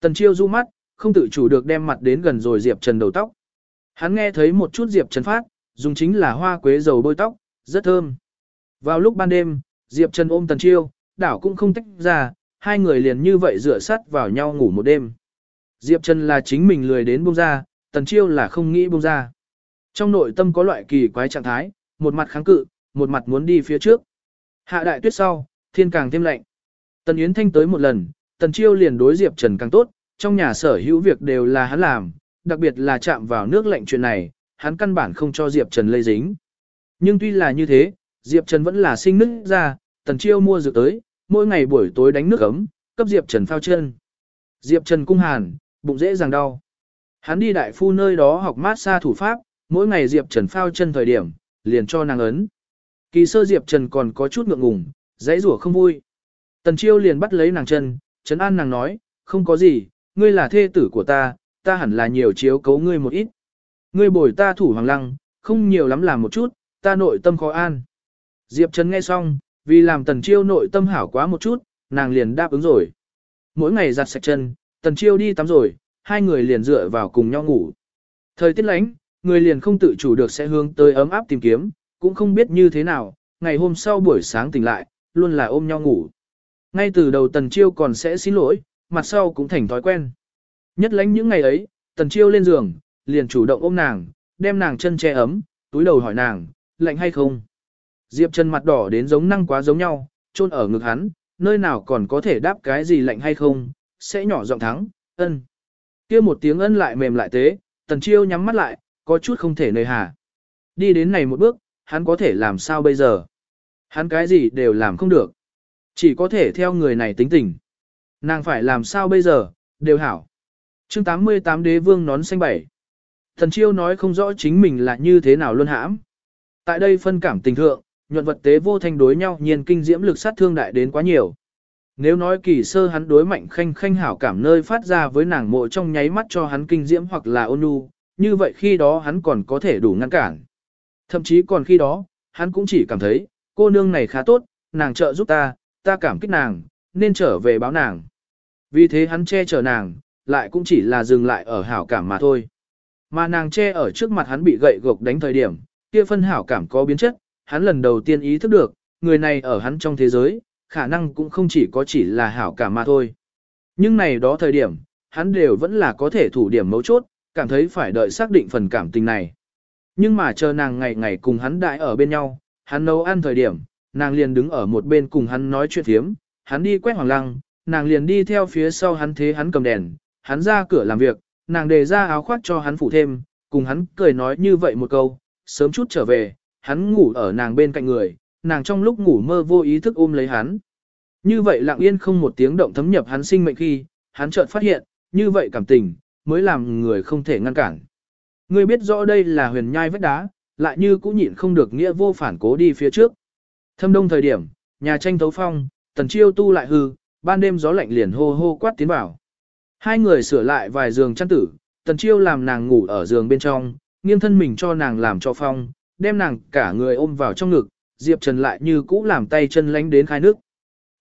Tần chiêu du mắt, không tự chủ được đem mặt đến gần rồi Diệp Trần đầu tóc. Hắn nghe thấy một chút Diệp Trần phát, dùng chính là hoa quế dầu bôi tóc, rất thơm. Vào lúc ban đêm, Diệp Trần ôm Tần Chiêu, đảo cũng không tách ra, hai người liền như vậy dựa sát vào nhau ngủ một đêm. Diệp Trần là chính mình lười đến buông ra, Tần Chiêu là không nghĩ buông ra. Trong nội tâm có loại kỳ quái trạng thái, một mặt kháng cự, một mặt muốn đi phía trước. Hạ đại tuyết sau, thiên càng thêm lạnh. Tần Yến Thanh tới một lần, Tần Chiêu liền đối Diệp Trần càng tốt, trong nhà sở hữu việc đều là hắn làm, đặc biệt là chạm vào nước lạnh chuyện này, hắn căn bản không cho Diệp Trần lây dính. Nhưng tuy là như thế, Diệp Trần vẫn là sinh nứt ra, Tần Chiêu mua dược tới, mỗi ngày buổi tối đánh nước ấm, cấp Diệp Trần phao chân. Diệp Trần cung hàn, bụng dễ dàng đau. Hắn đi đại phu nơi đó học mát xa thủ pháp, mỗi ngày Diệp Trần phao chân thời điểm, liền cho nàng ấn. Kỳ sơ Diệp Trần còn có chút ngượng ngùng, dãy rủa không vui. Tần Chiêu liền bắt lấy nàng chân, trấn an nàng nói, không có gì, ngươi là thê tử của ta, ta hẳn là nhiều chiếu cấu ngươi một ít. Ngươi bồi ta thủ hoàng lăng, không nhiều lắm làm một chút, ta nội tâm khó an. Diệp Trấn nghe xong, vì làm Tần Chiêu nội tâm hảo quá một chút, nàng liền đáp ứng rồi. Mỗi ngày giặt sạch chân, Tần Chiêu đi tắm rồi, hai người liền dựa vào cùng nhau ngủ. Thời tiết lánh, người liền không tự chủ được sẽ hướng tới ấm áp tìm kiếm, cũng không biết như thế nào, ngày hôm sau buổi sáng tỉnh lại, luôn là ôm nhau ngủ. Ngay từ đầu Tần Chiêu còn sẽ xin lỗi, mặt sau cũng thành thói quen. Nhất lánh những ngày ấy, Tần Chiêu lên giường, liền chủ động ôm nàng, đem nàng chân che ấm, túi đầu hỏi nàng, lạnh hay không. Diệp chân mặt đỏ đến giống năng quá giống nhau, chôn ở ngực hắn, nơi nào còn có thể đáp cái gì lạnh hay không, sẽ nhỏ giọng thắng, ân. kia một tiếng ân lại mềm lại tế, Tần Chiêu nhắm mắt lại, có chút không thể nơi hà. Đi đến này một bước, hắn có thể làm sao bây giờ? Hắn cái gì đều làm không được. Chỉ có thể theo người này tính tình. Nàng phải làm sao bây giờ, đều hảo. chương 88 đế vương nón xanh bảy. Thần chiêu nói không rõ chính mình là như thế nào luôn hãm. Tại đây phân cảm tình thượng, nhuận vật tế vô thanh đối nhau nhiên kinh diễm lực sát thương đại đến quá nhiều. Nếu nói kỳ sơ hắn đối mạnh khanh khanh hảo cảm nơi phát ra với nàng mộ trong nháy mắt cho hắn kinh diễm hoặc là ôn nhu, như vậy khi đó hắn còn có thể đủ ngăn cản. Thậm chí còn khi đó, hắn cũng chỉ cảm thấy, cô nương này khá tốt, nàng trợ giúp ta, ta cảm kích nàng, nên trở về báo nàng. Vì thế hắn che chở nàng, lại cũng chỉ là dừng lại ở hảo cảm mà thôi. Mà nàng che ở trước mặt hắn bị gậy gộc đánh thời điểm, kia phân hảo cảm có biến chất, hắn lần đầu tiên ý thức được, người này ở hắn trong thế giới, khả năng cũng không chỉ có chỉ là hảo cảm mà thôi. Nhưng này đó thời điểm, hắn đều vẫn là có thể thủ điểm mấu chốt, cảm thấy phải đợi xác định phần cảm tình này. Nhưng mà chờ nàng ngày ngày cùng hắn đại ở bên nhau, hắn nấu ăn thời điểm, nàng liền đứng ở một bên cùng hắn nói chuyện thiếm, hắn đi quét hoàng lăng, nàng liền đi theo phía sau hắn thế hắn cầm đèn, hắn ra cửa làm việc, nàng đề ra áo khoác cho hắn phủ thêm, cùng hắn cười nói như vậy một câu, sớm chút trở về, hắn ngủ ở nàng bên cạnh người, nàng trong lúc ngủ mơ vô ý thức ôm lấy hắn. Như vậy lặng yên không một tiếng động thấm nhập hắn sinh mệnh khi, hắn chợt phát hiện, như vậy cảm tình, mới làm người không thể ngăn cản. Ngươi biết rõ đây là huyền nhai vách đá, lại như cũng nhịn không được nghĩa vô phản cố đi phía trước. Thâm đông thời điểm, nhà tranh thấu phong, tần chiêu tu lại hư, ban đêm gió lạnh liền hô hô quát tiến vào. Hai người sửa lại vài giường chăn tử, tần chiêu làm nàng ngủ ở giường bên trong, nghiêng thân mình cho nàng làm cho phong, đem nàng cả người ôm vào trong ngực, Diệp Trần lại như cũ làm tay chân lánh đến khai nước.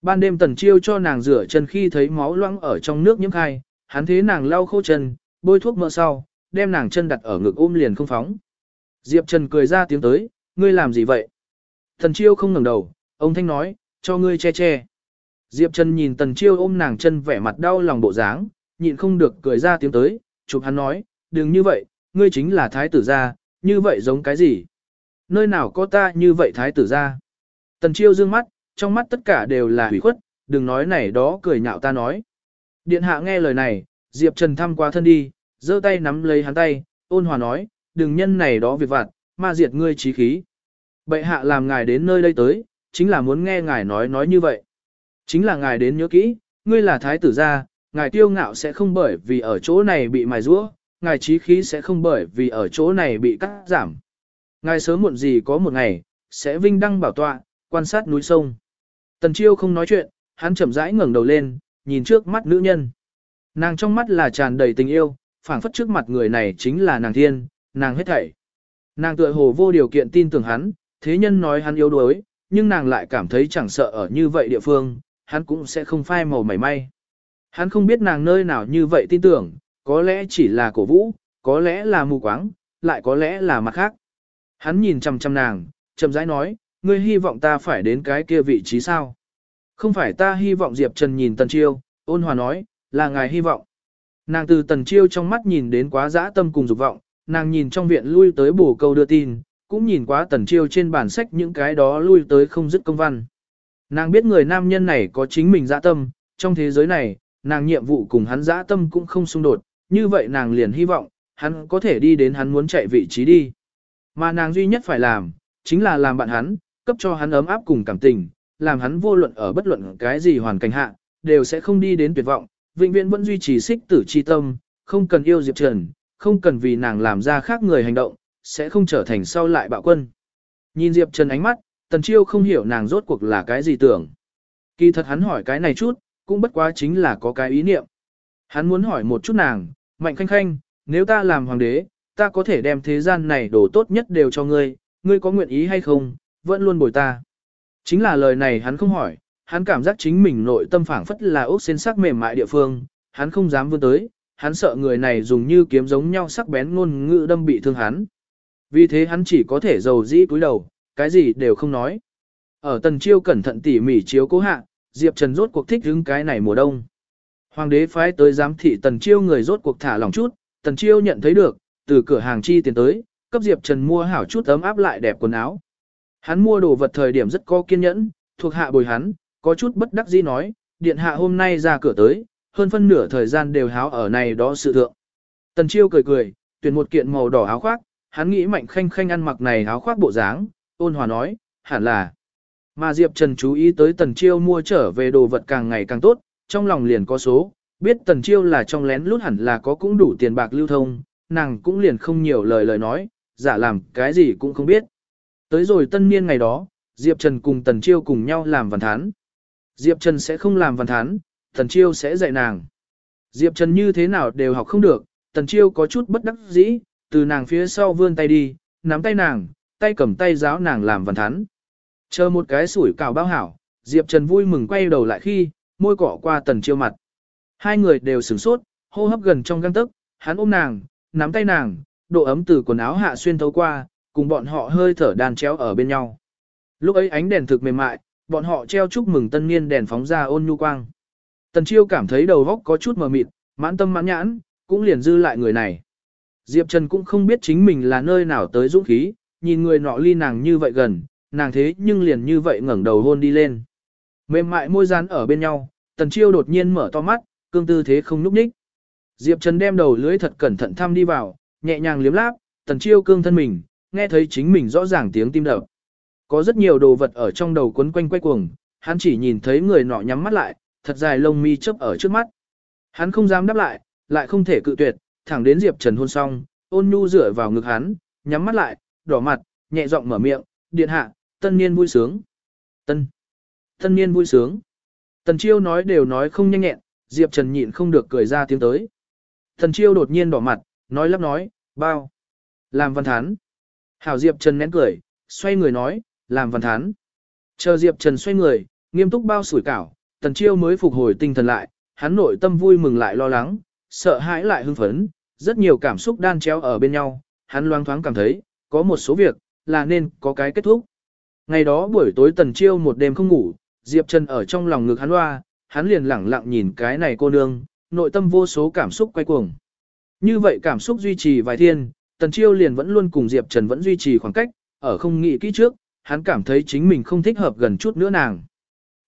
Ban đêm tần chiêu cho nàng rửa chân khi thấy máu loãng ở trong nước nhiễm khai, hắn thế nàng lau khô chân, bôi thuốc mỡ sau, đem nàng chân đặt ở ngực ôm liền không phóng. Diệp Trần cười ra tiếng tới, ngươi làm gì vậy? Thần chiêu không ngẩng đầu, ông thanh nói, cho ngươi che che. Diệp Trần nhìn tần chiêu ôm nàng chân vẻ mặt đau lòng bộ dáng, nhịn không được cười ra tiếng tới, chụp hắn nói, đừng như vậy, ngươi chính là thái tử gia, như vậy giống cái gì? Nơi nào có ta như vậy thái tử gia? Tần chiêu dương mắt, trong mắt tất cả đều là hủy khuất, đừng nói này đó cười nhạo ta nói. Điện hạ nghe lời này, Diệp Trần thăm qua thân đi, giơ tay nắm lấy hắn tay, ôn hòa nói, đừng nhân này đó việc vặt, ma diệt ngươi trí khí. Bệ hạ làm ngài đến nơi đây tới, chính là muốn nghe ngài nói nói như vậy. Chính là ngài đến nhớ kỹ, ngươi là thái tử gia, ngài tiêu ngạo sẽ không bởi vì ở chỗ này bị mài rũa, ngài trí khí sẽ không bởi vì ở chỗ này bị cắt giảm. Ngài sớm muộn gì có một ngày, sẽ vinh đăng bảo tọa, quan sát núi sông. Tần Chiêu không nói chuyện, hắn chậm rãi ngẩng đầu lên, nhìn trước mắt nữ nhân. Nàng trong mắt là tràn đầy tình yêu, phảng phất trước mặt người này chính là nàng thiên, nàng hết thảy. Nàng tựa hồ vô điều kiện tin tưởng hắn, thế nhân nói hắn yếu đuối, nhưng nàng lại cảm thấy chẳng sợ ở như vậy địa phương, hắn cũng sẽ không phai màu mảy may. Hắn không biết nàng nơi nào như vậy tin tưởng, có lẽ chỉ là cổ vũ, có lẽ là mù quáng, lại có lẽ là mặt khác. Hắn nhìn chăm chăm nàng, chậm rãi nói, ngươi hy vọng ta phải đến cái kia vị trí sao? Không phải ta hy vọng Diệp Trần nhìn Tần Chiêu, ôn hòa nói, là ngài hy vọng. Nàng từ Tần Chiêu trong mắt nhìn đến quá dã tâm cùng dục vọng, nàng nhìn trong viện lui tới bổ câu đưa tin, cũng nhìn quá tần chiêu trên bản sách những cái đó lui tới không dứt công văn. Nàng biết người nam nhân này có chính mình dã tâm, trong thế giới này, nàng nhiệm vụ cùng hắn dã tâm cũng không xung đột, như vậy nàng liền hy vọng, hắn có thể đi đến hắn muốn chạy vị trí đi. Mà nàng duy nhất phải làm, chính là làm bạn hắn, cấp cho hắn ấm áp cùng cảm tình, làm hắn vô luận ở bất luận cái gì hoàn cảnh hạ, đều sẽ không đi đến tuyệt vọng, vĩnh viễn vẫn duy trì xích tử chi tâm, không cần yêu Diệp Trần, không cần vì nàng làm ra khác người hành động, sẽ không trở thành sau lại bạo quân. Nhìn Diệp Trần ánh mắt, Tần Chiêu không hiểu nàng rốt cuộc là cái gì tưởng. Kỳ thật hắn hỏi cái này chút, cũng bất quá chính là có cái ý niệm. Hắn muốn hỏi một chút nàng, Mạnh Khanh Khanh, nếu ta làm hoàng đế, ta có thể đem thế gian này đồ tốt nhất đều cho ngươi, ngươi có nguyện ý hay không, vẫn luôn bồi ta. Chính là lời này hắn không hỏi, hắn cảm giác chính mình nội tâm phảng phất là ốc xên sắc mềm mại địa phương, hắn không dám vươn tới, hắn sợ người này dùng như kiếm giống nhau sắc bén ngôn ngữ đâm bị thương hắn. Vì thế hắn chỉ có thể dầu dĩ cúi đầu, cái gì đều không nói. Ở tần chiêu cẩn thận tỉ mỉ chiếu cố hạ, Diệp Trần rốt cuộc thích hứng cái này mùa đông. Hoàng đế phái tới giám thị tần chiêu người rốt cuộc thả lòng chút, tần chiêu nhận thấy được, từ cửa hàng chi tiền tới, cấp Diệp Trần mua hảo chút ấm áp lại đẹp quần áo. Hắn mua đồ vật thời điểm rất có kiên nhẫn, thuộc hạ bồi hắn, có chút bất đắc dĩ nói, điện hạ hôm nay ra cửa tới, hơn phân nửa thời gian đều háo ở này đó sự thượng. Tần chiêu cười cười, tuyển một kiện màu đỏ áo khoác, hắn nghĩ mạnh khanh khanh ăn mặc này áo khoác bộ dáng, ôn hòa nói, hẳn là. Mà Diệp Trần chú ý tới Tần Chiêu mua trở về đồ vật càng ngày càng tốt, trong lòng liền có số, biết Tần Chiêu là trong lén lút hẳn là có cũng đủ tiền bạc lưu thông, nàng cũng liền không nhiều lời lời nói, giả làm cái gì cũng không biết. Tới rồi tân niên ngày đó, Diệp Trần cùng Tần Chiêu cùng nhau làm văn thán. Diệp Trần sẽ không làm văn thán, Tần Chiêu sẽ dạy nàng. Diệp Trần như thế nào đều học không được, Tần Chiêu có chút bất đắc dĩ, từ nàng phía sau vươn tay đi, nắm tay nàng, tay cầm tay giáo nàng làm văn thắn Chờ một cái sủi cào bao hảo, Diệp Trần vui mừng quay đầu lại khi, môi cọ qua Tần Chiêu mặt. Hai người đều sửng sốt, hô hấp gần trong găng tức, hắn ôm nàng, nắm tay nàng, độ ấm từ quần áo hạ xuyên thấu qua, cùng bọn họ hơi thở đàn chéo ở bên nhau. Lúc ấy ánh đèn thực mềm mại, bọn họ treo chúc mừng tân niên đèn phóng ra ôn nhu quang. Tần Chiêu cảm thấy đầu óc có chút mờ mịt, mãn tâm mãn nhãn, cũng liền dư lại người này. Diệp Trần cũng không biết chính mình là nơi nào tới dũng khí, nhìn người nọ ly nàng như vậy gần, nàng thế nhưng liền như vậy ngẩng đầu hôn đi lên. Mềm mại môi rán ở bên nhau, Tần Chiêu đột nhiên mở to mắt, cương tư thế không núp ních. Diệp Trần đem đầu lưới thật cẩn thận thăm đi vào, nhẹ nhàng liếm láp, Tần Chiêu cương thân mình, nghe thấy chính mình rõ ràng tiếng tim đập. Có rất nhiều đồ vật ở trong đầu quấn quanh quay cuồng, hắn chỉ nhìn thấy người nọ nhắm mắt lại, thật dài lông mi chớp ở trước mắt. Hắn không dám đáp lại, lại không thể cự tuyệt, thẳng đến Diệp Trần hôn xong, ôn nhu dựa vào ngực hắn, nhắm mắt lại, đỏ mặt, nhẹ giọng mở miệng, điện hạ, tân niên vui sướng. Tân. Tân niên vui sướng. Tần Chiêu nói đều nói không nhanh nhẹn, Diệp Trần nhịn không được cười ra tiếng tới. Tần Chiêu đột nhiên đỏ mặt, nói lắp nói, bao. Làm văn thán. Hảo Diệp Trần nén cười, xoay người nói, làm văn thán. Chờ Diệp Trần xoay người, nghiêm túc bao sủi cảo, Tần Chiêu mới phục hồi tinh thần lại, hắn nội tâm vui mừng lại lo lắng, sợ hãi lại hưng phấn, rất nhiều cảm xúc đan chéo ở bên nhau, hắn loang thoáng cảm thấy, có một số việc, là nên có cái kết thúc. Ngày đó buổi tối Tần Chiêu một đêm không ngủ, Diệp Trần ở trong lòng ngực hắn loa, hắn liền lẳng lặng nhìn cái này cô nương, nội tâm vô số cảm xúc quay cuồng. Như vậy cảm xúc duy trì vài thiên, Tần Chiêu liền vẫn luôn cùng Diệp Trần vẫn duy trì khoảng cách, ở không nghĩ kỹ trước, hắn cảm thấy chính mình không thích hợp gần chút nữa nàng.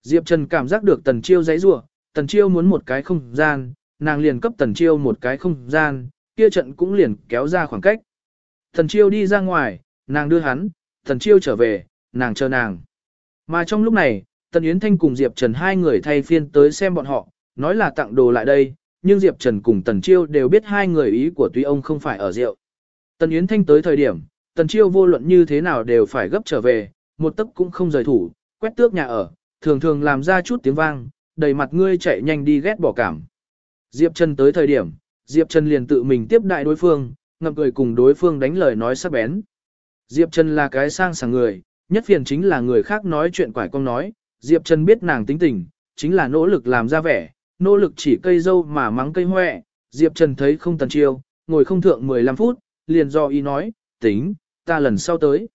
Diệp Trần cảm giác được Tần Chiêu giấy rủa, Tần Chiêu muốn một cái không gian, nàng liền cấp Tần Chiêu một cái không gian, kia trận cũng liền kéo ra khoảng cách. Thần Chiêu đi ra ngoài, nàng đưa hắn, Thần Chiêu trở về, nàng chờ nàng. Mà trong lúc này, Tần Yến Thanh cùng Diệp Trần hai người thay phiên tới xem bọn họ, nói là tặng đồ lại đây, nhưng Diệp Trần cùng Tần Chiêu đều biết hai người ý của Tuy ông không phải ở rượu. Tần Yến Thanh tới thời điểm, Tần Chiêu vô luận như thế nào đều phải gấp trở về, một tấc cũng không rời thủ, quét tước nhà ở, thường thường làm ra chút tiếng vang, đầy mặt ngươi chạy nhanh đi ghét bỏ cảm. Diệp Trần tới thời điểm, Diệp Trần liền tự mình tiếp đại đối phương, ngậm cười cùng đối phương đánh lời nói sắc bén. Diệp Trần là cái sang sảng người, nhất phiền chính là người khác nói chuyện quải công nói, Diệp Trần biết nàng tính tình, chính là nỗ lực làm ra vẻ, nỗ lực chỉ cây dâu mà mắng cây hoẹ. Diệp Trần thấy không tần chiêu, ngồi không thượng 15 phút, liền do ý nói, tính, ta lần sau tới.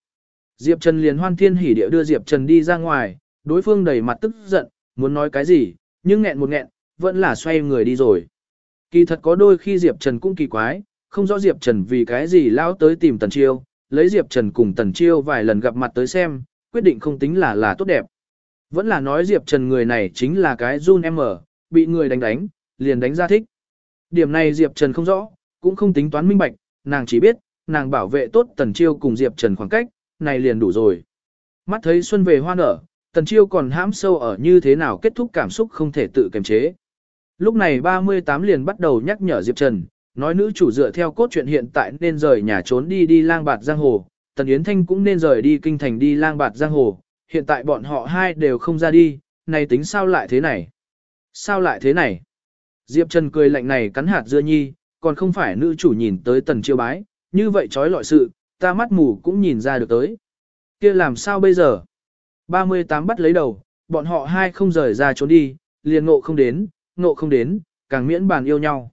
Diệp Trần liền hoan thiên hỉ địa đưa Diệp Trần đi ra ngoài, đối phương đầy mặt tức giận, muốn nói cái gì, nhưng nghẹn một nghẹn, vẫn là xoay người đi rồi. Kỳ thật có đôi khi Diệp Trần cũng kỳ quái, không rõ Diệp Trần vì cái gì lao tới tìm Tần Chiêu, lấy Diệp Trần cùng Tần Chiêu vài lần gặp mặt tới xem, quyết định không tính là là tốt đẹp. Vẫn là nói Diệp Trần người này chính là cái run em ở, bị người đánh đánh, liền đánh ra thích. Điểm này Diệp Trần không rõ, cũng không tính toán minh bạch, nàng chỉ biết, nàng bảo vệ tốt Tần Chiêu cùng Diệp Trần khoảng cách, này liền đủ rồi. Mắt thấy xuân về hoa nở, Tần Chiêu còn hãm sâu ở như thế nào kết thúc cảm xúc không thể tự kiềm chế. Lúc này 38 liền bắt đầu nhắc nhở Diệp Trần, nói nữ chủ dựa theo cốt truyện hiện tại nên rời nhà trốn đi đi lang bạt giang hồ, Tần Yến Thanh cũng nên rời đi kinh thành đi lang bạt giang hồ, hiện tại bọn họ hai đều không ra đi, này tính sao lại thế này? Sao lại thế này? Diệp Trần cười lạnh này cắn hạt dưa nhi, còn không phải nữ chủ nhìn tới tần chiêu bái, như vậy trói lọi sự, ta mắt mù cũng nhìn ra được tới. kia làm sao bây giờ? 38 bắt lấy đầu, bọn họ hai không rời ra trốn đi, liền ngộ không đến, ngộ không đến, càng miễn bàn yêu nhau.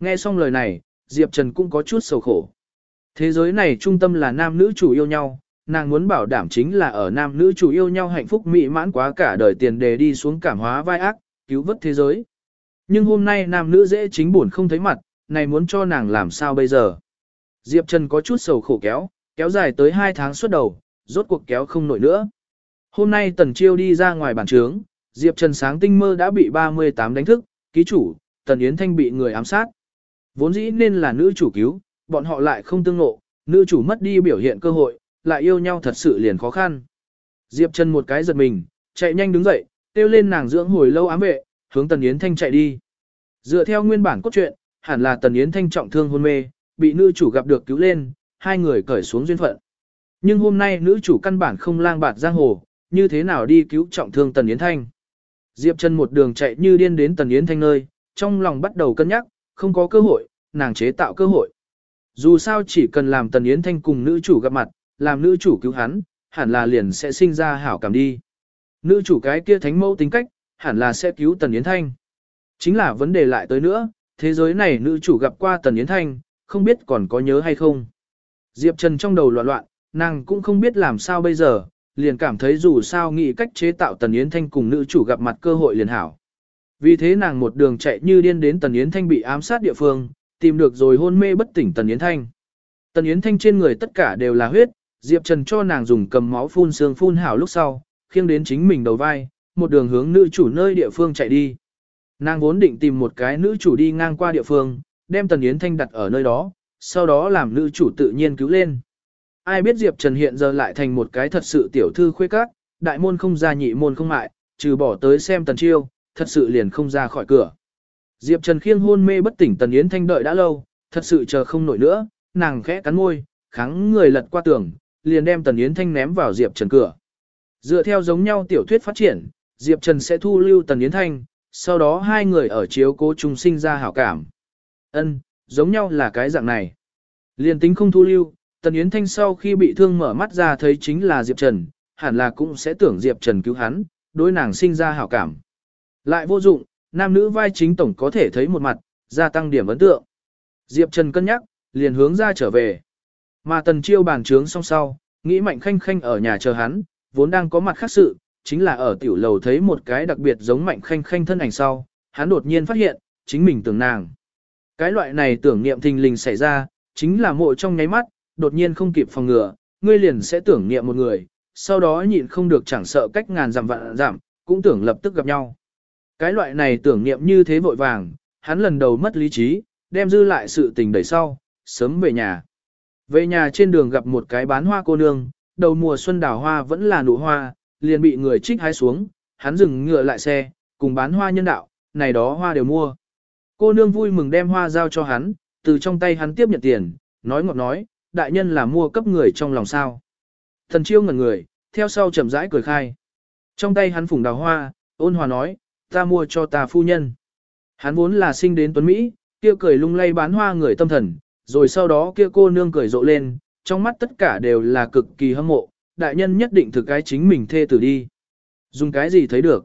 Nghe xong lời này, Diệp Trần cũng có chút sầu khổ. Thế giới này trung tâm là nam nữ chủ yêu nhau, nàng muốn bảo đảm chính là ở nam nữ chủ yêu nhau hạnh phúc mỹ mãn quá cả đời tiền đề đi xuống cảm hóa vai ác, cứu vớt thế giới. Nhưng hôm nay nam nữ dễ chính buồn không thấy mặt, này muốn cho nàng làm sao bây giờ. Diệp Trần có chút sầu khổ kéo, kéo dài tới 2 tháng suốt đầu, rốt cuộc kéo không nổi nữa. Hôm nay Tần Chiêu đi ra ngoài bàn trướng, Diệp Trần sáng tinh mơ đã bị 38 đánh thức, ký chủ, Tần Yến Thanh bị người ám sát. Vốn dĩ nên là nữ chủ cứu, bọn họ lại không tương ngộ, nữ chủ mất đi biểu hiện cơ hội, lại yêu nhau thật sự liền khó khăn. Diệp Trần một cái giật mình, chạy nhanh đứng dậy, kêu lên nàng dưỡng hồi lâu ám vệ, hướng Tần Yến Thanh chạy đi. Dựa theo nguyên bản cốt truyện, hẳn là Tần Yến Thanh trọng thương hôn mê, bị nữ chủ gặp được cứu lên, hai người cởi xuống duyên phận. Nhưng hôm nay nữ chủ căn bản không lang bạt giang hồ, như thế nào đi cứu trọng thương Tần Yến Thanh. Diệp Trần một đường chạy như điên đến Tần Yến Thanh nơi, trong lòng bắt đầu cân nhắc, không có cơ hội, nàng chế tạo cơ hội. Dù sao chỉ cần làm Tần Yến Thanh cùng nữ chủ gặp mặt, làm nữ chủ cứu hắn, hẳn là liền sẽ sinh ra hảo cảm đi. Nữ chủ cái kia thánh mẫu tính cách, hẳn là sẽ cứu Tần Yến Thanh. Chính là vấn đề lại tới nữa, thế giới này nữ chủ gặp qua Tần Yến Thanh, không biết còn có nhớ hay không. Diệp Trần trong đầu loạn loạn, nàng cũng không biết làm sao bây giờ, liền cảm thấy dù sao nghĩ cách chế tạo Tần Yến Thanh cùng nữ chủ gặp mặt cơ hội liền hảo. Vì thế nàng một đường chạy như điên đến Tần Yến Thanh bị ám sát địa phương, tìm được rồi hôn mê bất tỉnh Tần Yến Thanh. Tần Yến Thanh trên người tất cả đều là huyết, Diệp Trần cho nàng dùng cầm máu phun xương phun hảo lúc sau, khiêng đến chính mình đầu vai, một đường hướng nữ chủ nơi địa phương chạy đi. Nàng vốn định tìm một cái nữ chủ đi ngang qua địa phương, đem Tần Yến Thanh đặt ở nơi đó, sau đó làm nữ chủ tự nhiên cứu lên. Ai biết Diệp Trần hiện giờ lại thành một cái thật sự tiểu thư khuê các, đại môn không ra nhị môn không mại, trừ bỏ tới xem Tần Chiêu, thật sự liền không ra khỏi cửa. Diệp Trần khiêng hôn mê bất tỉnh Tần Yến Thanh đợi đã lâu, thật sự chờ không nổi nữa, nàng khẽ cắn môi, kháng người lật qua tường, liền đem Tần Yến Thanh ném vào Diệp Trần cửa. Dựa theo giống nhau tiểu thuyết phát triển, Diệp Trần sẽ thu lưu Tần Yến Thanh, sau đó hai người ở chiếu cố chung sinh ra hảo cảm. Ân, giống nhau là cái dạng này. liền tính không thu lưu, Tần Yến Thanh sau khi bị thương mở mắt ra thấy chính là Diệp Trần, hẳn là cũng sẽ tưởng Diệp Trần cứu hắn, đối nàng sinh ra hảo cảm. Lại vô dụng, nam nữ vai chính tổng có thể thấy một mặt, gia tăng điểm ấn tượng. Diệp Trần cân nhắc, liền hướng ra trở về. Mà Tần Chiêu bàn trướng xong sau, nghĩ Mạnh Khanh Khanh ở nhà chờ hắn, vốn đang có mặt khác sự, chính là ở tiểu lầu thấy một cái đặc biệt giống Mạnh Khanh Khanh thân ảnh sau, hắn đột nhiên phát hiện, chính mình tưởng nàng. Cái loại này tưởng niệm thình lình xảy ra, chính là mộ trong nháy mắt, đột nhiên không kịp phòng ngừa, ngươi liền sẽ tưởng niệm một người, sau đó nhịn không được chẳng sợ cách ngàn dặm vạn giảm, cũng tưởng lập tức gặp nhau. Cái loại này tưởng niệm như thế vội vàng, hắn lần đầu mất lý trí, đem dư lại sự tình đẩy sau, sớm về nhà. Về nhà trên đường gặp một cái bán hoa cô nương, đầu mùa xuân đào hoa vẫn là nụ hoa, liền bị người trích hái xuống, hắn dừng ngựa lại xe, cùng bán hoa nhân đạo, này đó hoa đều mua. Cô nương vui mừng đem hoa giao cho hắn, từ trong tay hắn tiếp nhận tiền, nói ngọt nói, đại nhân là mua cấp người trong lòng sao. Thần chiêu ngẩn người, theo sau chậm rãi cười khai. Trong tay hắn phủng đào hoa, ôn hòa nói, ta mua cho ta phu nhân. Hắn vốn là sinh đến tuấn Mỹ, kia cười lung lay bán hoa người tâm thần, rồi sau đó kia cô nương cười rộ lên, trong mắt tất cả đều là cực kỳ hâm mộ, đại nhân nhất định thực cái chính mình thê tử đi. Dùng cái gì thấy được?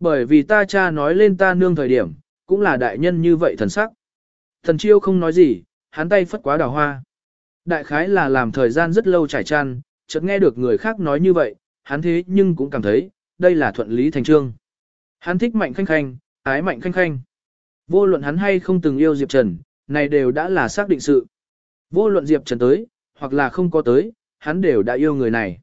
Bởi vì ta cha nói lên ta nương thời điểm, cũng là đại nhân như vậy thần sắc. Thần chiêu không nói gì, hắn tay phất quá đào hoa. Đại khái là làm thời gian rất lâu trải chăn, chợt nghe được người khác nói như vậy, hắn thế nhưng cũng cảm thấy, đây là thuận lý thành trương. Hắn thích mạnh khanh khanh, ái mạnh khanh khanh. Vô luận hắn hay không từng yêu Diệp Trần, này đều đã là xác định sự. Vô luận Diệp Trần tới, hoặc là không có tới, hắn đều đã yêu người này.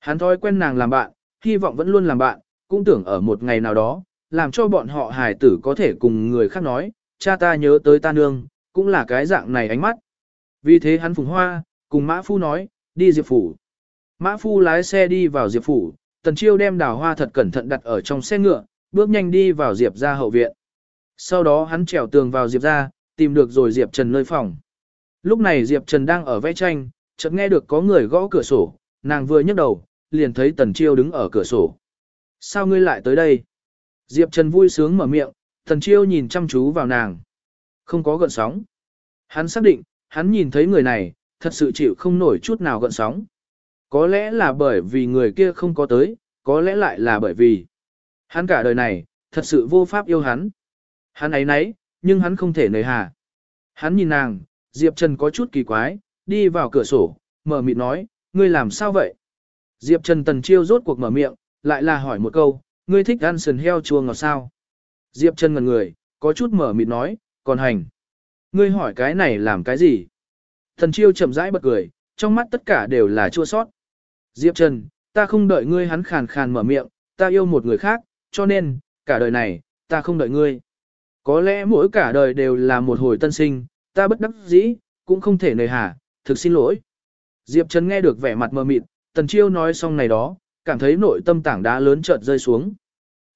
Hắn thói quen nàng làm bạn, hy vọng vẫn luôn làm bạn, cũng tưởng ở một ngày nào đó, làm cho bọn họ hài tử có thể cùng người khác nói, cha ta nhớ tới ta nương, cũng là cái dạng này ánh mắt. Vì thế hắn phùng hoa, cùng Mã Phu nói, đi Diệp Phủ. Mã Phu lái xe đi vào Diệp Phủ, Tần Chiêu đem đào hoa thật cẩn thận đặt ở trong xe ngựa, bước nhanh đi vào Diệp ra hậu viện. Sau đó hắn trèo tường vào Diệp ra, tìm được rồi Diệp Trần nơi phòng. Lúc này Diệp Trần đang ở vẽ tranh, chợt nghe được có người gõ cửa sổ, nàng vừa nhấc đầu, liền thấy Tần Chiêu đứng ở cửa sổ. Sao ngươi lại tới đây? Diệp Trần vui sướng mở miệng, Tần Chiêu nhìn chăm chú vào nàng. Không có gợn sóng. Hắn xác định, hắn nhìn thấy người này, thật sự chịu không nổi chút nào gợn sóng. Có lẽ là bởi vì người kia không có tới, có lẽ lại là bởi vì hắn cả đời này, thật sự vô pháp yêu hắn. Hắn ấy nấy, nhưng hắn không thể nời hà. Hắn nhìn nàng, Diệp Trần có chút kỳ quái, đi vào cửa sổ, mở miệng nói, ngươi làm sao vậy? Diệp Trần tần chiêu rốt cuộc mở miệng, lại là hỏi một câu, ngươi thích ăn sườn heo chua ngọt sao? Diệp Trần ngần người, có chút mở miệng nói, còn hành. Ngươi hỏi cái này làm cái gì? Thần chiêu chậm rãi bật cười, trong mắt tất cả đều là chua sót. Diệp Trần, ta không đợi ngươi hắn khàn khàn mở miệng, ta yêu một người khác, cho nên, cả đời này, ta không đợi ngươi. Có lẽ mỗi cả đời đều là một hồi tân sinh, ta bất đắc dĩ, cũng không thể nề hà, thực xin lỗi. Diệp Trần nghe được vẻ mặt mờ mịt, Tần Chiêu nói xong này đó, cảm thấy nội tâm tảng đá lớn chợt rơi xuống.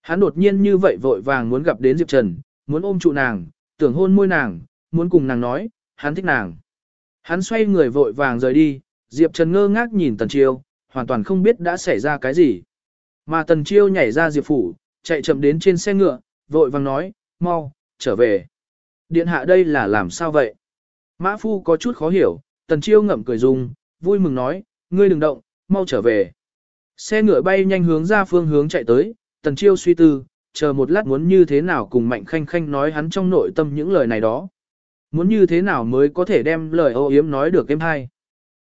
Hắn đột nhiên như vậy vội vàng muốn gặp đến Diệp Trần, muốn ôm trụ nàng, tưởng hôn môi nàng, muốn cùng nàng nói, hắn thích nàng. Hắn xoay người vội vàng rời đi, Diệp Trần ngơ ngác nhìn Tần Chiêu, hoàn toàn không biết đã xảy ra cái gì. Mà Tần Chiêu nhảy ra Diệp Phủ, chạy chậm đến trên xe ngựa, vội vàng nói, mau, trở về. Điện hạ đây là làm sao vậy? Mã Phu có chút khó hiểu, Tần Chiêu ngậm cười dùng, vui mừng nói, ngươi đừng động, mau trở về. Xe ngựa bay nhanh hướng ra phương hướng chạy tới, Tần Chiêu suy tư, chờ một lát muốn như thế nào cùng Mạnh Khanh Khanh nói hắn trong nội tâm những lời này đó. Muốn như thế nào mới có thể đem lời ô yếm nói được em hay.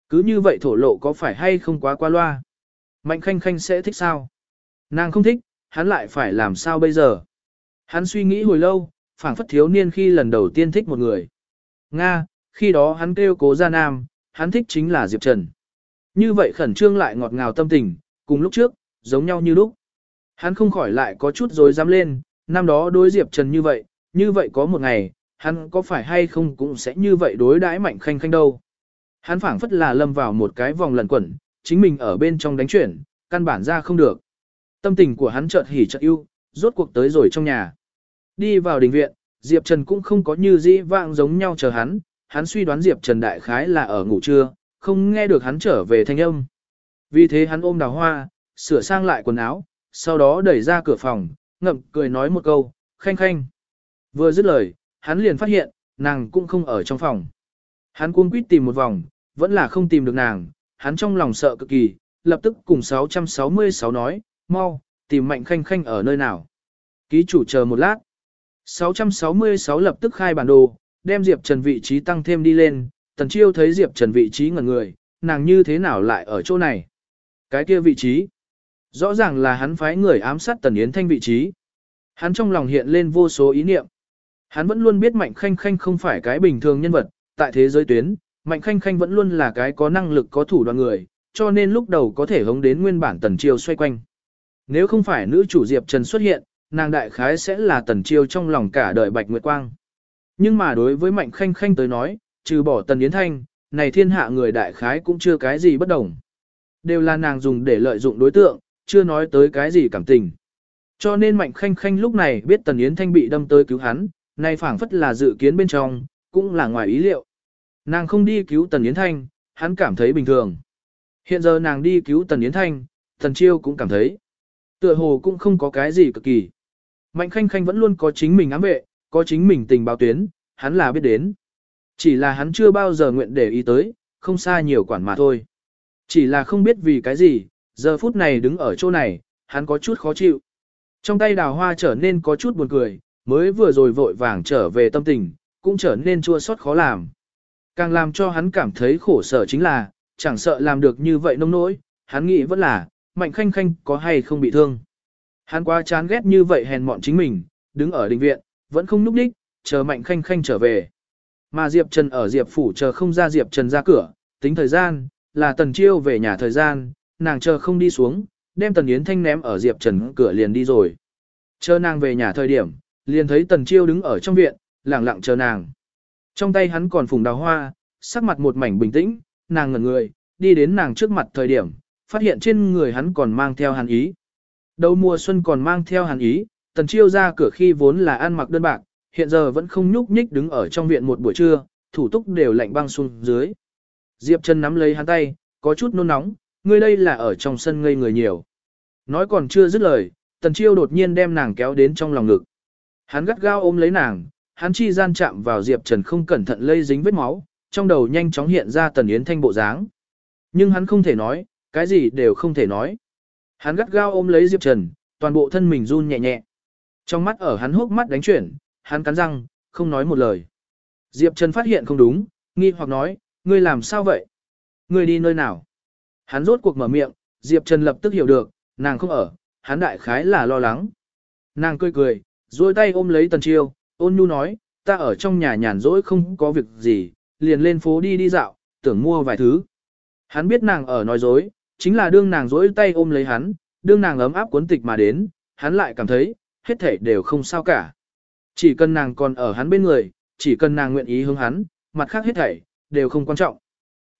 Cứ như vậy thổ lộ có phải hay không quá qua loa. Mạnh Khanh Khanh sẽ thích sao? Nàng không thích, hắn lại phải làm sao bây giờ? Hắn suy nghĩ hồi lâu, phảng phất thiếu niên khi lần đầu tiên thích một người. Nga, khi đó hắn kêu cố gia nam, hắn thích chính là Diệp Trần. Như vậy khẩn trương lại ngọt ngào tâm tình, cùng lúc trước, giống nhau như lúc. Hắn không khỏi lại có chút rồi dám lên, năm đó đối Diệp Trần như vậy, như vậy có một ngày, hắn có phải hay không cũng sẽ như vậy đối đãi mạnh khanh khanh đâu. Hắn phảng phất là lâm vào một cái vòng lẩn quẩn, chính mình ở bên trong đánh chuyển, căn bản ra không được. Tâm tình của hắn chợt hỉ chợt ưu, rốt cuộc tới rồi trong nhà. Đi vào đình viện, Diệp Trần cũng không có như dĩ vãng giống nhau chờ hắn, hắn suy đoán Diệp Trần đại khái là ở ngủ trưa, không nghe được hắn trở về thanh âm. Vì thế hắn ôm đào hoa, sửa sang lại quần áo, sau đó đẩy ra cửa phòng, ngậm cười nói một câu, khanh khanh. Vừa dứt lời, hắn liền phát hiện, nàng cũng không ở trong phòng. Hắn cuống quýt tìm một vòng, vẫn là không tìm được nàng, hắn trong lòng sợ cực kỳ, lập tức cùng 666 nói, mau, tìm mạnh khanh khanh ở nơi nào. Ký chủ chờ một lát. 666 lập tức khai bản đồ, đem Diệp Trần vị trí tăng thêm đi lên, Tần Chiêu thấy Diệp Trần vị trí ngẩn người, nàng như thế nào lại ở chỗ này? Cái kia vị trí. Rõ ràng là hắn phái người ám sát Tần Yến Thanh vị trí. Hắn trong lòng hiện lên vô số ý niệm. Hắn vẫn luôn biết Mạnh Khanh Khanh không phải cái bình thường nhân vật, tại thế giới tuyến, Mạnh Khanh Khanh vẫn luôn là cái có năng lực có thủ đoạn người, cho nên lúc đầu có thể hống đến nguyên bản Tần Chiêu xoay quanh. Nếu không phải nữ chủ Diệp Trần xuất hiện, nàng đại khái sẽ là Tần Chiêu trong lòng cả đời Bạch Nguyệt Quang. Nhưng mà đối với Mạnh Khanh Khanh tới nói, trừ bỏ Tần Yến Thanh, này thiên hạ người đại khái cũng chưa cái gì bất đồng. Đều là nàng dùng để lợi dụng đối tượng, chưa nói tới cái gì cảm tình. Cho nên Mạnh Khanh Khanh lúc này biết Tần Yến Thanh bị đâm tới cứu hắn, này phảng phất là dự kiến bên trong, cũng là ngoài ý liệu. Nàng không đi cứu Tần Yến Thanh, hắn cảm thấy bình thường. Hiện giờ nàng đi cứu Tần Yến Thanh, Tần Chiêu cũng cảm thấy. Tựa hồ cũng không có cái gì cực kỳ. Mạnh Khanh Khanh vẫn luôn có chính mình ám vệ, có chính mình tình báo tuyến, hắn là biết đến. Chỉ là hắn chưa bao giờ nguyện để ý tới, không xa nhiều quản mà thôi. Chỉ là không biết vì cái gì, giờ phút này đứng ở chỗ này, hắn có chút khó chịu. Trong tay đào hoa trở nên có chút buồn cười, mới vừa rồi vội vàng trở về tâm tình, cũng trở nên chua xót khó làm. Càng làm cho hắn cảm thấy khổ sở chính là, chẳng sợ làm được như vậy nông nỗi, hắn nghĩ vẫn là, mạnh khanh khanh có hay không bị thương. Hắn quá chán ghét như vậy hèn mọn chính mình, đứng ở đình viện, vẫn không núp đích, chờ mạnh khanh khanh trở về. Mà Diệp Trần ở Diệp Phủ chờ không ra Diệp Trần ra cửa, tính thời gian, là Tần Chiêu về nhà thời gian, nàng chờ không đi xuống, đem Tần Yến Thanh ném ở Diệp Trần cửa liền đi rồi. Chờ nàng về nhà thời điểm, liền thấy Tần Chiêu đứng ở trong viện, lặng lặng chờ nàng. Trong tay hắn còn phùng đào hoa, sắc mặt một mảnh bình tĩnh, nàng ngẩn người, đi đến nàng trước mặt thời điểm, phát hiện trên người hắn còn mang theo hàn ý. Đầu mùa xuân còn mang theo hàn ý, Tần Chiêu ra cửa khi vốn là ăn mặc đơn bạc, hiện giờ vẫn không nhúc nhích đứng ở trong viện một buổi trưa, thủ túc đều lạnh băng xuống dưới. Diệp Trần nắm lấy hắn tay, có chút nôn nóng, ngươi đây là ở trong sân ngây người nhiều. Nói còn chưa dứt lời, Tần Chiêu đột nhiên đem nàng kéo đến trong lòng ngực. Hắn gắt gao ôm lấy nàng, hắn chi gian chạm vào Diệp Trần không cẩn thận lây dính vết máu, trong đầu nhanh chóng hiện ra Tần Yến Thanh bộ dáng. Nhưng hắn không thể nói, cái gì đều không thể nói. Hắn gắt gao ôm lấy Diệp Trần, toàn bộ thân mình run nhẹ nhẹ. Trong mắt ở hắn hốc mắt đánh chuyển, hắn cắn răng, không nói một lời. Diệp Trần phát hiện không đúng, nghi hoặc nói, ngươi làm sao vậy? Ngươi đi nơi nào? Hắn rốt cuộc mở miệng, Diệp Trần lập tức hiểu được, nàng không ở, hắn đại khái là lo lắng. Nàng cười cười, duỗi tay ôm lấy Tần Chiêu, ôn nhu nói, ta ở trong nhà nhàn rỗi không có việc gì, liền lên phố đi đi dạo, tưởng mua vài thứ. Hắn biết nàng ở nói dối, chính là đương nàng dỗi tay ôm lấy hắn, đương nàng ấm áp cuốn tịch mà đến, hắn lại cảm thấy, hết thể đều không sao cả. Chỉ cần nàng còn ở hắn bên người, chỉ cần nàng nguyện ý hướng hắn, mặt khác hết thảy, đều không quan trọng.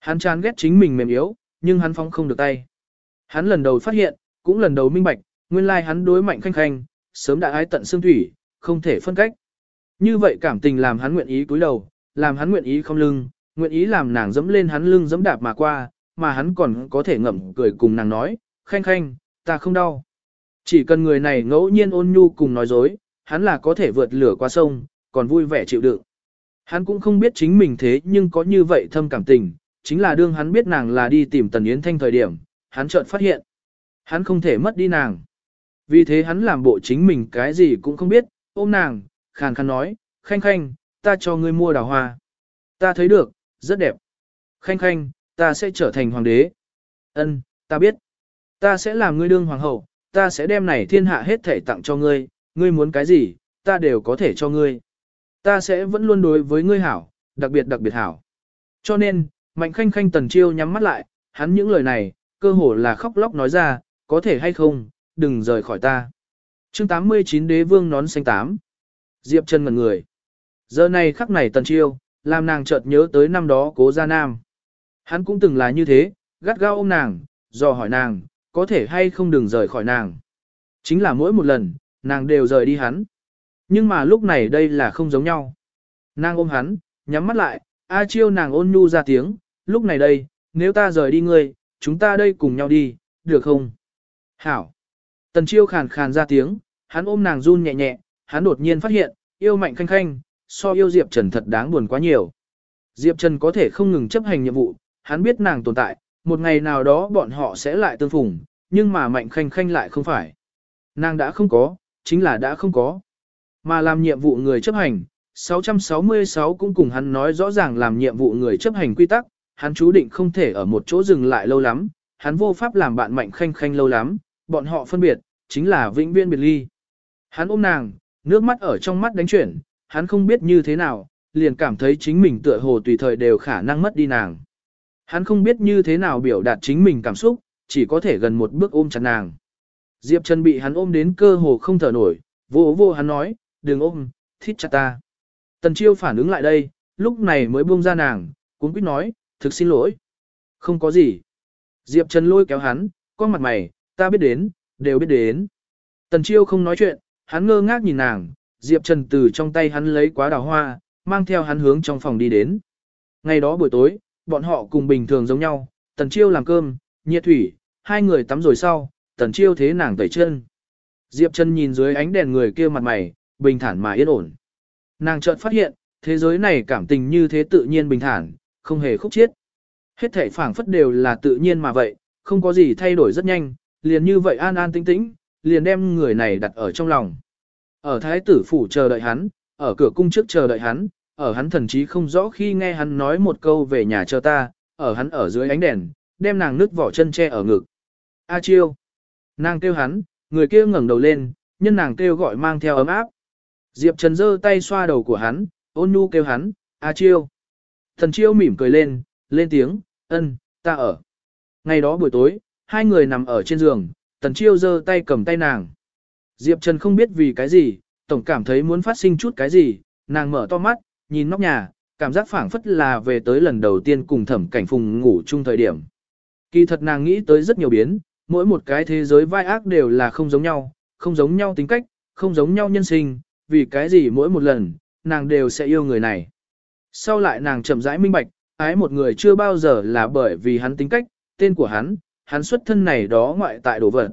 Hắn chán ghét chính mình mềm yếu, nhưng hắn phóng không được tay. Hắn lần đầu phát hiện, cũng lần đầu minh bạch, nguyên lai hắn đối mạnh khanh khanh, sớm đã ái tận xương thủy, không thể phân cách. Như vậy cảm tình làm hắn nguyện ý cúi đầu, làm hắn nguyện ý không lưng, nguyện ý làm nàng dẫm lên hắn lưng dẫm đạp mà qua, mà hắn còn có thể ngậm cười cùng nàng nói, khanh khanh, ta không đau. Chỉ cần người này ngẫu nhiên ôn nhu cùng nói dối, hắn là có thể vượt lửa qua sông, còn vui vẻ chịu đựng. Hắn cũng không biết chính mình thế nhưng có như vậy thâm cảm tình, chính là đương hắn biết nàng là đi tìm Tần Yến Thanh thời điểm, hắn chợt phát hiện. Hắn không thể mất đi nàng. Vì thế hắn làm bộ chính mình cái gì cũng không biết, ôm nàng, khàn khàn nói, khanh khanh, ta cho ngươi mua đào hoa. Ta thấy được, rất đẹp. Khanh khanh, ta sẽ trở thành hoàng đế. Ân, ta biết. Ta sẽ làm ngươi đương hoàng hậu, ta sẽ đem này thiên hạ hết thể tặng cho ngươi, ngươi muốn cái gì, ta đều có thể cho ngươi. Ta sẽ vẫn luôn đối với ngươi hảo, đặc biệt đặc biệt hảo. Cho nên, Mạnh Khanh Khanh Tần Chiêu nhắm mắt lại, hắn những lời này, cơ hồ là khóc lóc nói ra, có thể hay không, đừng rời khỏi ta. chương 89 đế vương nón xanh tám. Diệp chân ngẩn người. Giờ này khắc này Tần Chiêu, làm nàng chợt nhớ tới năm đó cố gia nam. Hắn cũng từng là như thế, gắt gao ôm nàng, dò hỏi nàng, có thể hay không đừng rời khỏi nàng. Chính là mỗi một lần, nàng đều rời đi hắn. Nhưng mà lúc này đây là không giống nhau. Nàng ôm hắn, nhắm mắt lại, A chiêu nàng ôn nhu ra tiếng, lúc này đây, nếu ta rời đi ngươi, chúng ta đây cùng nhau đi, được không? Hảo. Tần chiêu khàn khàn ra tiếng, hắn ôm nàng run nhẹ nhẹ, hắn đột nhiên phát hiện, yêu mạnh khanh khanh, so yêu Diệp Trần thật đáng buồn quá nhiều. Diệp Trần có thể không ngừng chấp hành nhiệm vụ, hắn biết nàng tồn tại, một ngày nào đó bọn họ sẽ lại tương phùng, nhưng mà mạnh khanh khanh lại không phải. Nàng đã không có, chính là đã không có. Mà làm nhiệm vụ người chấp hành, 666 cũng cùng hắn nói rõ ràng làm nhiệm vụ người chấp hành quy tắc, hắn chú định không thể ở một chỗ dừng lại lâu lắm, hắn vô pháp làm bạn mạnh khanh khanh lâu lắm, bọn họ phân biệt, chính là vĩnh viễn biệt ly. Hắn ôm nàng, nước mắt ở trong mắt đánh chuyển, hắn không biết như thế nào, liền cảm thấy chính mình tựa hồ tùy thời đều khả năng mất đi nàng. Hắn không biết như thế nào biểu đạt chính mình cảm xúc, chỉ có thể gần một bước ôm chặt nàng. Diệp Trần bị hắn ôm đến cơ hồ không thở nổi, vô vô hắn nói, đừng ôm, thít chặt ta. Tần Chiêu phản ứng lại đây, lúc này mới buông ra nàng, cuốn quýt nói, thực xin lỗi. Không có gì. Diệp Trần lôi kéo hắn, con mặt mày, ta biết đến, đều biết đến. Tần Chiêu không nói chuyện, hắn ngơ ngác nhìn nàng, Diệp Trần từ trong tay hắn lấy quá đào hoa, mang theo hắn hướng trong phòng đi đến. Ngày đó buổi tối, bọn họ cùng bình thường giống nhau, Tần Chiêu làm cơm, nhiệt thủy, hai người tắm rồi sau, Tần Chiêu thế nàng tẩy chân. Diệp Trần nhìn dưới ánh đèn người kia mặt mày, bình thản mà yên ổn. Nàng chợt phát hiện, thế giới này cảm tình như thế tự nhiên bình thản, không hề khúc chiết. Hết thảy phảng phất đều là tự nhiên mà vậy, không có gì thay đổi rất nhanh, liền như vậy an an tĩnh tĩnh, liền đem người này đặt ở trong lòng. Ở thái tử phủ chờ đợi hắn, ở cửa cung trước chờ đợi hắn, ở hắn thần chí không rõ khi nghe hắn nói một câu về nhà chờ ta, ở hắn ở dưới ánh đèn, đem nàng nứt vỏ chân che ở ngực. A chiêu. Nàng kêu hắn, người kia ngẩng đầu lên, nhân nàng kêu gọi mang theo ấm áp. Diệp Trần giơ tay xoa đầu của hắn, ôn nhu kêu hắn, A chiêu. Thần chiêu mỉm cười lên, lên tiếng, Ân, ta ở. Ngày đó buổi tối, hai người nằm ở trên giường, Tần Chiêu giơ tay cầm tay nàng. Diệp Trần không biết vì cái gì, tổng cảm thấy muốn phát sinh chút cái gì, nàng mở to mắt, nhìn nóc nhà, cảm giác phảng phất là về tới lần đầu tiên cùng thẩm cảnh phùng ngủ chung thời điểm. Kỳ thật nàng nghĩ tới rất nhiều biến, mỗi một cái thế giới vai ác đều là không giống nhau, không giống nhau tính cách, không giống nhau nhân sinh, vì cái gì mỗi một lần, nàng đều sẽ yêu người này. Sau lại nàng chậm rãi minh bạch, ái một người chưa bao giờ là bởi vì hắn tính cách, tên của hắn, hắn xuất thân này đó ngoại tại đồ vật.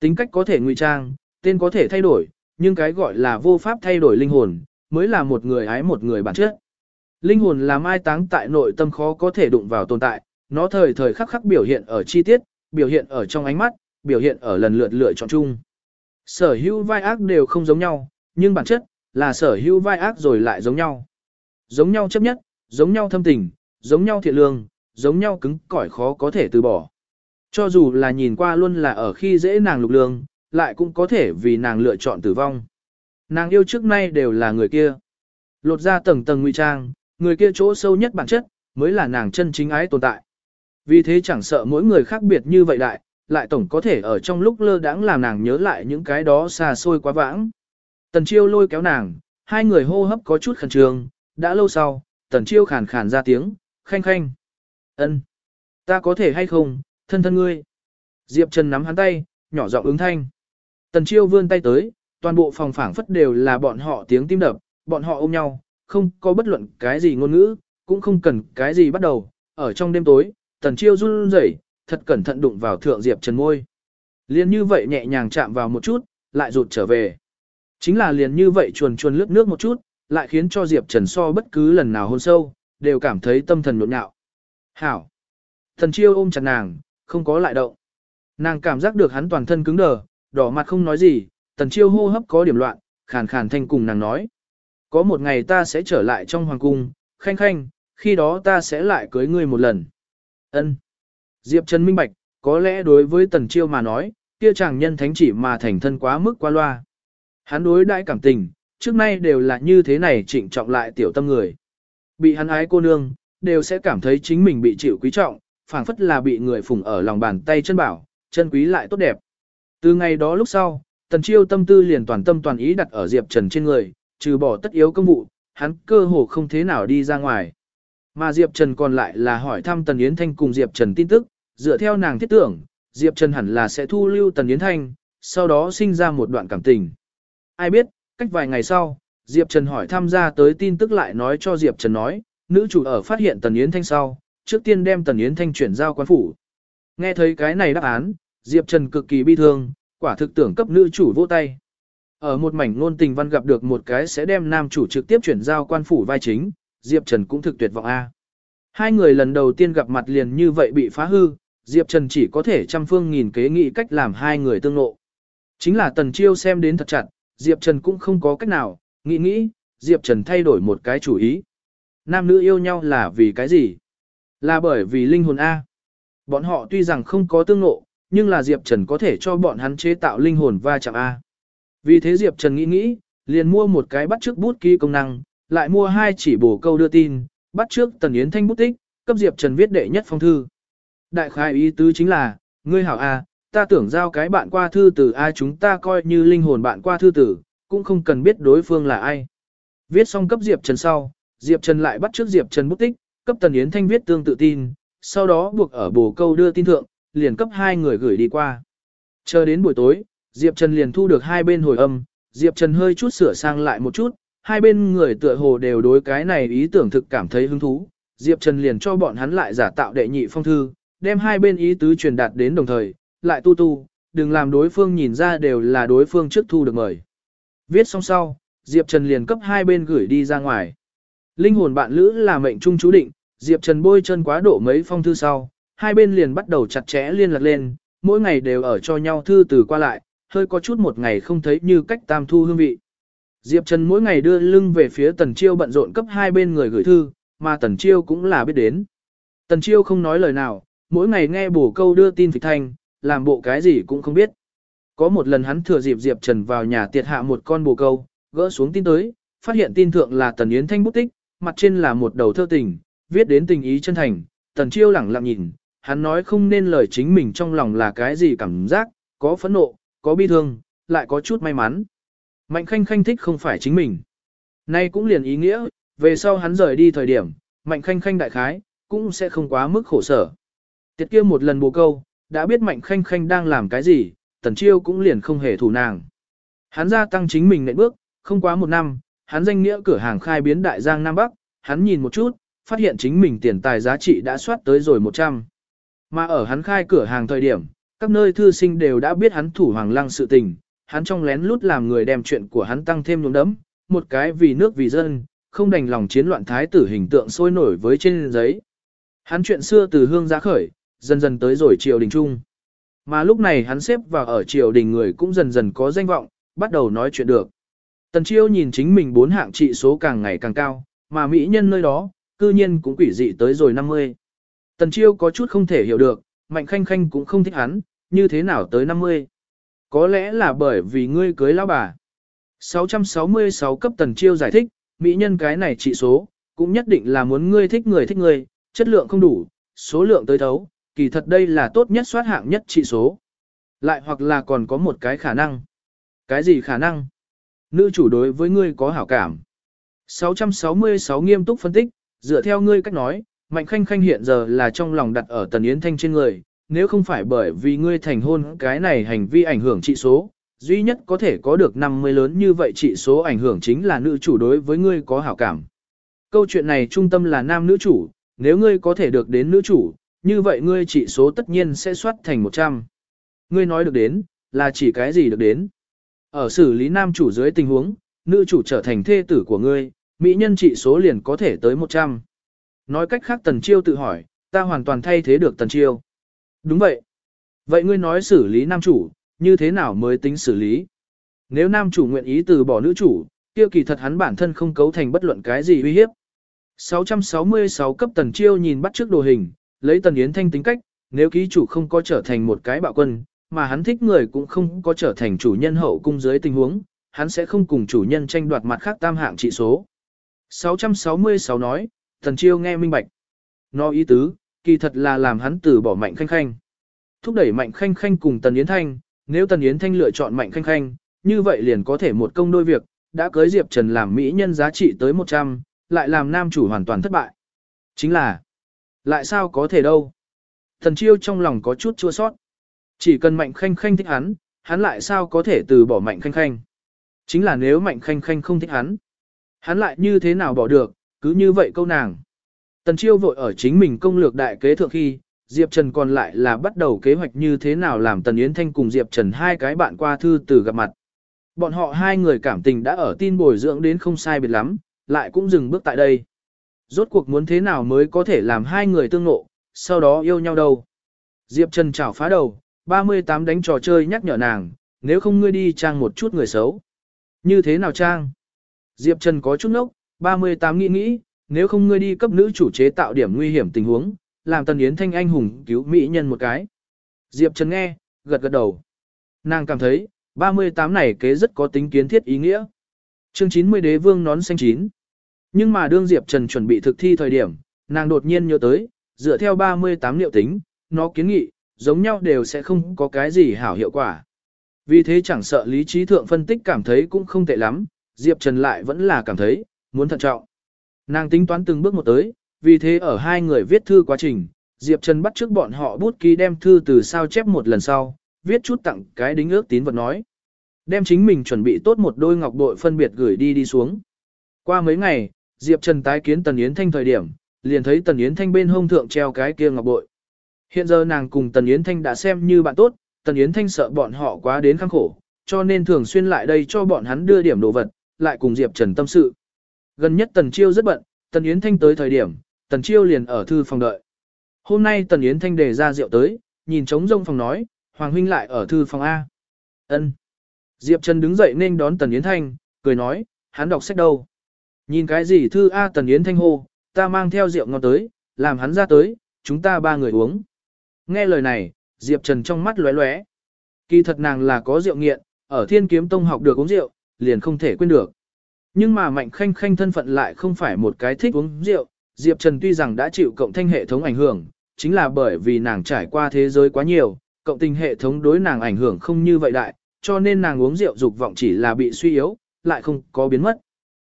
Tính cách có thể ngụy trang, tên có thể thay đổi, nhưng cái gọi là vô pháp thay đổi linh hồn, mới là một người ái một người bản chất. Linh hồn là mai táng tại nội tâm khó có thể đụng vào tồn tại, nó thời thời khắc khắc biểu hiện ở chi tiết, biểu hiện ở trong ánh mắt, biểu hiện ở lần lượt lựa chọn chung. Sở hữu vai ác đều không giống nhau, nhưng bản chất là sở hữu vai ác rồi lại giống nhau. Giống nhau chấp nhất, giống nhau thâm tình, giống nhau thiện lương, giống nhau cứng cỏi khó có thể từ bỏ. Cho dù là nhìn qua luôn là ở khi dễ nàng lục lương, lại cũng có thể vì nàng lựa chọn tử vong. Nàng yêu trước nay đều là người kia. Lột ra tầng tầng nguy trang, người kia chỗ sâu nhất bản chất, mới là nàng chân chính ái tồn tại. Vì thế chẳng sợ mỗi người khác biệt như vậy đại, lại tổng có thể ở trong lúc lơ đãng làm nàng nhớ lại những cái đó xa xôi quá vãng. Tần chiêu lôi kéo nàng, hai người hô hấp có chút khẩn trương, đã lâu sau, tần chiêu khàn khàn ra tiếng, khanh khanh. ân, Ta có thể hay không, thân thân ngươi. Diệp Trần nắm hắn tay, nhỏ giọng ứng thanh. Tần chiêu vươn tay tới, toàn bộ phòng phảng phất đều là bọn họ tiếng tim đập, bọn họ ôm nhau, không có bất luận cái gì ngôn ngữ, cũng không cần cái gì bắt đầu. Ở trong đêm tối, tần chiêu run rẩy, thật cẩn thận đụng vào thượng Diệp Trần môi. Liên như vậy nhẹ nhàng chạm vào một chút, lại rụt trở về. Chính là liền như vậy chuồn chuồn lướt nước một chút, lại khiến cho Diệp Trần so bất cứ lần nào hôn sâu, đều cảm thấy tâm thần nhộn nhạo. Hảo! Thần chiêu ôm chặt nàng, không có lại động. Nàng cảm giác được hắn toàn thân cứng đờ, đỏ mặt không nói gì, tần chiêu hô hấp có điểm loạn, khàn khàn thanh cùng nàng nói. Có một ngày ta sẽ trở lại trong hoàng cung, khanh khanh, khi đó ta sẽ lại cưới ngươi một lần. Ân. Diệp Trần minh bạch, có lẽ đối với tần chiêu mà nói, kia chàng nhân thánh chỉ mà thành thân quá mức qua loa. Hắn đối đãi cảm tình, trước nay đều là như thế này trịnh trọng lại tiểu tâm người. Bị hắn ái cô nương, đều sẽ cảm thấy chính mình bị chịu quý trọng, phảng phất là bị người phụng ở lòng bàn tay chân bảo, chân quý lại tốt đẹp. Từ ngày đó lúc sau, Tần Chiêu tâm tư liền toàn tâm toàn ý đặt ở Diệp Trần trên người, trừ bỏ tất yếu công vụ, hắn cơ hồ không thế nào đi ra ngoài. Mà Diệp Trần còn lại là hỏi thăm Tần Yến Thanh cùng Diệp Trần tin tức, dựa theo nàng thiết tưởng, Diệp Trần hẳn là sẽ thu lưu Tần Yến Thanh, sau đó sinh ra một đoạn cảm tình. Ai biết, cách vài ngày sau, Diệp Trần hỏi thăm gia tới tin tức lại nói cho Diệp Trần nói, nữ chủ ở phát hiện Tần Yến Thanh sau, trước tiên đem Tần Yến Thanh chuyển giao quan phủ. Nghe thấy cái này đáp án, Diệp Trần cực kỳ bi thương, quả thực tưởng cấp nữ chủ vô tay. Ở một mảnh ngôn tình văn gặp được một cái sẽ đem nam chủ trực tiếp chuyển giao quan phủ vai chính, Diệp Trần cũng thực tuyệt vọng A. Hai người lần đầu tiên gặp mặt liền như vậy bị phá hư, Diệp Trần chỉ có thể trăm phương nghìn kế nghĩ cách làm hai người tương nộ. Chính là Tần Chiêu xem đến thật chặt, Diệp Trần cũng không có cách nào, nghĩ nghĩ, Diệp Trần thay đổi một cái chủ ý. Nam nữ yêu nhau là vì cái gì? Là bởi vì linh hồn A. Bọn họ tuy rằng không có tương ngộ, nhưng là Diệp Trần có thể cho bọn hắn chế tạo linh hồn va chạm A. Vì thế Diệp Trần nghĩ nghĩ, liền mua một cái bắt trước bút ký công năng, lại mua hai chỉ bổ câu đưa tin, bắt trước Tần Yến Thanh bút tích, cấp Diệp Trần viết đệ nhất phong thư. Đại khai ý tứ chính là, ngươi hảo A, ta tưởng giao cái bạn qua thư tử a chúng ta coi như linh hồn bạn qua thư tử, cũng không cần biết đối phương là ai. Viết xong cấp Diệp Trần sau, Diệp Trần lại bắt trước Diệp Trần bút tích, cấp Tần Yến Thanh viết tương tự tin, sau đó buộc ở bổ câu đưa tin thượng, liền cấp hai người gửi đi qua. Chờ đến buổi tối, Diệp Trần liền thu được hai bên hồi âm, Diệp Trần hơi chút sửa sang lại một chút, hai bên người tựa hồ đều đối cái này ý tưởng thực cảm thấy hứng thú. Diệp Trần liền cho bọn hắn lại giả tạo đệ nhị phong thư, đem hai bên ý tứ truyền đạt đến đồng thời, lại tu tu, đừng làm đối phương nhìn ra đều là đối phương trước thu được mời. Viết xong sau, Diệp Trần liền cấp hai bên gửi đi ra ngoài. Linh hồn bạn lữ là mệnh trung chú định, Diệp Trần bôi chân quá độ mấy phong thư sau, hai bên liền bắt đầu chặt chẽ liên lạc lên, mỗi ngày đều ở cho nhau thư từ qua lại, hơi có chút một ngày không thấy như cách tam thu hương vị. Diệp Trần mỗi ngày đưa lưng về phía Tần Chiêu bận rộn cấp hai bên người gửi thư, mà Tần Chiêu cũng là biết đến. Tần Chiêu không nói lời nào, mỗi ngày nghe bổ câu đưa tin phịch thanh, làm bộ cái gì cũng không biết. Có một lần hắn thừa dịp Diệp Trần vào nhà tiệt hạ một con bồ câu, gỡ xuống tin tới, phát hiện tin thượng là Tần Yến Thanh bút tích, mặt trên là một đầu thơ tình, viết đến tình ý chân thành, tần chiêu lẳng lặng nhìn, hắn nói không nên lời chính mình trong lòng là cái gì cảm giác, có phẫn nộ, có bi thương, lại có chút may mắn. Mạnh khanh khanh thích không phải chính mình. Nay cũng liền ý nghĩa, về sau hắn rời đi thời điểm, mạnh khanh khanh đại khái, cũng sẽ không quá mức khổ sở. Tiết kia một lần bù câu, đã biết mạnh khanh khanh đang làm cái gì, tần chiêu cũng liền không hề thủ nàng. Hắn gia tăng chính mình nệm bước, không quá một năm, hắn danh nghĩa cửa hàng khai biến đại giang Nam Bắc, hắn nhìn một chút, phát hiện chính mình tiền tài giá trị đã soát tới rồi 100. Mà ở hắn khai cửa hàng thời điểm, các nơi thư sinh đều đã biết hắn thủ hoàng lăng sự tình, hắn trong lén lút làm người đem chuyện của hắn tăng thêm nhuốm đấm, một cái vì nước vì dân, không đành lòng chiến loạn thái tử hình tượng sôi nổi với trên giấy. Hắn chuyện xưa từ hương giá khởi, dần dần tới rồi triều đình trung. Mà lúc này hắn xếp vào ở triều đình người cũng dần dần có danh vọng, bắt đầu nói chuyện được. Tần Chiêu nhìn chính mình bốn hạng trị số càng ngày càng cao, mà mỹ nhân nơi đó, cư nhiên cũng quỷ dị tới rồi 50. Tần Chiêu có chút không thể hiểu được, Mạnh Khanh Khanh cũng không thích hắn, như thế nào tới 50. Có lẽ là bởi vì ngươi cưới lão bà. 666 cấp Tần Chiêu giải thích, mỹ nhân cái này trị số, cũng nhất định là muốn ngươi thích người thích người, chất lượng không đủ, số lượng tới thấu, kỳ thật đây là tốt nhất soát hạng nhất trị số. Lại hoặc là còn có một cái khả năng. Cái gì khả năng? Nữ chủ đối với ngươi có hảo cảm. 666 nghiêm túc phân tích, dựa theo ngươi cách nói, Mạnh Khanh Khanh hiện giờ là trong lòng đặt ở Tần Yến Thanh trên người, nếu không phải bởi vì ngươi thành hôn cái này hành vi ảnh hưởng trị số, duy nhất có thể có được 50 lớn như vậy trị số ảnh hưởng chính là nữ chủ đối với ngươi có hảo cảm. Câu chuyện này trung tâm là nam nữ chủ, nếu ngươi có thể được đến nữ chủ, như vậy ngươi trị số tất nhiên sẽ soát thành 100. Ngươi nói được đến, là chỉ cái gì được đến. Ở xử lý nam chủ dưới tình huống, nữ chủ trở thành thê tử của ngươi, mỹ nhân trị số liền có thể tới 100. Nói cách khác Tần Chiêu tự hỏi, ta hoàn toàn thay thế được Tần Chiêu. Đúng vậy. Vậy ngươi nói xử lý nam chủ, như thế nào mới tính xử lý? Nếu nam chủ nguyện ý từ bỏ nữ chủ, kia kỳ thật hắn bản thân không cấu thành bất luận cái gì uy hiếp. 666 cấp Tần Chiêu nhìn bắt trước đồ hình, lấy Tần Yến Thanh tính cách, nếu ký chủ không có trở thành một cái bạo quân, mà hắn thích người cũng không có trở thành chủ nhân hậu cung dưới tình huống, hắn sẽ không cùng chủ nhân tranh đoạt mặt khác tam hạng trị số. 666 nói, thần chiêu nghe minh bạch. Nó ý tứ, kỳ thật là làm hắn từ bỏ mạnh khanh khanh. Thúc đẩy mạnh khanh khanh cùng Tần Yến Thanh, nếu Tần Yến Thanh lựa chọn mạnh khanh khanh, như vậy liền có thể một công đôi việc, đã cưới Diệp Trần làm mỹ nhân giá trị tới 100, lại làm nam chủ hoàn toàn thất bại. Chính là, lại sao có thể đâu. Thần chiêu trong lòng có chút chua sót. Chỉ cần mạnh khanh khanh thích hắn, hắn lại sao có thể từ bỏ mạnh khanh khanh. Chính là nếu mạnh khanh khanh không thích hắn, hắn lại như thế nào bỏ được, cứ như vậy câu nàng. Tần chiêu vội ở chính mình công lược đại kế thượng khi, Diệp Trần còn lại là bắt đầu kế hoạch như thế nào làm Tần Yến Thanh cùng Diệp Trần hai cái bạn qua thư từ gặp mặt. Bọn họ hai người cảm tình đã ở tin bồi dưỡng đến không sai biệt lắm, lại cũng dừng bước tại đây. Rốt cuộc muốn thế nào mới có thể làm hai người tương ngộ, sau đó yêu nhau đâu. Diệp Trần chảo phá đầu, 38 đánh trò chơi nhắc nhở nàng, nếu không ngươi đi trang một chút người xấu. Như thế nào trang? Diệp Trần có chút nốc, 38 nghĩ nghĩ, nếu không ngươi đi cấp nữ chủ chế tạo điểm nguy hiểm tình huống, làm Tần Yến Thanh anh hùng cứu mỹ nhân một cái. Diệp Trần nghe, gật gật đầu. Nàng cảm thấy, 38 này kế rất có tính kiến thiết ý nghĩa. Chương 90 đế vương nón xanh chín. Nhưng mà đương Diệp Trần chuẩn bị thực thi thời điểm, nàng đột nhiên nhớ tới, dựa theo 38 liệu tính, nó kiến nghị, giống nhau đều sẽ không có cái gì hảo hiệu quả. Vì thế chẳng sợ lý trí thượng phân tích cảm thấy cũng không tệ lắm, Diệp Trần lại vẫn là cảm thấy, muốn thận trọng. Nàng tính toán từng bước một tới, vì thế ở hai người viết thư quá trình, Diệp Trần bắt trước bọn họ bút ký đem thư từ sao chép một lần sau, viết chút tặng cái đính ước tín vật nói. Đem chính mình chuẩn bị tốt một đôi ngọc bội phân biệt gửi đi đi xuống. Qua mấy ngày, Diệp Trần tái kiến Tần Yến Thanh thời điểm, liền thấy Tần Yến Thanh bên hông thượng treo cái kia ngọc bội. Hiện giờ nàng cùng Tần Yến Thanh đã xem như bạn tốt, Tần Yến Thanh sợ bọn họ quá đến khăng khổ, cho nên thường xuyên lại đây cho bọn hắn đưa điểm đồ vật, lại cùng Diệp Trần tâm sự. Gần nhất Tần Chiêu rất bận, Tần Yến Thanh tới thời điểm, Tần Chiêu liền ở thư phòng đợi. Hôm nay Tần Yến Thanh đề ra rượu tới, nhìn trống rông phòng nói, Hoàng huynh lại ở thư phòng A. Ân. Diệp Trần đứng dậy nên đón Tần Yến Thanh, cười nói, hắn đọc sách đâu. Nhìn cái gì thư A Tần Yến Thanh hô, ta mang theo rượu ngon tới, làm hắn ra tới, chúng ta ba người uống. Nghe lời này, Diệp Trần trong mắt lóe lóe. Kỳ thật nàng là có rượu nghiện, ở Thiên Kiếm Tông học được uống rượu, liền không thể quên được. Nhưng mà Mạnh Khanh Khanh thân phận lại không phải một cái thích uống rượu, Diệp Trần tuy rằng đã chịu cộng thanh hệ thống ảnh hưởng, chính là bởi vì nàng trải qua thế giới quá nhiều, cộng tình hệ thống đối nàng ảnh hưởng không như vậy đại, cho nên nàng uống rượu dục vọng chỉ là bị suy yếu, lại không có biến mất.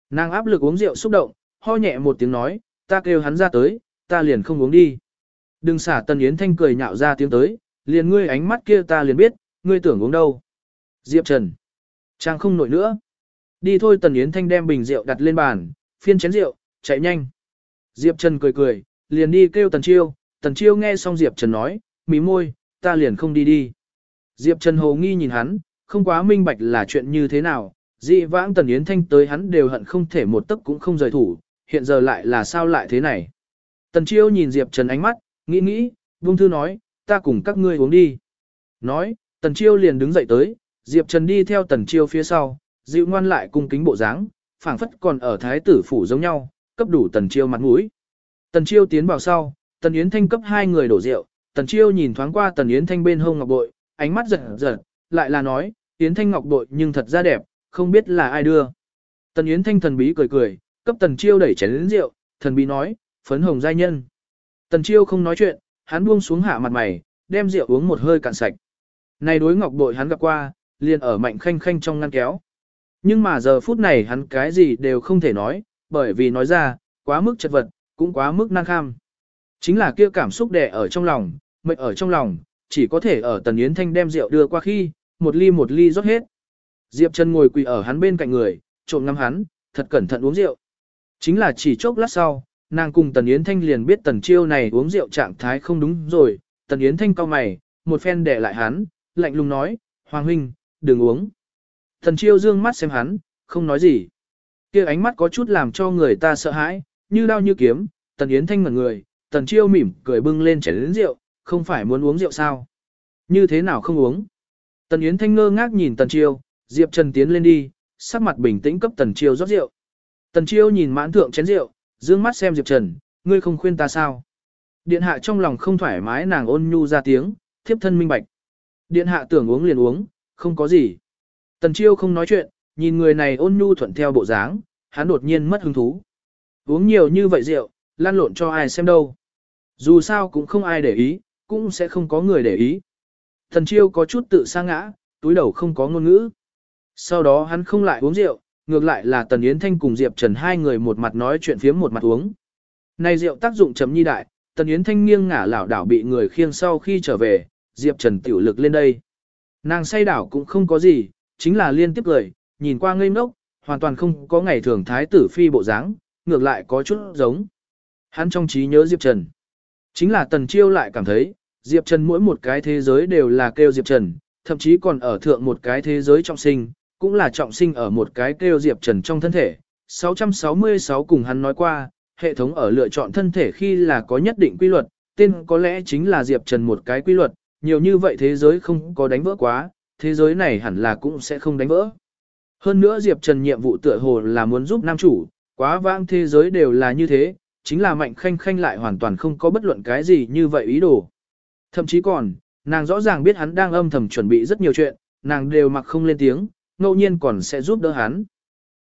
Nàng áp lực uống rượu xúc động, ho nhẹ một tiếng nói, ta kêu hắn ra tới, ta liền không uống đi. Đừng xả Tần Yến Thanh cười nhạo ra tiếng tới, liền ngươi ánh mắt kia ta liền biết, ngươi tưởng uống đâu. Diệp Trần. Trang không nổi nữa. Đi thôi Tần Yến Thanh đem bình rượu đặt lên bàn, phiên chén rượu, chạy nhanh. Diệp Trần cười cười, liền đi kêu Tần Chiêu, Tần Chiêu nghe xong Diệp Trần nói, mí môi, ta liền không đi đi. Diệp Trần hồ nghi nhìn hắn, không quá minh bạch là chuyện như thế nào, dị vãng Tần Yến Thanh tới hắn đều hận không thể một tấc cũng không rời thủ, hiện giờ lại là sao lại thế này. Tần Chiêu nhìn Diệp Trần ánh mắt, nghĩ nghĩ, buông thư nói, ta cùng các ngươi uống đi. Nói, Tần Chiêu liền đứng dậy tới, Diệp Trần đi theo Tần Chiêu phía sau, dịu ngoan lại cung kính bộ dáng, phảng phất còn ở thái tử phủ giống nhau, cấp đủ Tần Chiêu mặt mũi. Tần Chiêu tiến vào sau, Tần Yến Thanh cấp hai người đổ rượu, Tần Chiêu nhìn thoáng qua Tần Yến Thanh bên hông ngọc bội, ánh mắt giật giật, lại là nói, Yến Thanh ngọc bội nhưng thật ra đẹp, không biết là ai đưa. Tần Yến Thanh thần bí cười cười, cấp Tần Chiêu đẩy chén đến rượu, thần bí nói, phấn hồng giai nhân. Tần Chiêu không nói chuyện, hắn buông xuống hạ mặt mày, đem rượu uống một hơi cạn sạch. Này đối ngọc bội hắn gặp qua, liền ở mạnh khanh khanh trong ngăn kéo. Nhưng mà giờ phút này hắn cái gì đều không thể nói, bởi vì nói ra, quá mức chật vật, cũng quá mức năng kham. Chính là kia cảm xúc đè ở trong lòng, mệnh ở trong lòng, chỉ có thể ở Tần Yến Thanh đem rượu đưa qua khi, một ly một ly rót hết. Diệp Trần ngồi quỳ ở hắn bên cạnh người, trộm ngắm hắn, thật cẩn thận uống rượu. Chính là chỉ chốc lát sau, nàng cùng Tần Yến Thanh liền biết Tần Chiêu này uống rượu trạng thái không đúng rồi, Tần Yến Thanh cau mày, một phen để lại hắn, lạnh lùng nói, Hoàng huynh, đừng uống. Thần Chiêu dương mắt xem hắn, không nói gì. kia ánh mắt có chút làm cho người ta sợ hãi, như đau như kiếm, Tần Yến Thanh ngẩn người, Tần Chiêu mỉm cười bưng lên chén lớn rượu, không phải muốn uống rượu sao? Như thế nào không uống? Tần Yến Thanh ngơ ngác nhìn Tần Chiêu, Diệp Trần tiến lên đi, sắc mặt bình tĩnh cấp Tần Chiêu rót rượu. Tần Chiêu nhìn mãn thượng chén rượu, dương mắt xem Diệp Trần, ngươi không khuyên ta sao? Điện hạ trong lòng không thoải mái nàng ôn nhu ra tiếng, thiếp thân minh bạch. Điện hạ tưởng uống liền uống, không có gì. Tần Chiêu không nói chuyện, nhìn người này ôn nhu thuận theo bộ dáng, hắn đột nhiên mất hứng thú. Uống nhiều như vậy rượu, lan lộn cho ai xem đâu. Dù sao cũng không ai để ý, cũng sẽ không có người để ý. Tần chiêu có chút tự sa ngã, túi đầu không có ngôn ngữ. Sau đó hắn không lại uống rượu, ngược lại là Tần Yến Thanh cùng Diệp Trần hai người một mặt nói chuyện phía một mặt uống. Này rượu tác dụng chấm nhi đại, Tần Yến Thanh nghiêng ngả lảo đảo bị người khiêng sau khi trở về, Diệp Trần tiểu lực lên đây. Nàng say đảo cũng không có gì, chính là liên tiếp cười, nhìn qua ngây ngốc, hoàn toàn không có ngày thường thái tử phi bộ dáng, ngược lại có chút giống. Hắn trong trí nhớ Diệp Trần. Chính là Tần Chiêu lại cảm thấy, Diệp Trần mỗi một cái thế giới đều là kêu Diệp Trần, thậm chí còn ở thượng một cái thế giới trọng sinh, cũng là trọng sinh ở một cái kêu Diệp Trần trong thân thể. 666 cùng hắn nói qua, hệ thống ở lựa chọn thân thể khi là có nhất định quy luật, tên có lẽ chính là Diệp Trần một cái quy luật, nhiều như vậy thế giới không có đánh vỡ quá, thế giới này hẳn là cũng sẽ không đánh vỡ. Hơn nữa Diệp Trần nhiệm vụ tựa hồ là muốn giúp nam chủ, quá vãng thế giới đều là như thế, chính là mạnh khanh khanh lại hoàn toàn không có bất luận cái gì như vậy ý đồ. Thậm chí còn, nàng rõ ràng biết hắn đang âm thầm chuẩn bị rất nhiều chuyện, nàng đều mặc không lên tiếng, ngẫu nhiên còn sẽ giúp đỡ hắn.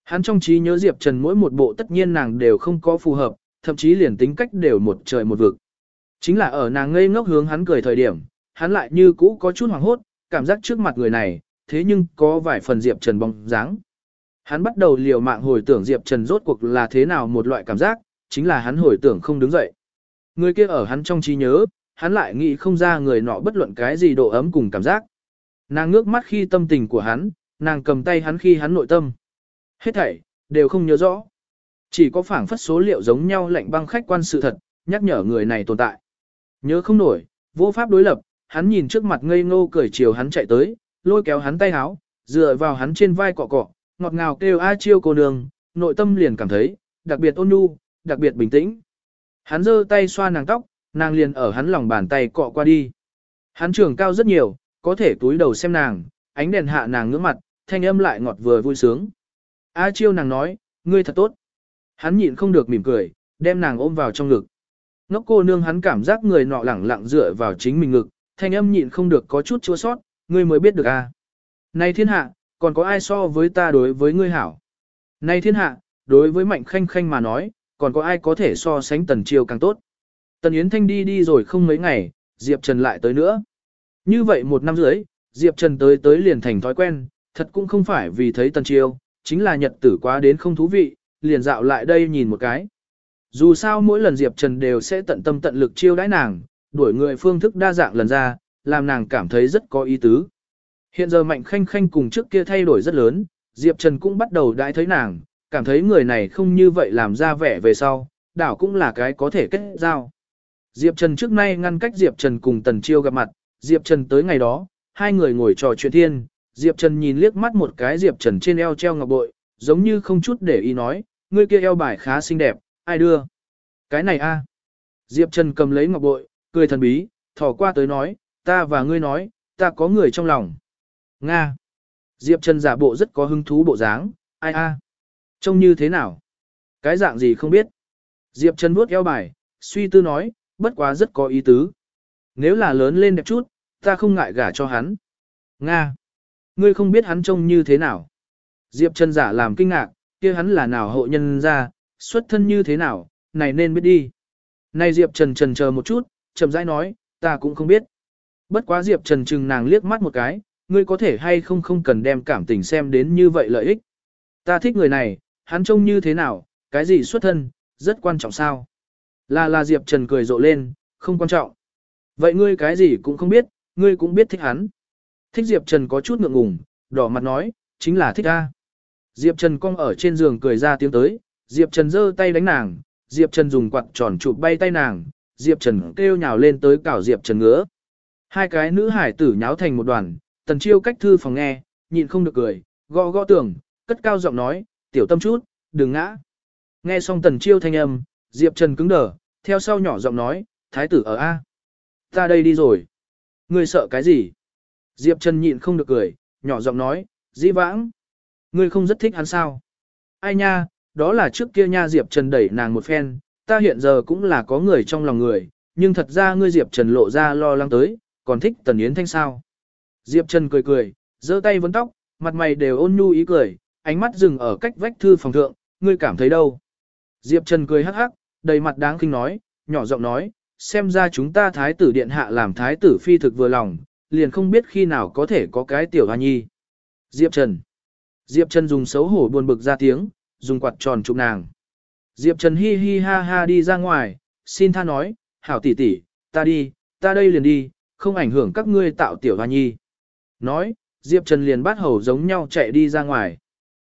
Hắn trong trí nhớ Diệp Trần mỗi một bộ tất nhiên nàng đều không có phù hợp, thậm chí liền tính cách đều một trời một vực. Chính là ở nàng ngây ngốc hướng hắn cười thời điểm, hắn lại như cũ có chút hoảng hốt, cảm giác trước mặt người này, thế nhưng có vài phần Diệp Trần bóng dáng. Hắn bắt đầu liều mạng hồi tưởng Diệp Trần rốt cuộc là thế nào một loại cảm giác, chính là hắn hồi tưởng không đứng dậy. Người kia ở hắn trong trí nhớ, hắn lại nghĩ không ra người nọ bất luận cái gì độ ấm cùng cảm giác. Nàng ngước mắt khi tâm tình của hắn, nàng cầm tay hắn khi hắn nội tâm. Hết thảy, đều không nhớ rõ. Chỉ có phảng phất số liệu giống nhau lạnh băng khách quan sự thật, nhắc nhở người này tồn tại. Nhớ không nổi, vô pháp đối lập, hắn nhìn trước mặt ngây ngô cười chiều hắn chạy tới, lôi kéo hắn tay háo, dựa vào hắn trên vai cọ cọ, ngọt ngào kêu a chiêu cô nương, nội tâm liền cảm thấy, đặc biệt ôn nhu, đặc biệt bình tĩnh. Hắn giơ tay xoa nàng tóc, nàng liền ở hắn lòng bàn tay cọ qua đi. Hắn trưởng cao rất nhiều, có thể túi đầu xem nàng, ánh đèn hạ nàng ngưỡng mặt, thanh âm lại ngọt vừa vui sướng. A chiêu nàng nói, ngươi thật tốt. Hắn nhịn không được mỉm cười, đem nàng ôm vào trong ngực. Ngốc cô nương hắn cảm giác người nọ lẳng lặng dựa vào chính mình ngực, thanh âm nhịn không được có chút chua sót, ngươi mới biết được a. À. Này thiên hạ, còn có ai so với ta đối với ngươi hảo? Này thiên hạ, đối với mạnh khanh khanh mà nói, còn có ai có thể so sánh Tần triều càng tốt. Tần Yến Thanh đi đi rồi không mấy ngày, Diệp Trần lại tới nữa. Như vậy một năm rưỡi, Diệp Trần tới tới liền thành thói quen, thật cũng không phải vì thấy Tần triều, chính là nhật tử quá đến không thú vị, liền dạo lại đây nhìn một cái. Dù sao mỗi lần Diệp Trần đều sẽ tận tâm tận lực chiêu đãi nàng, đuổi người phương thức đa dạng lần ra, làm nàng cảm thấy rất có ý tứ. Hiện giờ Mạnh Khanh Khanh cùng trước kia thay đổi rất lớn, Diệp Trần cũng bắt đầu đãi thấy nàng, cảm thấy người này không như vậy làm ra vẻ về sau, đảo cũng là cái có thể kết giao. Diệp Trần trước nay ngăn cách Diệp Trần cùng Tần Chiêu gặp mặt, Diệp Trần tới ngày đó, hai người ngồi trò chuyện thiên, Diệp Trần nhìn liếc mắt một cái Diệp Trần trên eo treo ngọc bội, giống như không chút để ý nói, ngươi kia eo bài khá xinh đẹp, ai đưa? Cái này a Diệp Trần cầm lấy ngọc bội, cười thần bí, thỏ qua tới nói, ta và ngươi nói, ta có người trong lòng. Nga. Diệp Trần giả bộ rất có hứng thú bộ dáng, ai a Trông như thế nào? Cái dạng gì không biết. Diệp Trần vuốt eo bài, suy tư nói, bất quá rất có ý tứ. Nếu là lớn lên đẹp chút, ta không ngại gả cho hắn. Nga. Ngươi không biết hắn trông như thế nào. Diệp Trần giả làm kinh ngạc, kia hắn là nào hộ nhân ra, xuất thân như thế nào, này nên biết đi. Này Diệp Trần trần chờ một chút, chậm rãi nói, ta cũng không biết. Bất quá Diệp Trần chừng nàng liếc mắt một cái, ngươi có thể hay không không cần đem cảm tình xem đến như vậy lợi ích. Ta thích người này, hắn trông như thế nào, cái gì xuất thân, rất quan trọng sao. Là là Diệp Trần cười rộ lên, không quan trọng. Vậy ngươi cái gì cũng không biết, ngươi cũng biết thích hắn. Thích Diệp Trần có chút ngượng ngùng, đỏ mặt nói, chính là thích ta. Diệp Trần cong ở trên giường cười ra tiếng tới, Diệp Trần giơ tay đánh nàng, Diệp Trần dùng quạt tròn chụp bay tay nàng, Diệp Trần kêu nhào lên tới cảo Diệp Trần ngứa. Hai cái nữ hải tử nháo thành một đoàn, tần chiêu cách thư phòng nghe, nhịn không được cười, gõ gõ tường, cất cao giọng nói, tiểu tâm chút, đừng ngã. Nghe xong tần chiêu thanh âm, Diệp Trần cứng đờ, theo sau nhỏ giọng nói, thái tử ở A. Ta đây đi rồi. Ngươi sợ cái gì? Diệp Trần nhịn không được cười, nhỏ giọng nói, dĩ vãng. Ngươi không rất thích hắn sao? Ai nha, đó là trước kia nha Diệp Trần đẩy nàng một phen, ta hiện giờ cũng là có người trong lòng người, nhưng thật ra ngươi Diệp Trần lộ ra lo lắng tới, còn thích Tần Yến Thanh sao? Diệp Trần cười cười, giơ tay vấn tóc, mặt mày đều ôn nhu ý cười, ánh mắt dừng ở cách vách thư phòng thượng, ngươi cảm thấy đâu? Diệp Trần cười hắc hắc, đầy mặt đáng kinh nói, nhỏ giọng nói, xem ra chúng ta thái tử điện hạ làm thái tử phi thực vừa lòng, liền không biết khi nào có thể có cái tiểu hoa nhi. Diệp Trần. Diệp Trần dùng xấu hổ buồn bực ra tiếng, dùng quạt tròn chụp nàng. Diệp Trần hi hi ha ha đi ra ngoài, xin tha nói, hảo tỷ tỷ, ta đi, ta đây liền đi, không ảnh hưởng các ngươi tạo tiểu hoa nhi. Nói, Diệp Trần liền bắt hầu giống nhau chạy đi ra ngoài.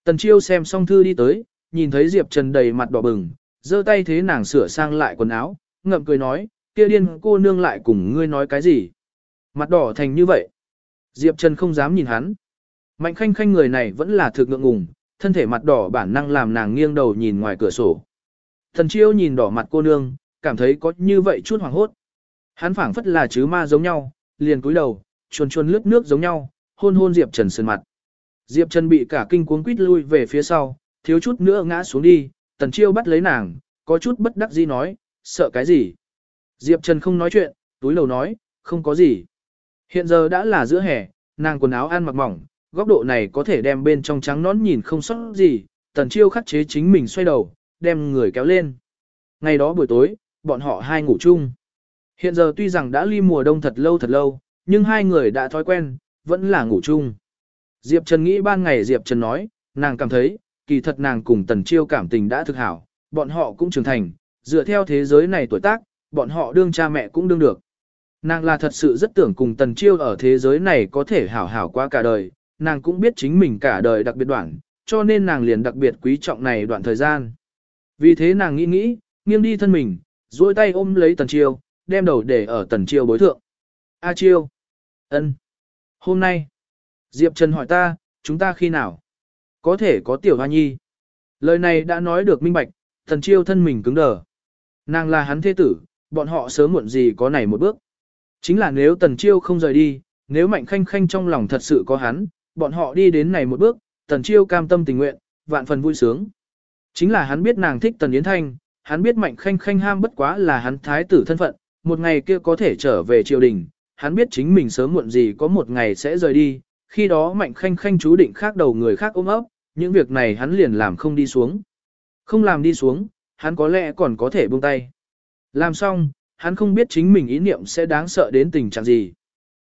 Tần Chiêu xem xong thư đi tới, nhìn thấy Diệp Trần đầy mặt đỏ bừng, giơ tay thế nàng sửa sang lại quần áo, ngậm cười nói, kia điên cô nương lại cùng ngươi nói cái gì. Mặt đỏ thành như vậy. Diệp Trần không dám nhìn hắn. Mạnh khanh khanh người này vẫn là thực ngượng ngùng, thân thể mặt đỏ bản năng làm nàng nghiêng đầu nhìn ngoài cửa sổ. Thần chiêu nhìn đỏ mặt cô nương, cảm thấy có như vậy chút hoảng hốt. Hắn phảng phất là chứ ma giống nhau, liền cúi đầu, chuồn chuồn lướt nước giống nhau, hôn hôn Diệp Trần sơn mặt. Diệp Trần bị cả kinh cuống quýt lui về phía sau, thiếu chút nữa ngã xuống đi, tần chiêu bắt lấy nàng, có chút bất đắc dĩ nói, sợ cái gì. Diệp Trần không nói chuyện, túi lầu nói, không có gì. Hiện giờ đã là giữa hè, nàng quần áo ăn mặc mỏng, góc độ này có thể đem bên trong trắng nón nhìn không sót gì, tần chiêu khắc chế chính mình xoay đầu, đem người kéo lên. Ngày đó buổi tối, bọn họ hai ngủ chung. Hiện giờ tuy rằng đã ly mùa đông thật lâu thật lâu, nhưng hai người đã thói quen, vẫn là ngủ chung. Diệp Trần nghĩ ban ngày Diệp Trần nói, nàng cảm thấy, kỳ thật nàng cùng tần chiêu cảm tình đã thực hảo, bọn họ cũng trưởng thành, dựa theo thế giới này tuổi tác, bọn họ đương cha mẹ cũng đương được. Nàng là thật sự rất tưởng cùng tần chiêu ở thế giới này có thể hảo hảo qua cả đời, nàng cũng biết chính mình cả đời đặc biệt đoạn, cho nên nàng liền đặc biệt quý trọng này đoạn thời gian. Vì thế nàng nghĩ nghĩ, nghiêng đi thân mình, duỗi tay ôm lấy tần chiêu, đem đầu để ở tần chiêu bối thượng. A chiêu. ân, Hôm nay. Diệp Trần hỏi ta, chúng ta khi nào? Có thể có tiểu hoa nhi. Lời này đã nói được minh bạch, tần chiêu thân mình cứng đờ. Nàng là hắn thế tử, bọn họ sớm muộn gì có này một bước. Chính là nếu tần chiêu không rời đi, nếu mạnh khanh khanh trong lòng thật sự có hắn, bọn họ đi đến này một bước, tần chiêu cam tâm tình nguyện, vạn phần vui sướng. Chính là hắn biết nàng thích tần yến thanh, hắn biết mạnh khanh khanh ham bất quá là hắn thái tử thân phận, một ngày kia có thể trở về triều đình, hắn biết chính mình sớm muộn gì có một ngày sẽ rời đi, khi đó mạnh khanh khanh chú định khác đầu người khác ôm ấp, những việc này hắn liền làm không đi xuống. Không làm đi xuống, hắn có lẽ còn có thể buông tay. Làm xong, hắn không biết chính mình ý niệm sẽ đáng sợ đến tình trạng gì.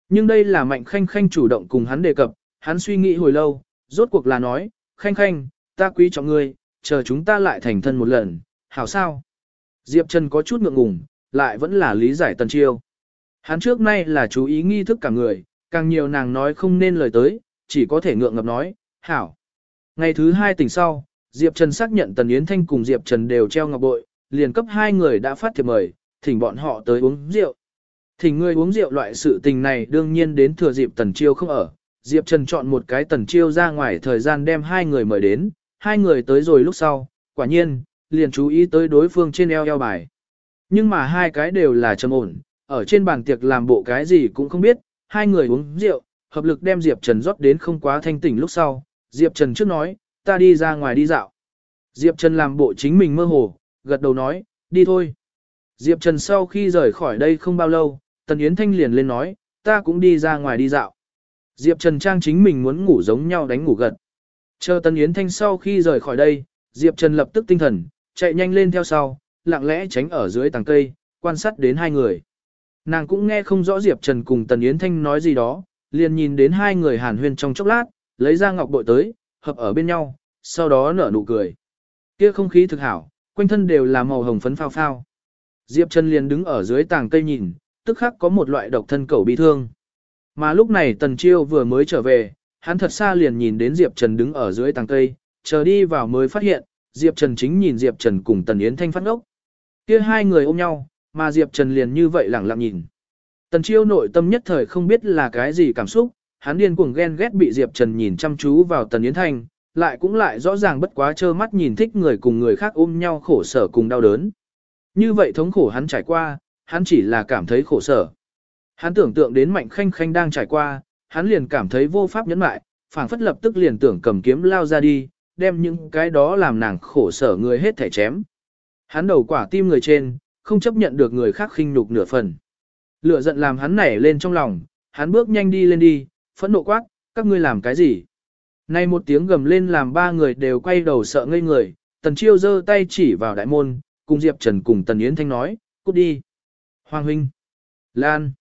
Nhưng đây là Mạnh Khanh Khanh chủ động cùng hắn đề cập, hắn suy nghĩ hồi lâu, rốt cuộc là nói, Khanh Khanh, ta quý trọng ngươi, chờ chúng ta lại thành thân một lần, hảo sao? Diệp Trần có chút ngượng ngùng, lại vẫn là lý giải Tần Chiêu. Hắn trước nay là chú ý nghi thức cả người, càng nhiều nàng nói không nên lời tới, chỉ có thể ngượng ngập nói, hảo. Ngày thứ hai tỉnh sau, Diệp Trần xác nhận Tần Yến Thanh cùng Diệp Trần đều treo ngọc bội, liền cấp hai người đã phát thiệp mời, thỉnh bọn họ tới uống rượu. Thỉnh người uống rượu loại sự tình này đương nhiên đến thừa dịp Tần Chiêu không ở. Diệp Trần chọn một cái Tần Chiêu ra ngoài thời gian đem hai người mời đến, hai người tới rồi lúc sau, quả nhiên, liền chú ý tới đối phương trên eo eo bài. Nhưng mà hai cái đều là trầm ổn, ở trên bàn tiệc làm bộ cái gì cũng không biết, hai người uống rượu, hợp lực đem Diệp Trần rót đến không quá thanh tỉnh lúc sau. Diệp Trần trước nói, ta đi ra ngoài đi dạo. Diệp Trần làm bộ chính mình mơ hồ, gật đầu nói, đi thôi. Diệp Trần sau khi rời khỏi đây không bao lâu, Tần Yến Thanh liền lên nói, ta cũng đi ra ngoài đi dạo. Diệp Trần Trang chính mình muốn ngủ giống nhau đánh ngủ gật. Chờ Tần Yến Thanh sau khi rời khỏi đây, Diệp Trần lập tức tinh thần, chạy nhanh lên theo sau, lặng lẽ tránh ở dưới tàng cây, quan sát đến hai người. Nàng cũng nghe không rõ Diệp Trần cùng Tần Yến Thanh nói gì đó, liền nhìn đến hai người hàn huyên trong chốc lát, lấy ra ngọc bội tới, hợp ở bên nhau, sau đó nở nụ cười. Kia không khí thực hảo, quanh thân đều là màu hồng phấn phao phao. Diệp Trần liền đứng ở dưới tàng cây nhìn, tức khắc có một loại độc thân cầu bị thương. Mà lúc này Tần Chiêu vừa mới trở về, hắn thật xa liền nhìn đến Diệp Trần đứng ở dưới tàng cây, chờ đi vào mới phát hiện, Diệp Trần chính nhìn Diệp Trần cùng Tần Yến Thanh phát ngốc. Kia hai người ôm nhau, mà Diệp Trần liền như vậy lẳng lặng nhìn. Tần Chiêu nội tâm nhất thời không biết là cái gì cảm xúc, hắn điên cuồng ghen ghét bị Diệp Trần nhìn chăm chú vào Tần Yến Thanh, lại cũng lại rõ ràng bất quá trơ mắt nhìn thích người cùng người khác ôm nhau khổ sở cùng đau đớn. Như vậy thống khổ hắn trải qua, hắn chỉ là cảm thấy khổ sở. Hắn tưởng tượng đến Mạnh Khanh Khanh đang trải qua, hắn liền cảm thấy vô pháp nhẫn lại, phảng phất lập tức liền tưởng cầm kiếm lao ra đi, đem những cái đó làm nàng khổ sở người hết thể chém. Hắn đầu quả tim người trên, không chấp nhận được người khác khinh nhục nửa phần. Lửa giận làm hắn nảy lên trong lòng, hắn bước nhanh đi lên đi, phẫn nộ quát, các ngươi làm cái gì? Nay một tiếng gầm lên làm ba người đều quay đầu sợ ngây người, tần chiêu giơ tay chỉ vào đại môn, cùng Diệp Trần cùng tần Yến Thanh nói, cút đi. Hoàng huynh, Lan,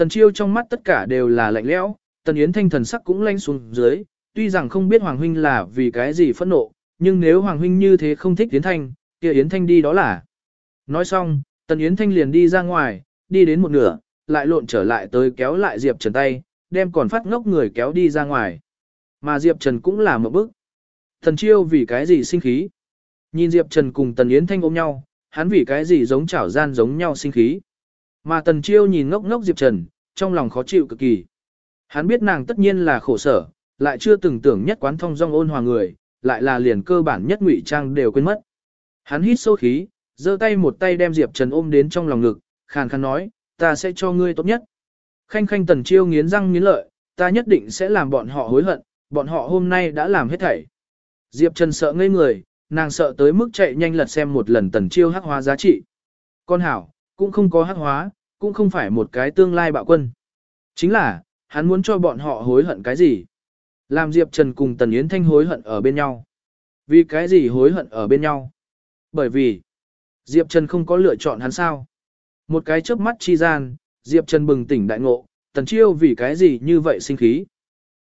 tần chiêu trong mắt tất cả đều là lạnh lẽo, tần Yến Thanh thần sắc cũng lanh xuống dưới, tuy rằng không biết Hoàng huynh là vì cái gì phẫn nộ, nhưng nếu Hoàng huynh như thế không thích Yến Thanh, kia Yến Thanh đi đó là. Nói xong, tần Yến Thanh liền đi ra ngoài, đi đến một nửa, lại lộn trở lại tới kéo lại Diệp Trần tay, đem còn phát ngốc người kéo đi ra ngoài. Mà Diệp Trần cũng là một bức. Thần chiêu vì cái gì sinh khí? Nhìn Diệp Trần cùng Tần Yến Thanh ôm nhau, hắn vì cái gì giống chảo gian giống nhau sinh khí. Mà Tần Chiêu nhìn ngốc ngốc Diệp Trần, trong lòng khó chịu cực kỳ. Hắn biết nàng tất nhiên là khổ sở, lại chưa từng tưởng nhất quán thông dong ôn hòa người, lại là liền cơ bản nhất ngụy trang đều quên mất. Hắn hít sâu khí, giơ tay một tay đem Diệp Trần ôm đến trong lòng ngực, khàn khàn nói, ta sẽ cho ngươi tốt nhất. Khanh khanh Tần Chiêu nghiến răng nghiến lợi, ta nhất định sẽ làm bọn họ hối hận, bọn họ hôm nay đã làm hết thảy. Diệp Trần sợ ngây người, nàng sợ tới mức chạy nhanh lật xem một lần tần chiêu hắc hóa giá trị. Con hảo, cũng không có hắc hóa, cũng không phải một cái tương lai bạo quân. Chính là, hắn muốn cho bọn họ hối hận cái gì? Làm Diệp Trần cùng Tần Yến Thanh hối hận ở bên nhau. Vì cái gì hối hận ở bên nhau? Bởi vì, Diệp Trần không có lựa chọn hắn sao? Một cái chớp mắt chi gian, Diệp Trần bừng tỉnh đại ngộ, Tần Chiêu vì cái gì như vậy sinh khí?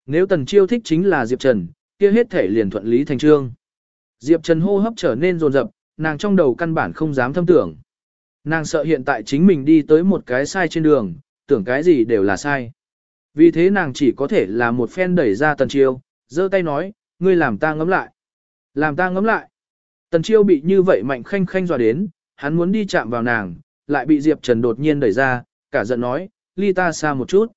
Nếu Tần Chiêu thích chính là Diệp Trần, kia hết thể liền thuận lý thành trương. Diệp Trần hô hấp trở nên rồn rập, nàng trong đầu căn bản không dám thâm tưởng. Nàng sợ hiện tại chính mình đi tới một cái sai trên đường, tưởng cái gì đều là sai. Vì thế nàng chỉ có thể là một phen đẩy ra Tần Chiêu, giơ tay nói, ngươi làm ta ngấm lại. Làm ta ngấm lại. Tần Chiêu bị như vậy mạnh khanh khanh dọa đến, hắn muốn đi chạm vào nàng, lại bị Diệp Trần đột nhiên đẩy ra, cả giận nói, ly ta xa một chút.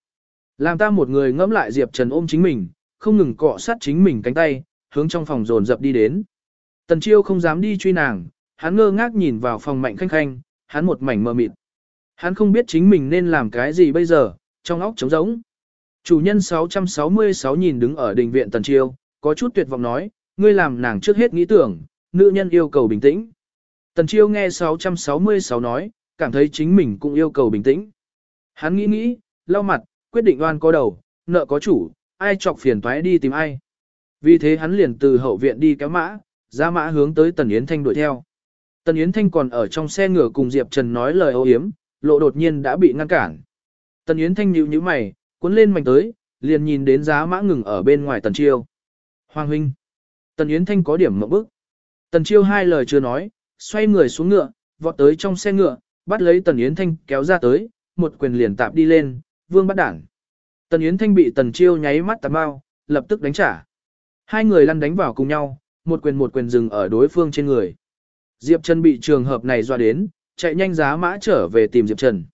Làm ta một người ngẫm lại Diệp Trần ôm chính mình, không ngừng cọ sát chính mình cánh tay, hướng trong phòng dồn dập đi đến. Tần Chiêu không dám đi truy nàng, hắn ngơ ngác nhìn vào phòng mạnh khanh khanh, hắn một mảnh mờ mịt. Hắn không biết chính mình nên làm cái gì bây giờ, trong óc trống rỗng. Chủ nhân 666 nhìn đứng ở đình viện Tần Chiêu, có chút tuyệt vọng nói, ngươi làm nàng trước hết nghĩ tưởng, nữ nhân yêu cầu bình tĩnh. Tần Chiêu nghe 666 nói, cảm thấy chính mình cũng yêu cầu bình tĩnh. Hắn nghĩ nghĩ, lau mặt, quyết định oan có đầu, nợ có chủ, ai chọc phiền toái đi tìm ai. Vì thế hắn liền từ hậu viện đi kéo mã, ra mã hướng tới Tần Yến Thanh đuổi theo. Tần Yến Thanh còn ở trong xe ngựa cùng Diệp Trần nói lời ô hiếm, lộ đột nhiên đã bị ngăn cản. Tần Yến Thanh nhíu nhíu mày, cuốn lên mảnh tới, liền nhìn đến giá mã ngừng ở bên ngoài Tần Chiêu. Hoàng huynh. Tần Yến Thanh có điểm mộng bức. Tần Chiêu hai lời chưa nói, xoay người xuống ngựa, vọt tới trong xe ngựa, bắt lấy Tần Yến Thanh kéo ra tới, một quyền liền tạp đi lên, vương bắt đảng. Tần Yến Thanh bị Tần Chiêu nháy mắt tạp bao, lập tức đánh trả. Hai người lăn đánh vào cùng nhau, một quyền một quyền dừng ở đối phương trên người. Diệp Trần bị trường hợp này dọa đến, chạy nhanh giá mã trở về tìm Diệp Trần.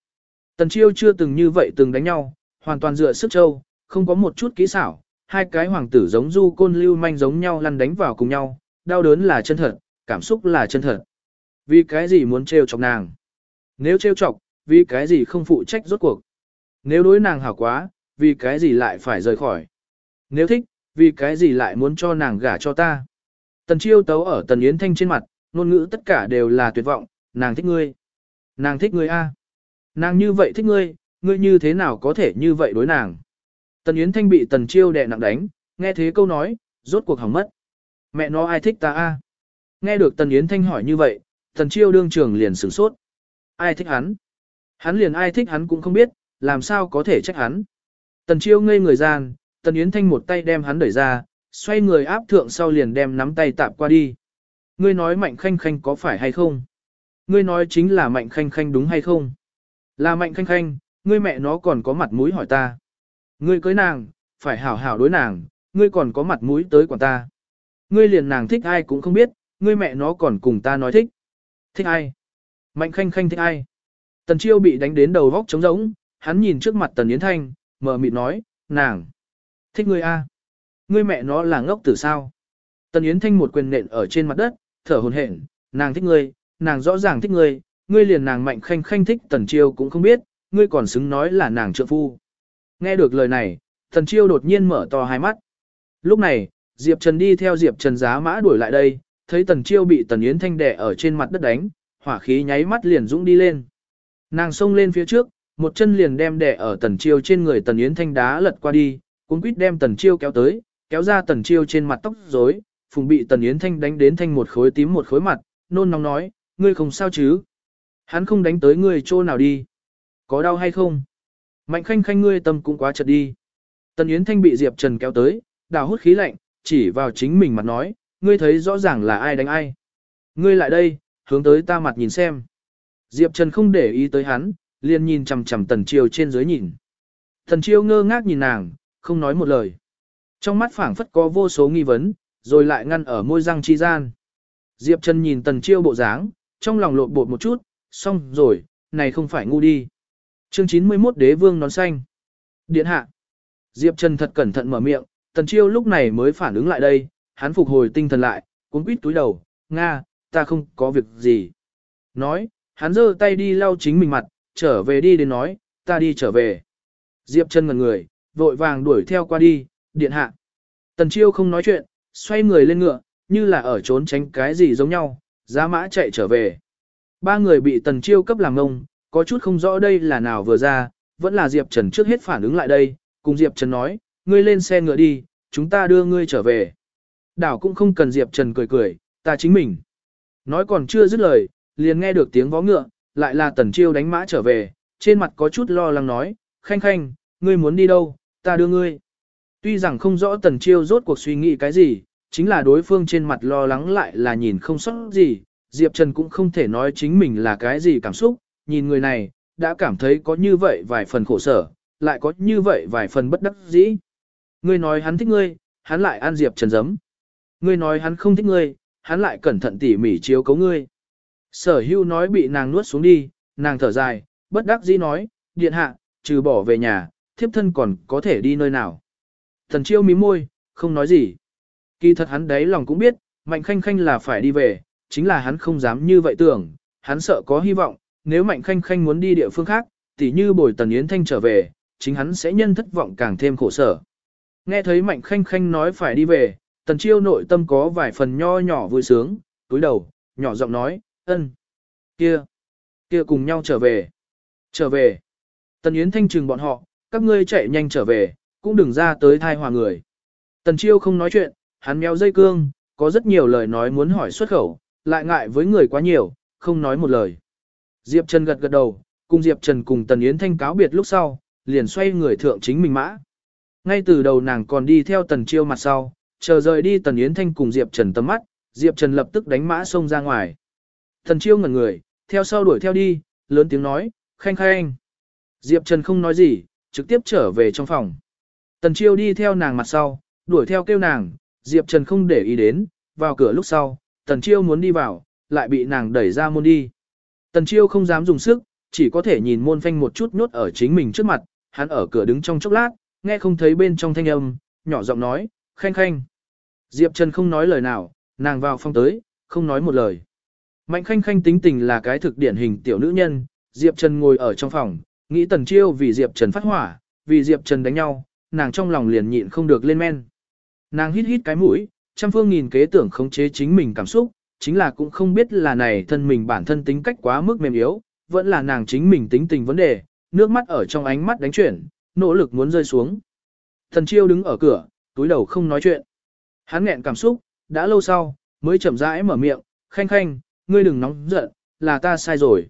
Tần Chiêu chưa từng như vậy từng đánh nhau, hoàn toàn dựa sức châu, không có một chút kỹ xảo, hai cái hoàng tử giống du côn lưu manh giống nhau lăn đánh vào cùng nhau, đau đớn là chân thật, cảm xúc là chân thật. Vì cái gì muốn trêu chọc nàng? Nếu trêu chọc, vì cái gì không phụ trách rốt cuộc? Nếu đối nàng hảo quá, vì cái gì lại phải rời khỏi? Nếu thích, vì cái gì lại muốn cho nàng gả cho ta? Tần chiêu tấu ở tần yến thanh trên mặt, ngôn ngữ tất cả đều là tuyệt vọng, nàng thích ngươi. Nàng thích ngươi a. Nàng như vậy thích ngươi, ngươi như thế nào có thể như vậy đối nàng? Tần Yến Thanh bị Tần Chiêu đè nặng đánh, nghe thế câu nói, rốt cuộc hỏng mất. Mẹ nó ai thích ta a? Nghe được Tần Yến Thanh hỏi như vậy, Tần Chiêu đương trường liền sửng sốt. Ai thích hắn? Hắn liền ai thích hắn cũng không biết, làm sao có thể trách hắn. Tần Chiêu ngây người gian, Tần Yến Thanh một tay đem hắn đẩy ra, xoay người áp thượng sau liền đem nắm tay tạm qua đi. Ngươi nói mạnh khanh khanh có phải hay không? Ngươi nói chính là mạnh khanh khanh đúng hay không? Là mạnh khanh khanh, ngươi mẹ nó còn có mặt mũi hỏi ta. Ngươi cưới nàng, phải hảo hảo đối nàng, ngươi còn có mặt mũi tới quản ta. Ngươi liền nàng thích ai cũng không biết, ngươi mẹ nó còn cùng ta nói thích. Thích ai? Mạnh khanh khanh thích ai? Tần chiêu bị đánh đến đầu vóc trống rỗng, hắn nhìn trước mặt tần yến thanh, mở mịt nói, nàng. Thích ngươi a? Ngươi mẹ nó là ngốc tử sao? Tần yến thanh một quyền nện ở trên mặt đất, thở hồn hển, nàng thích ngươi, nàng rõ ràng thích ngươi, ngươi liền nàng mạnh khanh khanh thích tần chiêu cũng không biết, ngươi còn xứng nói là nàng trượng phu. Nghe được lời này, tần chiêu đột nhiên mở to hai mắt. Lúc này, Diệp Trần đi theo Diệp Trần giá mã đuổi lại đây, thấy tần chiêu bị tần yến thanh đẻ ở trên mặt đất đánh, hỏa khí nháy mắt liền dũng đi lên. Nàng xông lên phía trước, một chân liền đem đẻ ở tần chiêu trên người tần yến thanh đá lật qua đi, cũng quýt đem tần chiêu kéo tới, kéo ra tần chiêu trên mặt tóc rối, phùng bị tần yến thanh đánh đến thanh một khối tím một khối mặt, nôn nóng nói, ngươi không sao chứ? Hắn không đánh tới ngươi chỗ nào đi. Có đau hay không? Mạnh khanh khanh ngươi tâm cũng quá chật đi. Tần Yến Thanh bị Diệp Trần kéo tới, đào hút khí lạnh, chỉ vào chính mình mặt nói, ngươi thấy rõ ràng là ai đánh ai. Ngươi lại đây, hướng tới ta mặt nhìn xem. Diệp Trần không để ý tới hắn, liền nhìn chằm chằm Tần Chiêu trên dưới nhìn. Tần Chiêu ngơ ngác nhìn nàng, không nói một lời. Trong mắt phảng phất có vô số nghi vấn, rồi lại ngăn ở môi răng chi gian. Diệp Trần nhìn Tần Chiêu bộ dáng, trong lòng lộn bột một chút, xong rồi, này không phải ngu đi. Chương 91 Đế Vương nón xanh. Điện hạ. Diệp Trần thật cẩn thận mở miệng, Tần Chiêu lúc này mới phản ứng lại đây, hắn phục hồi tinh thần lại, cuốn quýt túi đầu, Nga, ta không có việc gì. Nói, hắn giơ tay đi lau chính mình mặt, trở về đi đến nói, ta đi trở về. Diệp Trần ngần người, vội vàng đuổi theo qua đi, điện hạ. Tần Chiêu không nói chuyện, xoay người lên ngựa, như là ở trốn tránh cái gì giống nhau, giá mã chạy trở về. Ba người bị Tần Chiêu cấp làm ngông, có chút không rõ đây là nào vừa ra, vẫn là Diệp Trần trước hết phản ứng lại đây, cùng Diệp Trần nói, ngươi lên xe ngựa đi, chúng ta đưa ngươi trở về. Đảo cũng không cần Diệp Trần cười cười, ta chính mình. Nói còn chưa dứt lời, liền nghe được tiếng vó ngựa, lại là Tần Chiêu đánh mã trở về, trên mặt có chút lo lắng nói, khanh khanh, ngươi muốn đi đâu, ta đưa ngươi. Tuy rằng không rõ Tần Chiêu rốt cuộc suy nghĩ cái gì, chính là đối phương trên mặt lo lắng lại là nhìn không sót gì, Diệp Trần cũng không thể nói chính mình là cái gì cảm xúc, nhìn người này, đã cảm thấy có như vậy vài phần khổ sở, lại có như vậy vài phần bất đắc dĩ. Ngươi nói hắn thích ngươi, hắn lại ăn Diệp Trần giấm. Ngươi nói hắn không thích ngươi, hắn lại cẩn thận tỉ mỉ chiếu cấu ngươi. Sở hưu nói bị nàng nuốt xuống đi, nàng thở dài, bất đắc dĩ nói, điện hạ, trừ bỏ về nhà, thiếp thân còn có thể đi nơi nào. Thần chiêu mí môi, không nói gì. Kỳ thật hắn đấy lòng cũng biết, mạnh khanh khanh là phải đi về, chính là hắn không dám như vậy tưởng, hắn sợ có hy vọng, nếu mạnh khanh khanh muốn đi địa phương khác, tỉ như bồi tần yến thanh trở về, chính hắn sẽ nhân thất vọng càng thêm khổ sở. Nghe thấy mạnh khanh khanh nói phải đi về, tần chiêu nội tâm có vài phần nho nhỏ vui sướng, túi đầu, nhỏ giọng nói, ân, kia, kia cùng nhau trở về, trở về. Tần Yến thanh trừng bọn họ, các ngươi chạy nhanh trở về, cũng đừng ra tới thai hòa người. Tần chiêu không nói chuyện, hắn mèo dây cương, có rất nhiều lời nói muốn hỏi xuất khẩu, lại ngại với người quá nhiều, không nói một lời. Diệp Trần gật gật đầu, cùng Diệp Trần cùng Tần Yến Thanh cáo biệt lúc sau, liền xoay người thượng chính mình mã. Ngay từ đầu nàng còn đi theo Tần Chiêu mặt sau, chờ rời đi Tần Yến Thanh cùng Diệp Trần tầm mắt, Diệp Trần lập tức đánh mã xông ra ngoài. Tần Chiêu ngẩn người, theo sau đuổi theo đi, lớn tiếng nói, khanh khanh. Diệp Trần không nói gì, trực tiếp trở về trong phòng. Tần Chiêu đi theo nàng mặt sau, đuổi theo kêu nàng, Diệp Trần không để ý đến, vào cửa lúc sau, Tần Chiêu muốn đi vào, lại bị nàng đẩy ra môn đi. Tần Chiêu không dám dùng sức, chỉ có thể nhìn môn phanh một chút nhốt ở chính mình trước mặt, hắn ở cửa đứng trong chốc lát, nghe không thấy bên trong thanh âm, nhỏ giọng nói, khanh khanh. Diệp Trần không nói lời nào, nàng vào phòng tới, không nói một lời. Mạnh khanh khanh tính tình là cái thực điển hình tiểu nữ nhân, Diệp Trần ngồi ở trong phòng, nghĩ Tần Chiêu vì Diệp Trần phát hỏa, vì Diệp Trần đánh nhau, nàng trong lòng liền nhịn không được lên men. Nàng hít hít cái mũi, trăm phương nghìn kế tưởng khống chế chính mình cảm xúc, chính là cũng không biết là này thân mình bản thân tính cách quá mức mềm yếu, vẫn là nàng chính mình tính tình vấn đề, nước mắt ở trong ánh mắt đánh chuyển, nỗ lực muốn rơi xuống. Thần chiêu đứng ở cửa, túi đầu không nói chuyện. Hắn nghẹn cảm xúc, đã lâu sau, mới chậm rãi mở miệng, khanh khanh, ngươi đừng nóng giận, là ta sai rồi.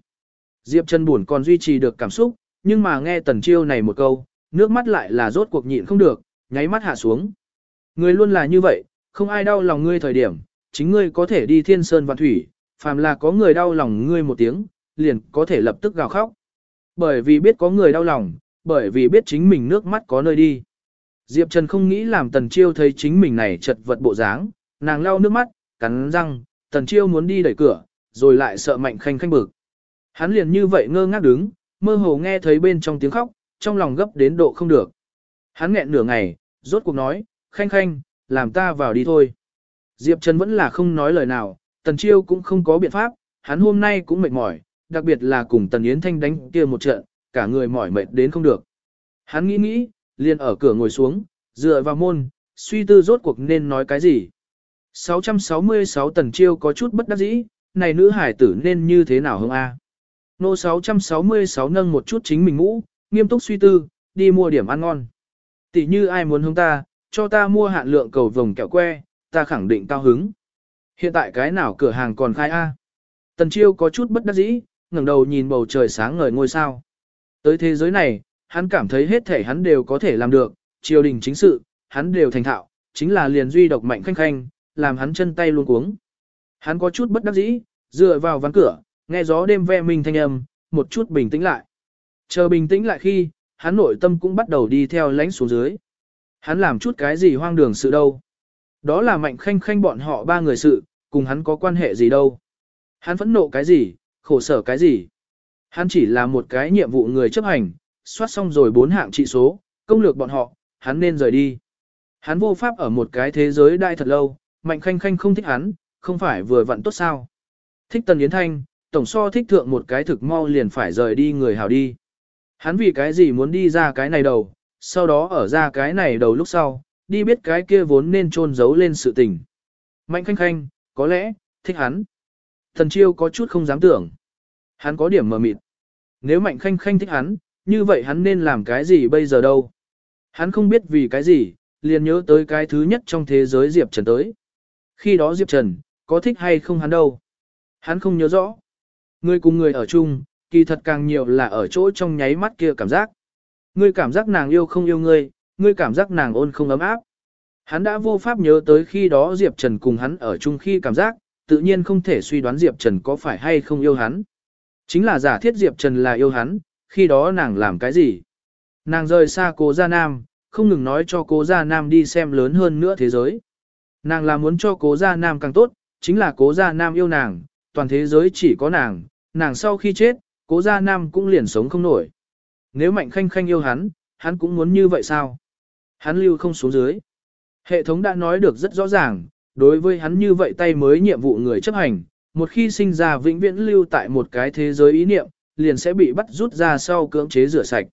Diệp Trần buồn còn duy trì được cảm xúc, nhưng mà nghe tần chiêu này một câu, nước mắt lại là rốt cuộc nhịn không được, nháy mắt hạ xuống. Ngươi luôn là như vậy, không ai đau lòng ngươi thời điểm, chính ngươi có thể đi thiên sơn và thủy, phàm là có người đau lòng ngươi một tiếng, liền có thể lập tức gào khóc. Bởi vì biết có người đau lòng, bởi vì biết chính mình nước mắt có nơi đi. Diệp Trần không nghĩ làm Tần Chiêu thấy chính mình này chật vật bộ dáng, nàng lau nước mắt, cắn răng, Tần Chiêu muốn đi đẩy cửa, rồi lại sợ Mạnh Khanh Khanh bực. Hắn liền như vậy ngơ ngác đứng, mơ hồ nghe thấy bên trong tiếng khóc, trong lòng gấp đến độ không được. Hắn nghẹn nửa ngày, rốt cuộc nói, Khanh Khanh, làm ta vào đi thôi. Diệp Trần vẫn là không nói lời nào, Tần Chiêu cũng không có biện pháp, hắn hôm nay cũng mệt mỏi, đặc biệt là cùng Tần Yến Thanh đánh kia một trận, cả người mỏi mệt đến không được. Hắn nghĩ nghĩ, liền ở cửa ngồi xuống, dựa vào môn, suy tư rốt cuộc nên nói cái gì. 666 Tần Chiêu có chút bất đắc dĩ, này nữ hải tử nên như thế nào hơn a? Nô 666 nâng một chút chính mình ngũ, nghiêm túc suy tư, đi mua điểm ăn ngon. Tỷ như ai muốn hướng ta, cho ta mua hạn lượng cầu vồng kẹo que, ta khẳng định cao hứng. Hiện tại cái nào cửa hàng còn khai A? Tần Chiêu có chút bất đắc dĩ, ngẩng đầu nhìn bầu trời sáng ngời ngôi sao. Tới thế giới này, hắn cảm thấy hết thể hắn đều có thể làm được, triều đình chính sự, hắn đều thành thạo, chính là liền duy độc mạnh khanh khanh, làm hắn chân tay luôn cuống. Hắn có chút bất đắc dĩ, dựa vào ván cửa, nghe gió đêm ve mình thanh âm, một chút bình tĩnh lại. Chờ bình tĩnh lại khi, hắn nội tâm cũng bắt đầu đi theo lánh xuống dưới. Hắn làm chút cái gì hoang đường sự đâu. Đó là mạnh khanh khanh bọn họ ba người sự, cùng hắn có quan hệ gì đâu. Hắn phẫn nộ cái gì, khổ sở cái gì. Hắn chỉ là một cái nhiệm vụ người chấp hành, soát xong rồi bốn hạng trị số, công lược bọn họ, hắn nên rời đi. Hắn vô pháp ở một cái thế giới đại thật lâu, mạnh khanh khanh không thích hắn, không phải vừa vặn tốt sao. Thích Tần Yến Thanh, tổng so thích thượng một cái thực mau liền phải rời đi người hào đi. Hắn vì cái gì muốn đi ra cái này đầu, sau đó ở ra cái này đầu lúc sau, đi biết cái kia vốn nên trôn giấu lên sự tình. Mạnh khanh khanh, có lẽ, thích hắn. Thần chiêu có chút không dám tưởng. Hắn có điểm mờ mịt. Nếu mạnh khanh khanh thích hắn, như vậy hắn nên làm cái gì bây giờ đâu? Hắn không biết vì cái gì, liền nhớ tới cái thứ nhất trong thế giới Diệp Trần tới. Khi đó Diệp Trần, có thích hay không hắn đâu? Hắn không nhớ rõ. Người cùng người ở chung, kỳ thật càng nhiều là ở chỗ trong nháy mắt kia cảm giác. Ngươi cảm giác nàng yêu không yêu ngươi, ngươi cảm giác nàng ôn không ấm áp. Hắn đã vô pháp nhớ tới khi đó Diệp Trần cùng hắn ở chung khi cảm giác, tự nhiên không thể suy đoán Diệp Trần có phải hay không yêu hắn. Chính là giả thiết Diệp Trần là yêu hắn, khi đó nàng làm cái gì? Nàng rời xa cố gia nam, không ngừng nói cho cố gia nam đi xem lớn hơn nữa thế giới. Nàng là muốn cho cố gia nam càng tốt, chính là cố gia nam yêu nàng, toàn thế giới chỉ có nàng, nàng sau khi chết, cố gia nam cũng liền sống không nổi. Nếu mạnh khanh khanh yêu hắn, hắn cũng muốn như vậy sao? Hắn lưu không xuống dưới. Hệ thống đã nói được rất rõ ràng, đối với hắn như vậy tay mới nhiệm vụ người chấp hành, một khi sinh ra vĩnh viễn lưu tại một cái thế giới ý niệm, liền sẽ bị bắt rút ra sau cưỡng chế rửa sạch.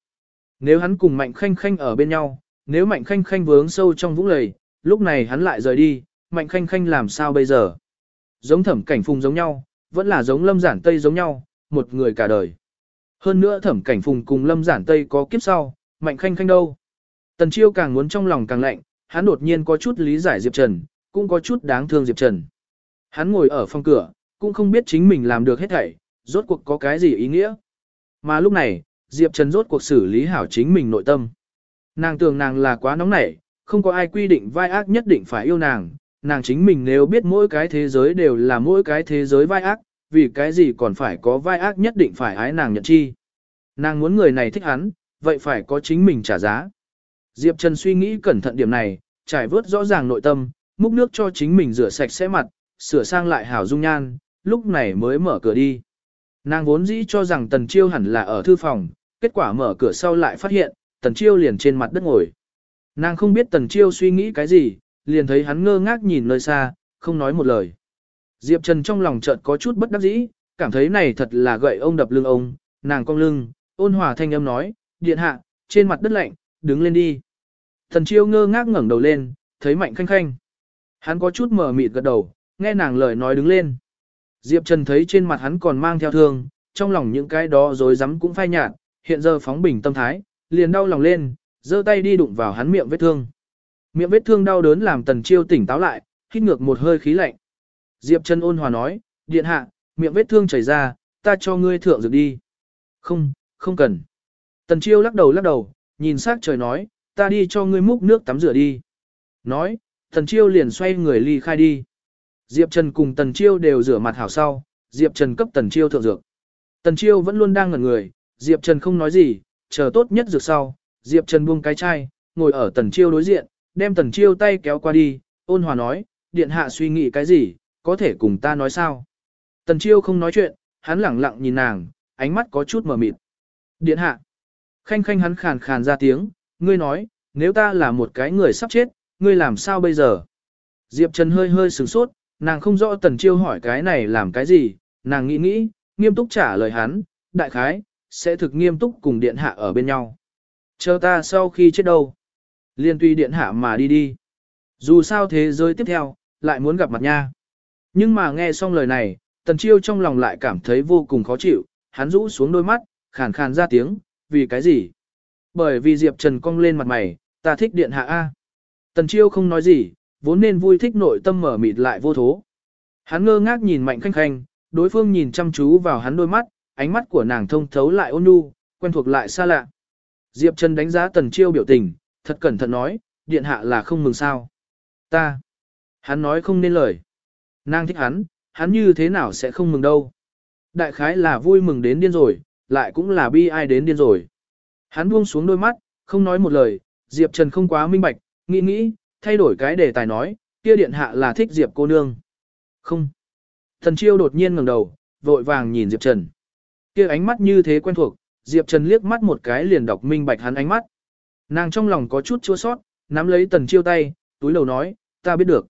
Nếu hắn cùng Mạnh Khanh Khanh ở bên nhau, nếu Mạnh Khanh Khanh vướng sâu trong vũng lầy, lúc này hắn lại rời đi, Mạnh Khanh Khanh làm sao bây giờ? Giống thẩm cảnh phùng giống nhau, vẫn là giống lâm giản tây giống nhau, một người cả đời. Hơn nữa thẩm cảnh phùng cùng lâm giản tây có kiếp sau, Mạnh Khanh Khanh đâu? Tần Chiêu càng muốn trong lòng càng lạnh, hắn đột nhiên có chút lý giải Diệp Trần, cũng có chút đáng thương Diệp Trần. Hắn ngồi ở phòng cửa, cũng không biết chính mình làm được hết thảy, rốt cuộc có cái gì ý nghĩa. Mà lúc này, Diệp Trần rốt cuộc xử lý hảo chính mình nội tâm. Nàng tưởng nàng là quá nóng nảy, không có ai quy định vai ác nhất định phải yêu nàng, nàng chính mình nếu biết mỗi cái thế giới đều là mỗi cái thế giới vai ác, vì cái gì còn phải có vai ác nhất định phải ái nàng nhận chi. Nàng muốn người này thích hắn, vậy phải có chính mình trả giá. Diệp Trần suy nghĩ cẩn thận điểm này, trải vớt rõ ràng nội tâm, múc nước cho chính mình rửa sạch sẽ mặt, sửa sang lại hảo dung nhan, lúc này mới mở cửa đi. Nàng vốn dĩ cho rằng Tần Chiêu hẳn là ở thư phòng, kết quả mở cửa sau lại phát hiện, Tần Chiêu liền trên mặt đất ngồi. Nàng không biết Tần Chiêu suy nghĩ cái gì, liền thấy hắn ngơ ngác nhìn nơi xa, không nói một lời. Diệp Trần trong lòng chợt có chút bất đắc dĩ, cảm thấy này thật là gậy ông đập lưng ông, nàng cong lưng, ôn hòa thanh âm nói, điện hạ, trên mặt đất lạnh, đứng lên đi. Thần Chiêu ngơ ngác ngẩng đầu lên, thấy mạnh khanh khanh. Hắn có chút mở mịt gật đầu, nghe nàng lời nói đứng lên. Diệp Trần thấy trên mặt hắn còn mang theo thương, trong lòng những cái đó rối rắm cũng phai nhạt, hiện giờ phóng bình tâm thái, liền đau lòng lên, giơ tay đi đụng vào hắn miệng vết thương. Miệng vết thương đau đớn làm Tần Chiêu tỉnh táo lại, hít ngược một hơi khí lạnh. Diệp Trần ôn hòa nói, điện hạ, miệng vết thương chảy ra, ta cho ngươi thượng dược đi. Không, không cần. Tần Chiêu lắc đầu lắc đầu, nhìn sắc trời nói, ta đi cho ngươi múc nước tắm rửa đi. Nói, Tần Chiêu liền xoay người ly khai đi. Diệp Trần cùng Tần Chiêu đều rửa mặt hảo sau, Diệp Trần cấp Tần Chiêu thượng dược. Tần Chiêu vẫn luôn đang ngẩn người, Diệp Trần không nói gì, chờ tốt nhất dược sau, Diệp Trần buông cái chai, ngồi ở Tần Chiêu đối diện, đem Tần Chiêu tay kéo qua đi, ôn hòa nói, điện hạ suy nghĩ cái gì, có thể cùng ta nói sao. Tần Chiêu không nói chuyện, hắn lẳng lặng nhìn nàng, ánh mắt có chút mờ mịt. Điện hạ. Khanh khanh hắn khàn khàn ra tiếng, ngươi nói, nếu ta là một cái người sắp chết, ngươi làm sao bây giờ? Diệp Trần hơi hơi sửng sốt, nàng không rõ Tần Chiêu hỏi cái này làm cái gì, nàng nghĩ nghĩ, nghiêm túc trả lời hắn, đại khái, sẽ thực nghiêm túc cùng điện hạ ở bên nhau. Chờ ta sau khi chết đâu? Liên tuy điện hạ mà đi đi. Dù sao thế giới tiếp theo, lại muốn gặp mặt nha. Nhưng mà nghe xong lời này, Tần Chiêu trong lòng lại cảm thấy vô cùng khó chịu, hắn rũ xuống đôi mắt, khàn khàn ra tiếng, vì cái gì? Bởi vì Diệp Trần cong lên mặt mày, ta thích điện hạ A. Tần Chiêu không nói gì, vốn nên vui thích nội tâm mở mịt lại vô thố. Hắn ngơ ngác nhìn mạnh khanh khanh, đối phương nhìn chăm chú vào hắn đôi mắt, ánh mắt của nàng thông thấu lại ôn nhu, quen thuộc lại xa lạ. Diệp Trần đánh giá Tần Chiêu biểu tình, thật cẩn thận nói, điện hạ là không mừng sao. Ta. Hắn nói không nên lời. Nàng thích hắn, hắn như thế nào sẽ không mừng đâu. Đại khái là vui mừng đến điên rồi, lại cũng là bi ai đến điên rồi. Hắn buông xuống đôi mắt, không nói một lời, Diệp Trần không quá minh bạch, nghĩ nghĩ, thay đổi cái đề tài nói, kia điện hạ là thích Diệp cô nương. Không. Thần chiêu đột nhiên ngẩng đầu, vội vàng nhìn Diệp Trần. Kia ánh mắt như thế quen thuộc, Diệp Trần liếc mắt một cái liền đọc minh bạch hắn ánh mắt. Nàng trong lòng có chút chua sót, nắm lấy tần chiêu tay, túi đầu nói, ta biết được.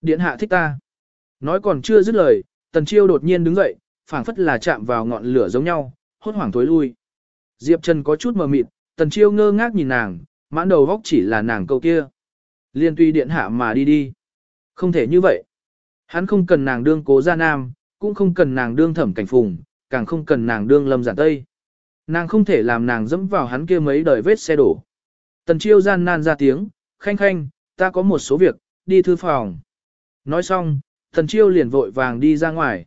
Điện hạ thích ta. Nói còn chưa dứt lời, tần chiêu đột nhiên đứng dậy, phảng phất là chạm vào ngọn lửa giống nhau, hốt hoảng thối lui. Diệp Trần có chút mờ mịt, tần chiêu ngơ ngác nhìn nàng, mãn đầu góc chỉ là nàng câu kia. Liên tuy điện hạ mà đi đi. Không thể như vậy. Hắn không cần nàng đương cố gia nam, cũng không cần nàng đương thẩm cảnh phùng, càng không cần nàng đương lâm giản tây. Nàng không thể làm nàng dẫm vào hắn kia mấy đời vết xe đổ. Tần chiêu gian nan ra tiếng, khanh khanh, ta có một số việc, đi thư phòng. Nói xong, tần chiêu liền vội vàng đi ra ngoài.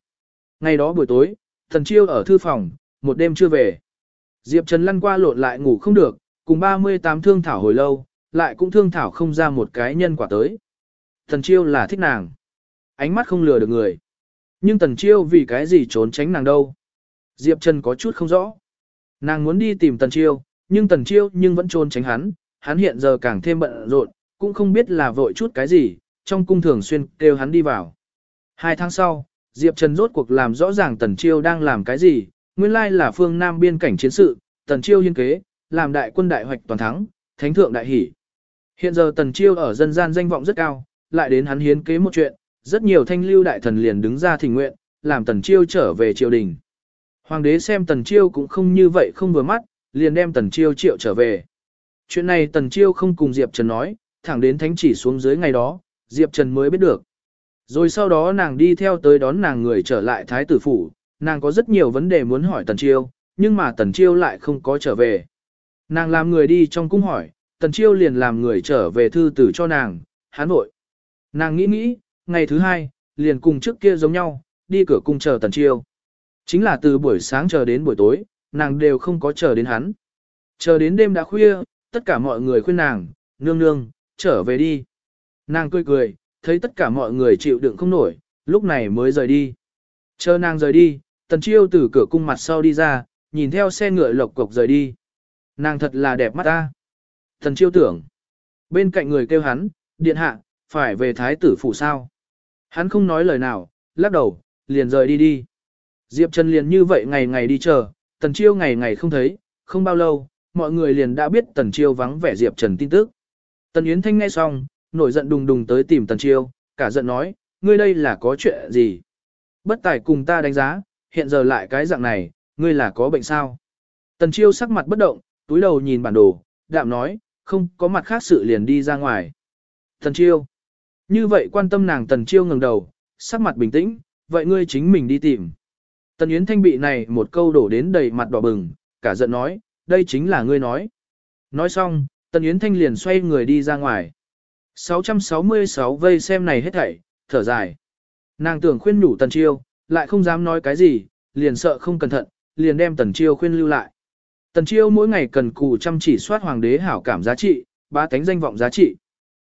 Ngày đó buổi tối, tần chiêu ở thư phòng, một đêm chưa về. Diệp Trần lăn qua lộn lại ngủ không được, cùng 38 thương thảo hồi lâu, lại cũng thương thảo không ra một cái nhân quả tới. Tần chiêu là thích nàng. Ánh mắt không lừa được người. Nhưng tần chiêu vì cái gì trốn tránh nàng đâu. Diệp Trần có chút không rõ. Nàng muốn đi tìm tần chiêu, nhưng tần chiêu nhưng vẫn trốn tránh hắn, hắn hiện giờ càng thêm bận rộn, cũng không biết là vội chút cái gì, trong cung thường xuyên kêu hắn đi vào. Hai tháng sau, Diệp Trần rốt cuộc làm rõ ràng tần chiêu đang làm cái gì, nguyên lai là phương Nam biên cảnh chiến sự, tần chiêu hiên kế, làm đại quân đại hoạch toàn thắng, thánh thượng đại hỷ. Hiện giờ tần chiêu ở dân gian danh vọng rất cao, lại đến hắn hiến kế một chuyện, rất nhiều thanh lưu đại thần liền đứng ra thỉnh nguyện, làm tần chiêu trở về triều đình. Hoàng đế xem tần chiêu cũng không như vậy không vừa mắt, liền đem tần chiêu triệu trở về. Chuyện này tần chiêu không cùng Diệp Trần nói, thẳng đến thánh chỉ xuống dưới ngày đó, Diệp Trần mới biết được. Rồi sau đó nàng đi theo tới đón nàng người trở lại thái tử phủ, nàng có rất nhiều vấn đề muốn hỏi tần chiêu, nhưng mà tần chiêu lại không có trở về. Nàng làm người đi trong cung hỏi, tần chiêu liền làm người trở về thư tử cho nàng, hán vội. Nàng nghĩ nghĩ, ngày thứ hai, liền cùng trước kia giống nhau, đi cửa cung chờ tần chiêu. Chính là từ buổi sáng chờ đến buổi tối, nàng đều không có chờ đến hắn. Chờ đến đêm đã khuya, tất cả mọi người khuyên nàng, nương nương, trở về đi. Nàng cười cười, thấy tất cả mọi người chịu đựng không nổi, lúc này mới rời đi. Chờ nàng rời đi, tần chiêu từ cửa cung mặt sau đi ra, nhìn theo xe ngựa lộc cộc rời đi. Nàng thật là đẹp mắt ta. Tần chiêu tưởng. Bên cạnh người kêu hắn, điện hạ, phải về thái tử phủ sao. Hắn không nói lời nào, lắc đầu, liền rời đi đi. Diệp Trần liền như vậy ngày ngày đi chờ, tần chiêu ngày ngày không thấy, không bao lâu, mọi người liền đã biết tần chiêu vắng vẻ Diệp Trần tin tức. Tần Yến Thanh nghe xong, nổi giận đùng đùng tới tìm tần chiêu, cả giận nói, ngươi đây là có chuyện gì? Bất tài cùng ta đánh giá, hiện giờ lại cái dạng này, ngươi là có bệnh sao? Tần chiêu sắc mặt bất động, túi đầu nhìn bản đồ, đạm nói, không có mặt khác sự liền đi ra ngoài. Tần chiêu. Như vậy quan tâm nàng tần chiêu ngẩng đầu, sắc mặt bình tĩnh, vậy ngươi chính mình đi tìm. Tần Yến Thanh bị này một câu đổ đến đầy mặt đỏ bừng, cả giận nói, đây chính là ngươi nói. Nói xong, Tần Yến Thanh liền xoay người đi ra ngoài. 666 vây xem này hết thảy, thở dài. Nàng tưởng khuyên nhủ Tần Chiêu, lại không dám nói cái gì, liền sợ không cẩn thận, liền đem Tần Chiêu khuyên lưu lại. Tần Chiêu mỗi ngày cần cù chăm chỉ soát hoàng đế hảo cảm giá trị, ba tánh danh vọng giá trị.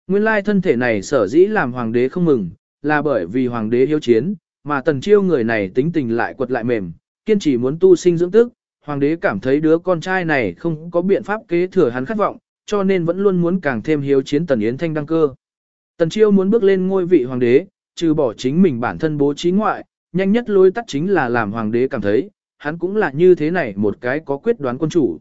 Nguyên lai thân thể này sở dĩ làm hoàng đế không mừng, là bởi vì hoàng đế hiếu chiến, mà Tần Chiêu người này tính tình lại quật lại mềm, kiên trì muốn tu sinh dưỡng tức, hoàng đế cảm thấy đứa con trai này không có biện pháp kế thừa hắn khát vọng, cho nên vẫn luôn muốn càng thêm hiếu chiến Tần Yến Thanh đăng cơ. Tần Chiêu muốn bước lên ngôi vị hoàng đế, trừ bỏ chính mình bản thân bố trí ngoại, nhanh nhất lối tắt chính là làm hoàng đế cảm thấy, hắn cũng là như thế này một cái có quyết đoán quân chủ.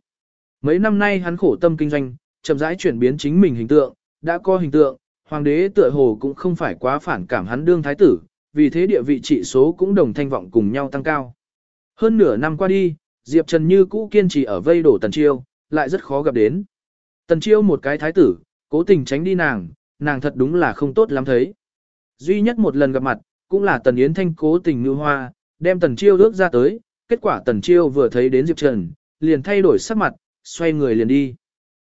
Mấy năm nay hắn khổ tâm kinh doanh, chậm rãi chuyển biến chính mình hình tượng, đã có hình tượng, hoàng đế tựa hồ cũng không phải quá phản cảm hắn đương thái tử, vì thế địa vị trị số cũng đồng thanh vọng cùng nhau tăng cao. Hơn nửa năm qua đi, Diệp Trần như cũ kiên trì ở vây đổ Tần Chiêu, lại rất khó gặp đến. Tần Chiêu một cái thái tử, cố tình tránh đi nàng, nàng thật đúng là không tốt lắm thấy. Duy nhất một lần gặp mặt, cũng là Tần Yến Thanh cố tình ngư hoa, đem Tần Chiêu ước ra tới, kết quả Tần Chiêu vừa thấy đến Diệp Trần, liền thay đổi sắc mặt, xoay người liền đi.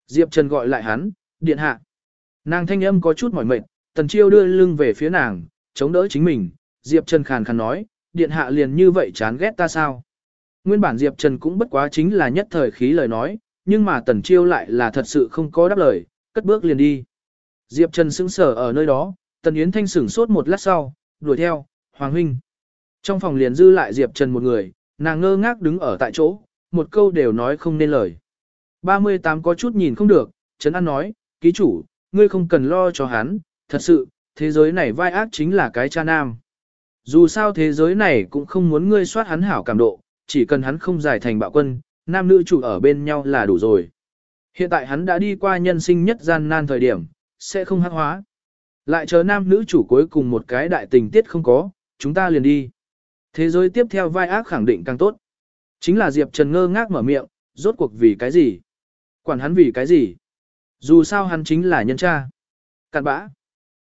Diệp Trần gọi lại hắn, điện hạ. Nàng thanh âm có chút mỏi mệt, Tần Chiêu đưa lưng về phía nàng, chống đỡ chính mình, Diệp Trần khàn khàn nói, điện hạ liền như vậy chán ghét ta sao? Nguyên bản Diệp Trần cũng bất quá chính là nhất thời khí lời nói, nhưng mà Tần Chiêu lại là thật sự không có đáp lời, cất bước liền đi. Diệp Trần sững sờ ở nơi đó, Tần Yến Thanh sửng sốt một lát sau, đuổi theo, Hoàng Huynh. Trong phòng liền dư lại Diệp Trần một người, nàng ngơ ngác đứng ở tại chỗ, một câu đều nói không nên lời. 38 có chút nhìn không được, Trấn An nói, ký chủ, ngươi không cần lo cho hắn, thật sự, thế giới này vai ác chính là cái cha nam. Dù sao thế giới này cũng không muốn ngươi soát hắn hảo cảm độ, chỉ cần hắn không giải thành bạo quân, nam nữ chủ ở bên nhau là đủ rồi. Hiện tại hắn đã đi qua nhân sinh nhất gian nan thời điểm, sẽ không hắc hóa. Lại chờ nam nữ chủ cuối cùng một cái đại tình tiết không có, chúng ta liền đi. Thế giới tiếp theo vai ác khẳng định càng tốt. Chính là Diệp Trần ngơ ngác mở miệng, rốt cuộc vì cái gì? Quản hắn vì cái gì? Dù sao hắn chính là nhân cha. Cạn bã.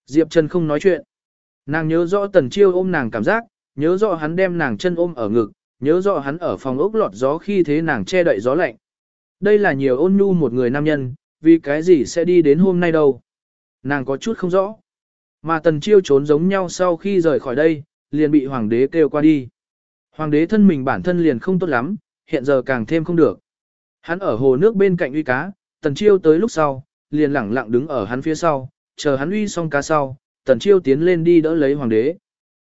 Diệp Trần không nói chuyện. Nàng nhớ rõ tần chiêu ôm nàng cảm giác, nhớ rõ hắn đem nàng chân ôm ở ngực, nhớ rõ hắn ở phòng ốc lọt gió khi thế nàng che đậy gió lạnh. Đây là nhiều ôn nhu một người nam nhân, vì cái gì sẽ đi đến hôm nay đâu. Nàng có chút không rõ. Mà tần chiêu trốn giống nhau sau khi rời khỏi đây, liền bị hoàng đế kêu qua đi. Hoàng đế thân mình bản thân liền không tốt lắm, hiện giờ càng thêm không được. Hắn ở hồ nước bên cạnh uy cá, tần chiêu tới lúc sau, liền lẳng lặng đứng ở hắn phía sau, chờ hắn uy xong cá sau, tần chiêu tiến lên đi đỡ lấy hoàng đế.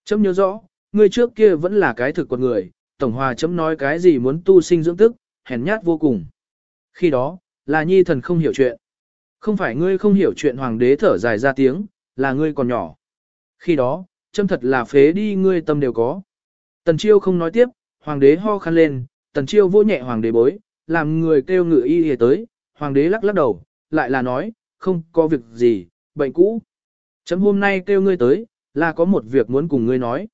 Chấm nhớ rõ, người trước kia vẫn là cái thực quật người, tổng hòa chấm nói cái gì muốn tu sinh dưỡng tức, hèn nhát vô cùng. Khi đó, là nhi thần không hiểu chuyện. Không phải ngươi không hiểu chuyện hoàng đế thở dài ra tiếng, là ngươi còn nhỏ. Khi đó, châm thật là phế đi ngươi tâm đều có. Tần chiêu không nói tiếp, hoàng đế ho khăn lên, tần chiêu vô nhẹ hoàng đế bối, làm người kêu ngự y hề tới, hoàng đế lắc lắc đầu, lại là nói, không có việc gì, bệnh cũ. Chấm hôm nay kêu ngươi tới, là có một việc muốn cùng ngươi nói.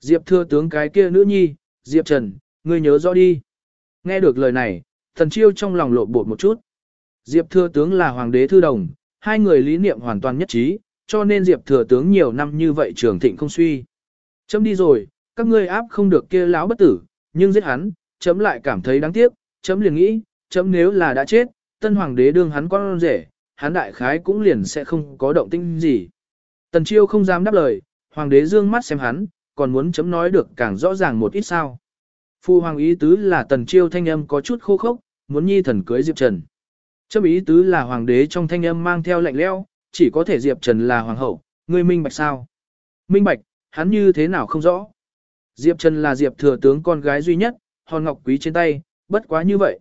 Diệp thưa tướng cái kia nữ nhi, Diệp Trần, ngươi nhớ rõ đi. Nghe được lời này, thần chiêu trong lòng lộ bột một chút. Diệp thừa tướng là hoàng đế thư đồng, hai người lý niệm hoàn toàn nhất trí, cho nên Diệp thừa tướng nhiều năm như vậy trường thịnh không suy. Chấm đi rồi, các ngươi áp không được kia lão bất tử, nhưng giết hắn, chấm lại cảm thấy đáng tiếc, chấm liền nghĩ, chấm nếu là đã chết, tân hoàng đế đương hắn con rể, hắn đại khái cũng liền sẽ không có động tĩnh gì. Tần chiêu không dám đáp lời, hoàng đế dương mắt xem hắn, còn muốn chấm nói được càng rõ ràng một ít sao. Phu hoàng ý tứ là tần chiêu thanh âm có chút khô khốc, muốn nhi thần cưới Diệp Trần. Chấm ý tứ là hoàng đế trong thanh âm mang theo lạnh lẽo, chỉ có thể Diệp Trần là hoàng hậu, ngươi minh bạch sao? Minh bạch, hắn như thế nào không rõ. Diệp Trần là Diệp thừa tướng con gái duy nhất, hòn ngọc quý trên tay, bất quá như vậy.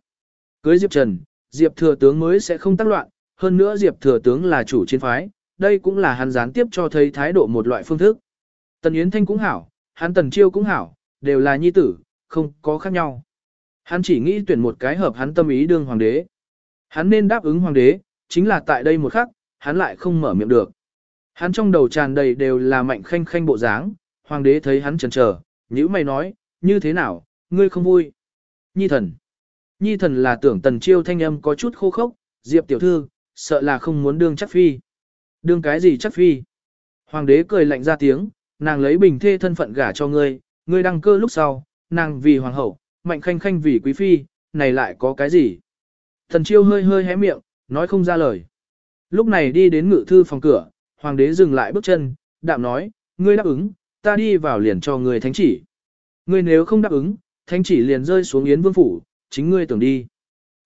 Cưới Diệp Trần, Diệp thừa tướng mới sẽ không tác loạn, hơn nữa Diệp thừa tướng là chủ chiến phái, đây cũng là hắn gián tiếp cho thấy thái độ một loại phương thức. Tần Yến Thanh cũng hảo, hắn Tần Chiêu cũng hảo, đều là nhi tử, không có khác nhau. Hắn chỉ nghĩ tuyển một cái hợp hắn tâm ý đương hoàng đế. Hắn nên đáp ứng hoàng đế, chính là tại đây một khắc, hắn lại không mở miệng được. Hắn trong đầu tràn đầy đều là mạnh khanh khanh bộ dáng, hoàng đế thấy hắn chần chờ, nhữ mày nói, như thế nào, ngươi không vui. Nhi thần. Nhi thần là tưởng tần chiêu thanh âm có chút khô khốc, diệp tiểu thư, sợ là không muốn đương chắc phi. Đương cái gì chắc phi? Hoàng đế cười lạnh ra tiếng, nàng lấy bình thê thân phận gả cho ngươi, ngươi đăng cơ lúc sau, nàng vì hoàng hậu, mạnh khanh khanh vì quý phi, này lại có cái gì? Thần chiêu hơi hơi hé miệng, nói không ra lời. Lúc này đi đến ngự thư phòng cửa, hoàng đế dừng lại bước chân, đạm nói, ngươi đáp ứng, ta đi vào liền cho ngươi thánh chỉ. Ngươi nếu không đáp ứng, thánh chỉ liền rơi xuống yến vương phủ, chính ngươi tưởng đi.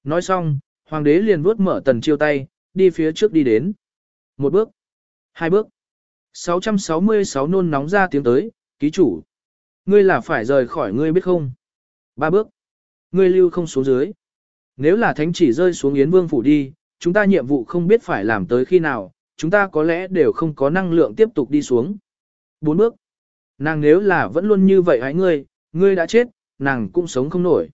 Nói xong, hoàng đế liền vuốt mở tần chiêu tay, đi phía trước đi đến. Một bước, hai bước, 666 nôn nóng ra tiếng tới, ký chủ. Ngươi là phải rời khỏi ngươi biết không? Ba bước, ngươi lưu không xuống dưới. Nếu là thánh chỉ rơi xuống Yến Vương phủ đi, chúng ta nhiệm vụ không biết phải làm tới khi nào, chúng ta có lẽ đều không có năng lượng tiếp tục đi xuống. Bốn bước. Nàng nếu là vẫn luôn như vậy hãy ngươi, ngươi đã chết, nàng cũng sống không nổi.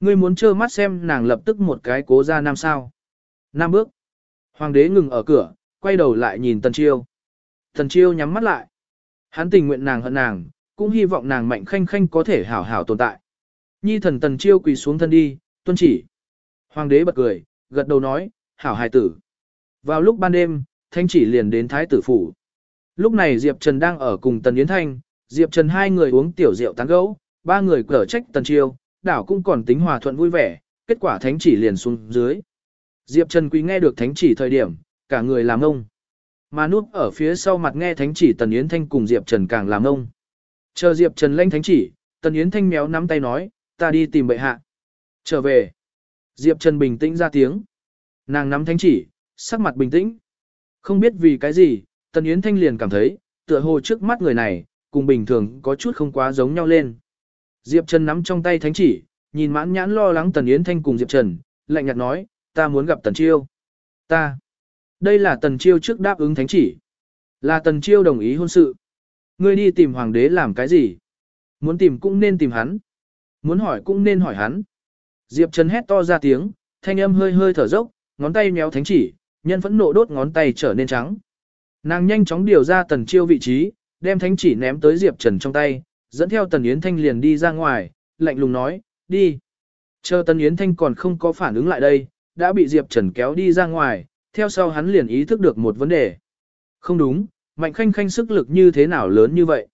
Ngươi muốn trơ mắt xem nàng lập tức một cái cố ra năm sao. Năm bước. Hoàng đế ngừng ở cửa, quay đầu lại nhìn Tần Chiêu. Thần Chiêu nhắm mắt lại. Hắn tình nguyện nàng hận nàng, cũng hy vọng nàng mạnh khanh khanh có thể hảo hảo tồn tại. Nhi thần Tần Chiêu quỳ xuống thân đi, tuân chỉ. Hoàng đế bật cười, gật đầu nói, hảo hài tử. Vào lúc ban đêm, thanh chỉ liền đến thái tử phủ. Lúc này Diệp Trần đang ở cùng Tần Yến Thanh, Diệp Trần hai người uống tiểu rượu tán gẫu, ba người cở trách Tần Chiêu, đảo cũng còn tính hòa thuận vui vẻ, kết quả thánh chỉ liền xuống dưới. Diệp Trần quý nghe được thánh chỉ thời điểm, cả người làm ông. Mà núp ở phía sau mặt nghe thánh chỉ Tần Yến Thanh cùng Diệp Trần càng làm ông. Chờ Diệp Trần lanh thánh chỉ, Tần Yến Thanh méo nắm tay nói, ta đi tìm bệ hạ. Trở về. Diệp Trần bình tĩnh ra tiếng. Nàng nắm thánh chỉ, sắc mặt bình tĩnh. Không biết vì cái gì, Tần Yến Thanh liền cảm thấy, tựa hồ trước mắt người này, cùng bình thường có chút không quá giống nhau lên. Diệp Trần nắm trong tay thánh chỉ, nhìn mãn nhãn lo lắng Tần Yến Thanh cùng Diệp Trần, lạnh nhạt nói, ta muốn gặp Tần Chiêu. Ta. Đây là Tần Chiêu trước đáp ứng thánh chỉ. Là Tần Chiêu đồng ý hôn sự. Ngươi đi tìm hoàng đế làm cái gì? Muốn tìm cũng nên tìm hắn. Muốn hỏi cũng nên hỏi hắn. Diệp Trần hét to ra tiếng, thanh âm hơi hơi thở dốc, ngón tay nhéo thánh chỉ, nhân phẫn nộ đốt ngón tay trở nên trắng. Nàng nhanh chóng điều ra tần chiêu vị trí, đem thánh chỉ ném tới Diệp Trần trong tay, dẫn theo tần Yến Thanh liền đi ra ngoài, lạnh lùng nói, đi. Chờ tần Yến Thanh còn không có phản ứng lại đây, đã bị Diệp Trần kéo đi ra ngoài, theo sau hắn liền ý thức được một vấn đề. Không đúng, mạnh khanh khanh sức lực như thế nào lớn như vậy.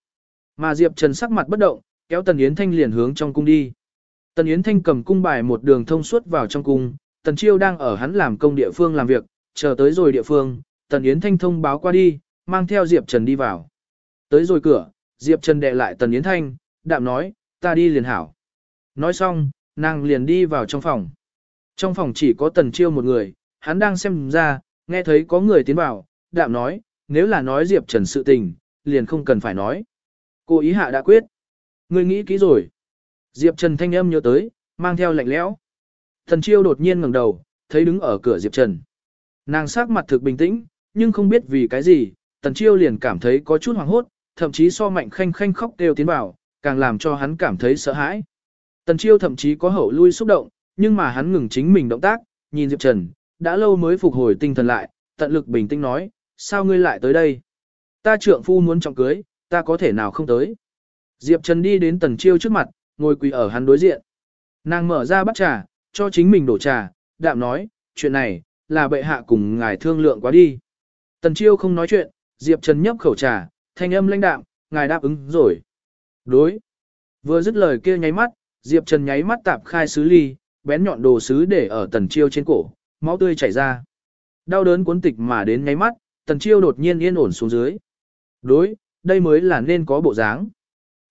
Mà Diệp Trần sắc mặt bất động, kéo tần Yến Thanh liền hướng trong cung đi. Tần Yến Thanh cầm cung bài một đường thông suốt vào trong cung, Tần Chiêu đang ở hắn làm công địa phương làm việc, chờ tới rồi địa phương, Tần Yến Thanh thông báo qua đi, mang theo Diệp Trần đi vào. Tới rồi cửa, Diệp Trần đệ lại Tần Yến Thanh, đạm nói, ta đi liền hảo. Nói xong, nàng liền đi vào trong phòng. Trong phòng chỉ có Tần Chiêu một người, hắn đang xem ra, nghe thấy có người tiến vào, đạm nói, nếu là nói Diệp Trần sự tình, liền không cần phải nói. Cô ý hạ đã quyết. Ngươi nghĩ kỹ rồi. Diệp Trần thanh âm nhớ tới, mang theo lạnh lẽo. Thần Chiêu đột nhiên ngẩng đầu, thấy đứng ở cửa Diệp Trần. Nàng sắc mặt thực bình tĩnh, nhưng không biết vì cái gì, Tần Chiêu liền cảm thấy có chút hoảng hốt, thậm chí so mạnh khanh khanh khóc đều tiến vào, càng làm cho hắn cảm thấy sợ hãi. Tần Chiêu thậm chí có hậu lui xúc động, nhưng mà hắn ngừng chính mình động tác, nhìn Diệp Trần, đã lâu mới phục hồi tinh thần lại, tận lực bình tĩnh nói, sao ngươi lại tới đây? Ta trượng phu muốn trọng cưới, ta có thể nào không tới? Diệp Trần đi đến Tần Chiêu trước mặt, ngồi quỳ ở hắn đối diện. Nàng mở ra bắt trà, cho chính mình đổ trà, đạm nói, chuyện này, là bệ hạ cùng ngài thương lượng quá đi. Tần Chiêu không nói chuyện, Diệp Trần nhấp khẩu trà, thanh âm lãnh đạm, ngài đáp ứng rồi. Đối. Vừa dứt lời kia nháy mắt, Diệp Trần nháy mắt tạp khai sứ ly, bén nhọn đồ sứ để ở Tần Chiêu trên cổ, máu tươi chảy ra. Đau đớn cuốn tịch mà đến ngay mắt, Tần Chiêu đột nhiên yên ổn xuống dưới. Đối, đây mới là nên có bộ dáng.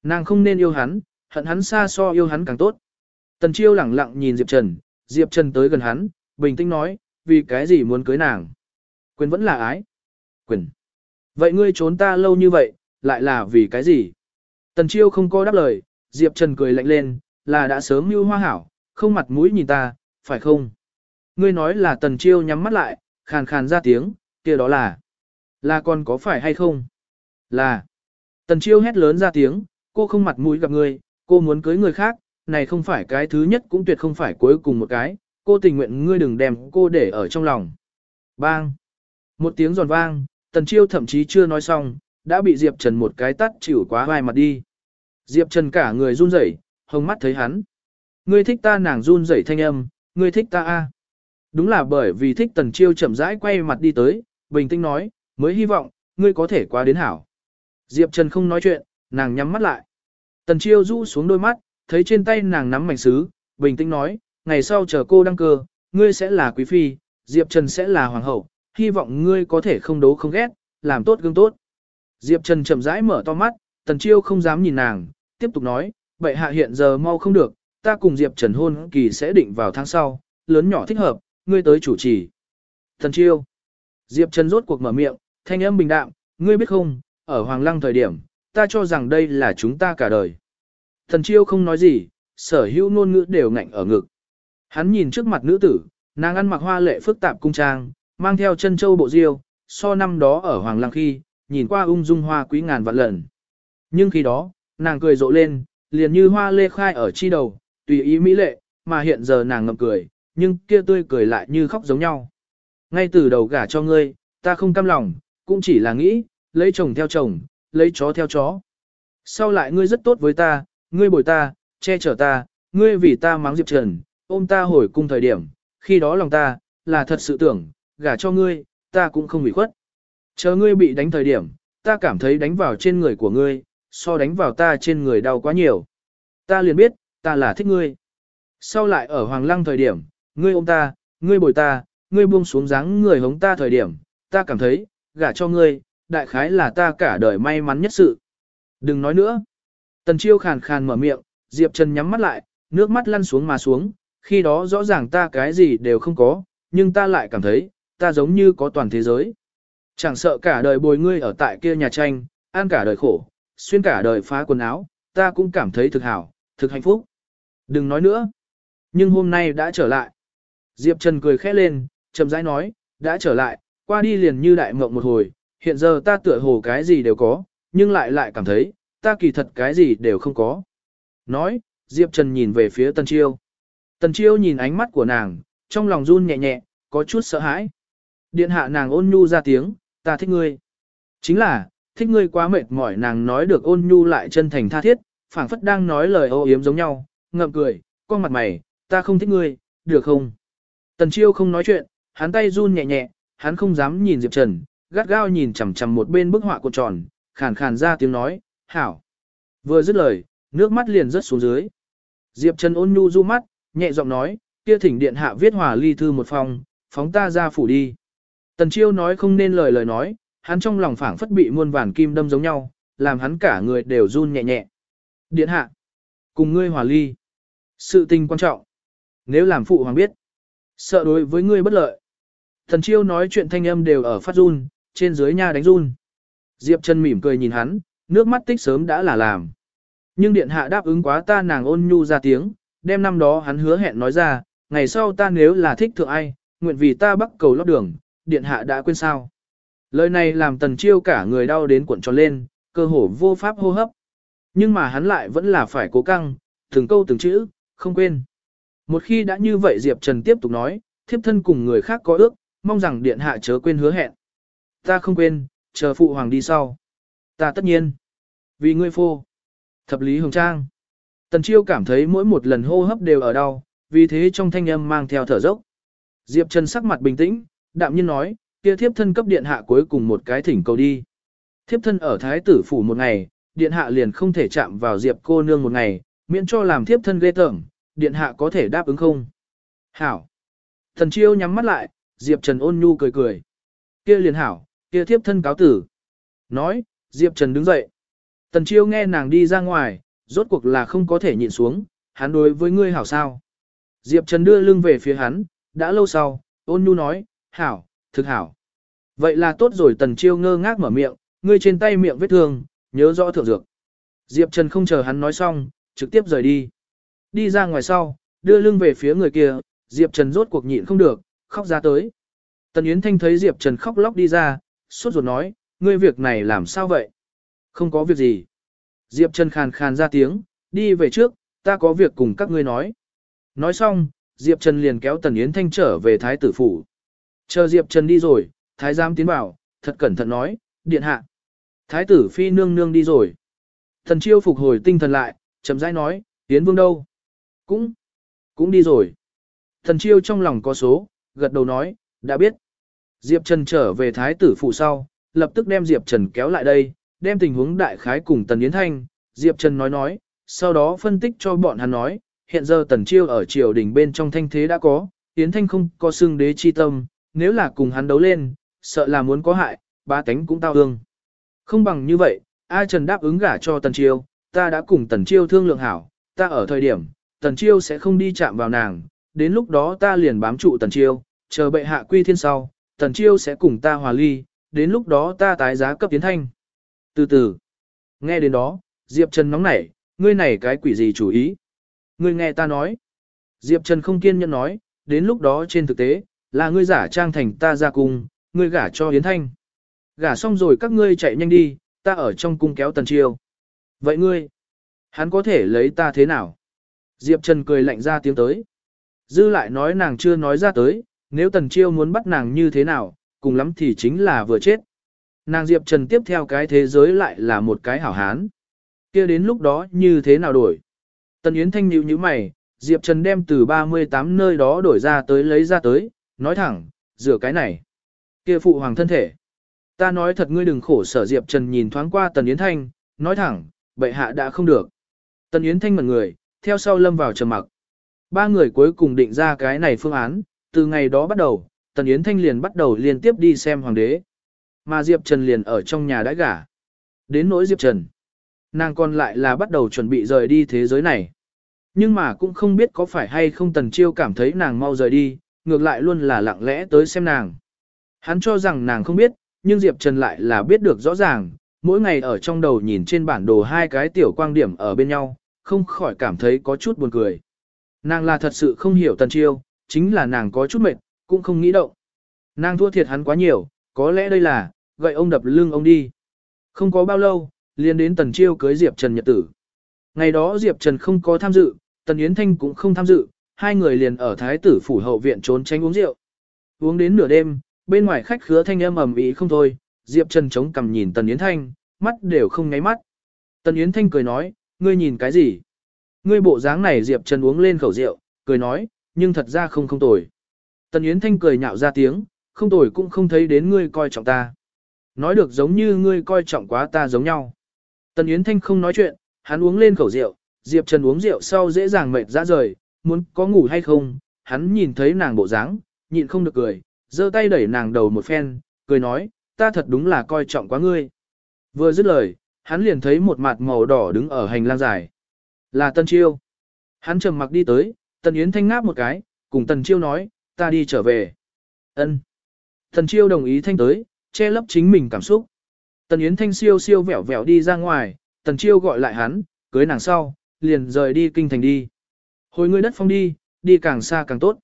Nàng không nên yêu hắn, hận hắn xa so yêu hắn càng tốt. Tần chiêu lẳng lặng nhìn Diệp Trần, Diệp Trần tới gần hắn, bình tĩnh nói, vì cái gì muốn cưới nàng. Quyền vẫn là ái. Quyền. Vậy ngươi trốn ta lâu như vậy, lại là vì cái gì? Tần chiêu không có đáp lời, Diệp Trần cười lạnh lên, là đã sớm mưu hoa hảo, không mặt mũi nhìn ta, phải không? Ngươi nói là tần chiêu nhắm mắt lại, khàn khàn ra tiếng, kia đó là. Là còn có phải hay không? Là. Tần chiêu hét lớn ra tiếng, cô không mặt mũi gặp ngươi, cô muốn cưới người khác, này không phải cái thứ nhất cũng tuyệt không phải cuối cùng một cái, cô tình nguyện ngươi đừng đem cô để ở trong lòng. Bang! Một tiếng giòn vang, tần chiêu thậm chí chưa nói xong, đã bị Diệp Trần một cái tắt chịu quá vai mặt đi. Diệp Trần cả người run rẩy, hồng mắt thấy hắn. Ngươi thích ta nàng run rẩy thanh âm, ngươi thích ta a. Đúng là bởi vì thích tần chiêu chậm rãi quay mặt đi tới, bình tĩnh nói, mới hy vọng, ngươi có thể qua đến hảo. Diệp Trần không nói chuyện, nàng nhắm mắt lại. Tần chiêu rũ xuống đôi mắt, thấy trên tay nàng nắm mảnh sứ, bình tĩnh nói, ngày sau chờ cô đăng cơ, ngươi sẽ là quý phi, Diệp Trần sẽ là hoàng hậu, hy vọng ngươi có thể không đố không ghét, làm tốt gương tốt. Diệp Trần chậm rãi mở to mắt, Tần Chiêu không dám nhìn nàng, tiếp tục nói, bệ hạ hiện giờ mau không được, ta cùng Diệp Trần hôn kỳ sẽ định vào tháng sau, lớn nhỏ thích hợp, ngươi tới chủ trì. thần Chiêu. Diệp Trần rốt cuộc mở miệng, thanh âm bình đạm, ngươi biết không, ở Hoàng Lăng thời điểm, ta cho rằng đây là chúng ta cả đời. Thần Chiêu không nói gì, sở hữu ngôn ngữ đều ngạnh ở ngực. Hắn nhìn trước mặt nữ tử, nàng ăn mặc hoa lệ phức tạp cung trang, mang theo chân châu bộ diêu, so năm đó ở Hoàng Lăng khi, nhìn qua ung dung hoa quý ngàn vạn lần. Nhưng khi đó, nàng cười rộ lên, liền như hoa lê khai ở chi đầu, tùy ý mỹ lệ, mà hiện giờ nàng ngậm cười, nhưng kia tươi cười lại như khóc giống nhau. Ngay từ đầu gả cho ngươi, ta không cam lòng, cũng chỉ là nghĩ, lấy chồng theo chồng, lấy chó theo chó. Sau lại ngươi rất tốt với ta, ngươi bồi ta, che chở ta, ngươi vì ta mắng Diệp Trần, ôm ta hồi cung thời điểm, khi đó lòng ta, là thật sự tưởng, gả cho ngươi, ta cũng không bị khuất. Chờ ngươi bị đánh thời điểm, ta cảm thấy đánh vào trên người của ngươi, so đánh vào ta trên người đau quá nhiều. Ta liền biết, ta là thích ngươi. Sau lại ở Hoàng Lăng thời điểm, ngươi ôm ta, ngươi bồi ta, ngươi buông xuống dáng người hống ta thời điểm, ta cảm thấy, gả cho ngươi, đại khái là ta cả đời may mắn nhất sự. Đừng nói nữa. Tần chiêu khàn khàn mở miệng, Diệp Trần nhắm mắt lại, nước mắt lăn xuống mà xuống, khi đó rõ ràng ta cái gì đều không có, nhưng ta lại cảm thấy, ta giống như có toàn thế giới. Chẳng sợ cả đời bồi ngươi ở tại kia nhà tranh, ăn cả đời khổ, xuyên cả đời phá quần áo, ta cũng cảm thấy thực hảo, thực hạnh phúc. Đừng nói nữa. Nhưng hôm nay đã trở lại. Diệp Trần cười khẽ lên, chậm rãi nói, đã trở lại, qua đi liền như đại mộng một hồi, hiện giờ ta tựa hồ cái gì đều có, nhưng lại lại cảm thấy, ta kỳ thật cái gì đều không có. Nói, Diệp Trần nhìn về phía Tần Chiêu. Tần Chiêu nhìn ánh mắt của nàng, trong lòng run nhẹ nhẹ, có chút sợ hãi. Điện hạ nàng ôn nhu ra tiếng, ta thích ngươi. Chính là, thích ngươi quá mệt mỏi nàng nói được ôn nhu lại chân thành tha thiết, phảng phất đang nói lời ô yếm giống nhau, ngậm cười, con mặt mày, ta không thích ngươi, được không? Tần Chiêu không nói chuyện, hắn tay run nhẹ nhẹ, hắn không dám nhìn Diệp Trần, gắt gao nhìn chằm chằm một bên bức họa cuộn tròn, khàn khàn ra tiếng nói, hảo. Vừa dứt lời, nước mắt liền rớt xuống dưới. Diệp Trần ôn nhu du mắt, nhẹ giọng nói, kia thỉnh điện hạ viết hòa ly thư một phòng, phóng ta ra phủ đi. Tần Chiêu nói không nên lời lời nói, hắn trong lòng phảng phất bị muôn vàn kim đâm giống nhau, làm hắn cả người đều run nhẹ nhẹ. Điện hạ, cùng ngươi hòa ly. Sự tình quan trọng. Nếu làm phụ hoàng biết, sợ đối với ngươi bất lợi. Thần Chiêu nói chuyện thanh âm đều ở phát run, trên dưới nha đánh run. Diệp Trần mỉm cười nhìn hắn, nước mắt tích sớm đã là làm. Nhưng điện hạ đáp ứng quá ta nàng ôn nhu ra tiếng, đem năm đó hắn hứa hẹn nói ra, ngày sau ta nếu là thích thượng ai, nguyện vì ta bắt cầu lót đường, điện hạ đã quên sao. Lời này làm tần chiêu cả người đau đến cuộn tròn lên, cơ hồ vô pháp hô hấp. Nhưng mà hắn lại vẫn là phải cố căng, từng câu từng chữ, không quên. Một khi đã như vậy Diệp Trần tiếp tục nói, thiếp thân cùng người khác có ước, mong rằng điện hạ chớ quên hứa hẹn. Ta không quên, chờ phụ hoàng đi sau. Ta tất nhiên. Vì ngươi phô. Thập lý hồng trang. Tần chiêu cảm thấy mỗi một lần hô hấp đều ở đau, vì thế trong thanh âm mang theo thở dốc. Diệp Trần sắc mặt bình tĩnh, đạm nhiên nói, kia thiếp thân cấp điện hạ cuối cùng một cái thỉnh cầu đi. Thiếp thân ở thái tử phủ một ngày, điện hạ liền không thể chạm vào Diệp cô nương một ngày, miễn cho làm thiếp thân ghê tởm, điện hạ có thể đáp ứng không? Hảo. Thần chiêu nhắm mắt lại, Diệp Trần ôn nhu cười cười. Kia liền hảo, kia thiếp thân cáo tử. Nói, Diệp Trần đứng dậy. Tần chiêu nghe nàng đi ra ngoài, rốt cuộc là không có thể nhịn xuống, hắn đối với ngươi hảo sao. Diệp Trần đưa lưng về phía hắn, đã lâu sau, ôn nhu nói, hảo, thực hảo. Vậy là tốt rồi tần chiêu ngơ ngác mở miệng, ngươi trên tay miệng vết thương, nhớ rõ thượng dược. Diệp Trần không chờ hắn nói xong, trực tiếp rời đi. Đi ra ngoài sau, đưa lưng về phía người kia, Diệp Trần rốt cuộc nhịn không được, khóc ra tới. Tần Yến Thanh thấy Diệp Trần khóc lóc đi ra, suốt ruột nói, ngươi việc này làm sao vậy? Không có việc gì. Diệp Trần khàn khàn ra tiếng, đi về trước, ta có việc cùng các ngươi nói. Nói xong, Diệp Trần liền kéo Tần Yến Thanh trở về Thái tử phủ. Chờ Diệp Trần đi rồi, Thái giám tiến vào, thật cẩn thận nói, điện hạ. Thái tử phi nương nương đi rồi. Thần chiêu phục hồi tinh thần lại, chậm rãi nói, Yến vương đâu? Cũng, cũng đi rồi. Thần chiêu trong lòng có số, gật đầu nói, đã biết. Diệp Trần trở về thái tử phụ sau, lập tức đem Diệp Trần kéo lại đây, đem tình huống đại khái cùng Tần Yến Thanh. Diệp Trần nói nói, sau đó phân tích cho bọn hắn nói, hiện giờ Tần Chiêu ở triều đình bên trong thanh thế đã có, Yến Thanh không có xương đế chi tâm, nếu là cùng hắn đấu lên, sợ là muốn có hại, ba tánh cũng tao ương. Không bằng như vậy, A Trần đáp ứng gả cho Tần Chiêu, ta đã cùng Tần Chiêu thương lượng hảo, ta ở thời điểm, Tần Chiêu sẽ không đi chạm vào nàng, đến lúc đó ta liền bám trụ Tần Chiêu, chờ bệ hạ quy thiên sau, Tần Chiêu sẽ cùng ta hòa ly, đến lúc đó ta tái giá cấp tiến thanh. Từ từ, nghe đến đó, Diệp Trần nóng nảy, ngươi này cái quỷ gì chủ ý? Ngươi nghe ta nói. Diệp Trần không kiên nhẫn nói, đến lúc đó trên thực tế, là ngươi giả trang thành ta ra cung, ngươi gả cho Yến Thanh. Gả xong rồi các ngươi chạy nhanh đi, ta ở trong cung kéo Tần Chiêu. Vậy ngươi, hắn có thể lấy ta thế nào? Diệp Trần cười lạnh ra tiếng tới. Dư lại nói nàng chưa nói ra tới, nếu Tần Chiêu muốn bắt nàng như thế nào, cùng lắm thì chính là vừa chết. Nàng Diệp Trần tiếp theo cái thế giới lại là một cái hảo hán. kia đến lúc đó như thế nào đổi? Tần Yến Thanh nhíu như mày, Diệp Trần đem từ 38 nơi đó đổi ra tới lấy ra tới, nói thẳng, rửa cái này. kia phụ hoàng thân thể. Ta nói thật ngươi đừng khổ sở Diệp Trần nhìn thoáng qua Tần Yến Thanh, nói thẳng, bệ hạ đã không được. Tần Yến Thanh mật người, theo sau lâm vào trầm mặc. Ba người cuối cùng định ra cái này phương án, từ ngày đó bắt đầu, Tần Yến Thanh liền bắt đầu liên tiếp đi xem hoàng đế. Mà Diệp Trần liền ở trong nhà đã gả. Đến nỗi Diệp Trần, nàng còn lại là bắt đầu chuẩn bị rời đi thế giới này. Nhưng mà cũng không biết có phải hay không Tần Chiêu cảm thấy nàng mau rời đi, ngược lại luôn là lặng lẽ tới xem nàng. Hắn cho rằng nàng không biết, nhưng Diệp Trần lại là biết được rõ ràng, mỗi ngày ở trong đầu nhìn trên bản đồ hai cái tiểu quang điểm ở bên nhau, không khỏi cảm thấy có chút buồn cười. Nàng là thật sự không hiểu Tần Chiêu, chính là nàng có chút mệt, cũng không nghĩ động. Nàng thua thiệt hắn quá nhiều, có lẽ đây là, gậy ông đập lưng ông đi. Không có bao lâu, liền đến Tần Chiêu cưới Diệp Trần nhật tử. Ngày đó Diệp Trần không có tham dự, Tần Yến Thanh cũng không tham dự, hai người liền ở Thái tử phủ hậu viện trốn tránh uống rượu. Uống đến nửa đêm, bên ngoài khách khứa thanh âm ầm ĩ không thôi, Diệp Trần chống cằm nhìn Tần Yến Thanh, mắt đều không nháy mắt. Tần Yến Thanh cười nói, ngươi nhìn cái gì? Ngươi bộ dáng này Diệp Trần uống lên khẩu rượu, cười nói, nhưng thật ra không không tồi. Tần Yến Thanh cười nhạo ra tiếng, không tồi cũng không thấy đến ngươi coi trọng ta. Nói được giống như ngươi coi trọng quá ta giống nhau. Tần Yến Thanh không nói chuyện, hắn uống lên khẩu rượu, Diệp Trần uống rượu sau dễ dàng mệt ra rời, muốn có ngủ hay không, hắn nhìn thấy nàng bộ dáng, nhịn không được cười, giơ tay đẩy nàng đầu một phen, cười nói, ta thật đúng là coi trọng quá ngươi. Vừa dứt lời, hắn liền thấy một mặt màu đỏ đứng ở hành lang dài. Là Tân Chiêu. Hắn trầm mặc đi tới, Tần Yến Thanh ngáp một cái, cùng Tần Chiêu nói, ta đi trở về. Ân. Tần Chiêu đồng ý thanh tới, che lấp chính mình cảm xúc. Tần Yến Thanh siêu siêu vẻo vẻo đi ra ngoài, Tần Chiêu gọi lại hắn, cưới nàng sau, liền rời đi kinh thành đi. Hồi ngươi đất phong đi, đi càng xa càng tốt.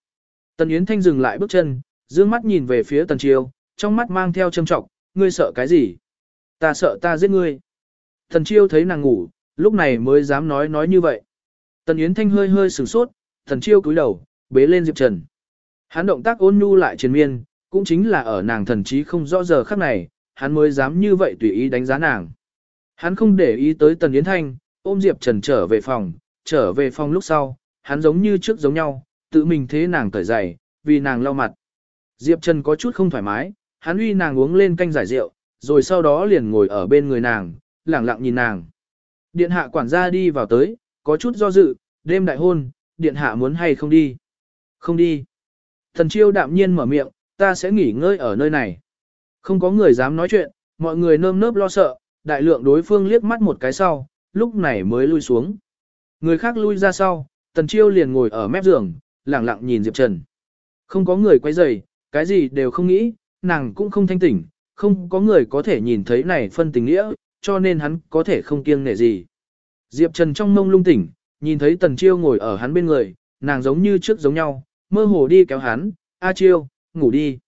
Tần Yến Thanh dừng lại bước chân, dương mắt nhìn về phía Tần Chiêu, trong mắt mang theo châm trọng, ngươi sợ cái gì? Ta sợ ta giết ngươi. Thần Chiêu thấy nàng ngủ, lúc này mới dám nói nói như vậy. Tần Yến Thanh hơi hơi sửng sốt, thần Chiêu cúi đầu, bế lên Diệp Trần. Hắn động tác ôn nhu lại triền miên, cũng chính là ở nàng thần trí không rõ giờ khắc này, hắn mới dám như vậy tùy ý đánh giá nàng. Hắn không để ý tới Tần Yến Thanh, ôm Diệp Trần trở về phòng, trở về phòng lúc sau, hắn giống như trước giống nhau, tự mình thế nàng cởi giày, vì nàng lau mặt. Diệp Trần có chút không thoải mái, hắn uy nàng uống lên canh giải rượu, rồi sau đó liền ngồi ở bên người nàng, lẳng lặng nhìn nàng. Điện hạ quản gia đi vào tới, có chút do dự, đêm đại hôn, điện hạ muốn hay không đi. Không đi. Thần chiêu đạm nhiên mở miệng, ta sẽ nghỉ ngơi ở nơi này. Không có người dám nói chuyện, mọi người nơm nớp lo sợ, đại lượng đối phương liếc mắt một cái sau, lúc này mới lui xuống. Người khác lui ra sau, Tần Chiêu liền ngồi ở mép giường, lặng lặng nhìn Diệp Trần. Không có người quay rầy, cái gì đều không nghĩ, nàng cũng không thanh tỉnh, không có người có thể nhìn thấy này phân tình nghĩa, cho nên hắn có thể không kiêng nể gì. Diệp Trần trong mông lung tỉnh, nhìn thấy Tần Chiêu ngồi ở hắn bên người, nàng giống như trước giống nhau, mơ hồ đi kéo hắn, A Chiêu, ngủ đi.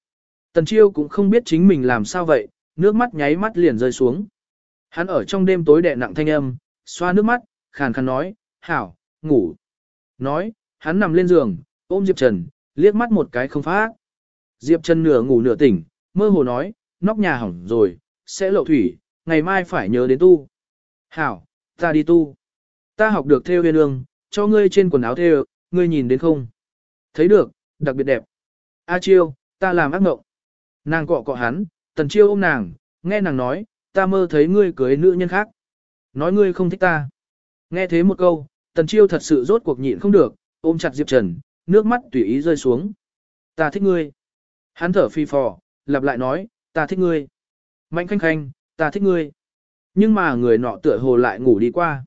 Tần Chiêu cũng không biết chính mình làm sao vậy, nước mắt nháy mắt liền rơi xuống. Hắn ở trong đêm tối đè nặng thanh âm, xoa nước mắt, khàn khàn nói, hảo, ngủ. Nói, hắn nằm lên giường, ôm Diệp Trần, liếc mắt một cái không phát. Diệp Trần nửa ngủ nửa tỉnh, mơ hồ nói, nóc nhà hỏng rồi, sẽ lộ thủy, ngày mai phải nhớ đến tu. Hảo, ta đi tu. Ta học được theo huyền ương, cho ngươi trên quần áo theo, ngươi nhìn đến không? Thấy được, đặc biệt đẹp. A chiêu, ta làm ác mộng. Nàng cọ cọ hắn, tần chiêu ôm nàng, nghe nàng nói, ta mơ thấy ngươi cưới nữ nhân khác. Nói ngươi không thích ta. Nghe thế một câu, tần chiêu thật sự rốt cuộc nhịn không được, ôm chặt Diệp Trần, nước mắt tùy ý rơi xuống. Ta thích ngươi. Hắn thở phi phò, lặp lại nói, ta thích ngươi. Mạnh khanh khanh, ta thích ngươi. Nhưng mà người nọ tựa hồ lại ngủ đi qua.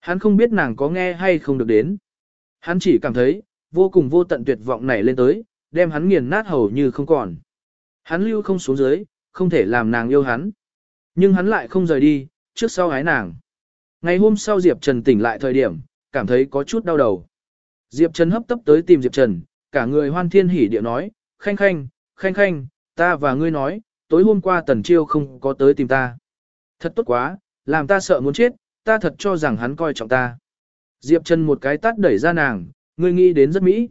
Hắn không biết nàng có nghe hay không được đến. Hắn chỉ cảm thấy, vô cùng vô tận tuyệt vọng nảy lên tới, đem hắn nghiền nát hầu như không còn. Hắn lưu không xuống dưới, không thể làm nàng yêu hắn. Nhưng hắn lại không rời đi, trước sau hái nàng. Ngày hôm sau Diệp Trần tỉnh lại thời điểm, cảm thấy có chút đau đầu. Diệp Trần hấp tấp tới tìm Diệp Trần, cả người hoan thiên hỉ điệu nói, khanh khanh, khanh khanh, ta và ngươi nói, tối hôm qua Tần Chiêu không có tới tìm ta. Thật tốt quá, làm ta sợ muốn chết, ta thật cho rằng hắn coi trọng ta. Diệp Trần một cái tát đẩy ra nàng, ngươi nghĩ đến rất mỹ.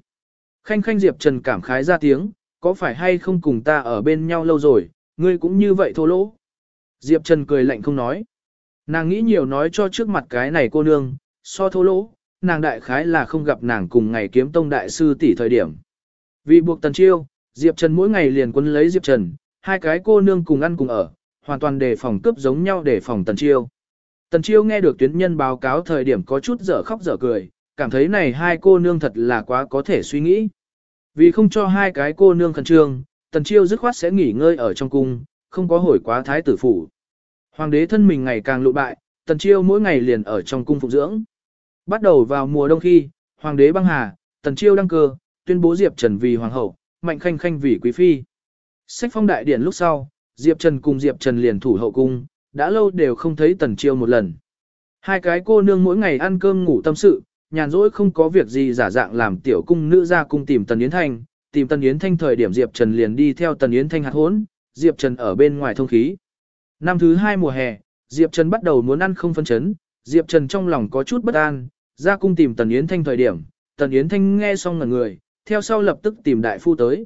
Khanh khanh Diệp Trần cảm khái ra tiếng, có phải hay không cùng ta ở bên nhau lâu rồi, ngươi cũng như vậy thô lỗ. Diệp Trần cười lạnh không nói. Nàng nghĩ nhiều nói cho trước mặt cái này cô nương, so thô lỗ, nàng đại khái là không gặp nàng cùng ngày kiếm tông đại sư tỷ thời điểm. Vì buộc tần chiêu, Diệp Trần mỗi ngày liền quân lấy Diệp Trần, hai cái cô nương cùng ăn cùng ở, hoàn toàn đề phòng cướp giống nhau để phòng tần chiêu. Tần chiêu nghe được tuyến nhân báo cáo thời điểm có chút dở khóc dở cười, cảm thấy này hai cô nương thật là quá có thể suy nghĩ. Vì không cho hai cái cô nương khẩn trương, tần chiêu dứt khoát sẽ nghỉ ngơi ở trong cung, không có hồi quá thái tử phủ. Hoàng đế thân mình ngày càng lụ bại, tần chiêu mỗi ngày liền ở trong cung phục dưỡng. Bắt đầu vào mùa đông khi, hoàng đế băng hà, tần chiêu đăng cơ, tuyên bố Diệp Trần vì hoàng hậu, mạnh khanh khanh vì quý phi. Sách phong đại điển lúc sau, Diệp Trần cùng Diệp Trần liền thủ hậu cung, đã lâu đều không thấy tần chiêu một lần. Hai cái cô nương mỗi ngày ăn cơm ngủ tâm sự, nhàn rỗi không có việc gì giả dạng làm tiểu cung nữ ra cung tìm Tần Yến Thanh, tìm Tần Yến Thanh thời điểm Diệp Trần liền đi theo Tần Yến Thanh hạt hốn, Diệp Trần ở bên ngoài thông khí. Năm thứ hai mùa hè, Diệp Trần bắt đầu muốn ăn không phân chấn, Diệp Trần trong lòng có chút bất an, ra cung tìm Tần Yến Thanh thời điểm, Tần Yến Thanh nghe xong ngẩn người, theo sau lập tức tìm đại phu tới.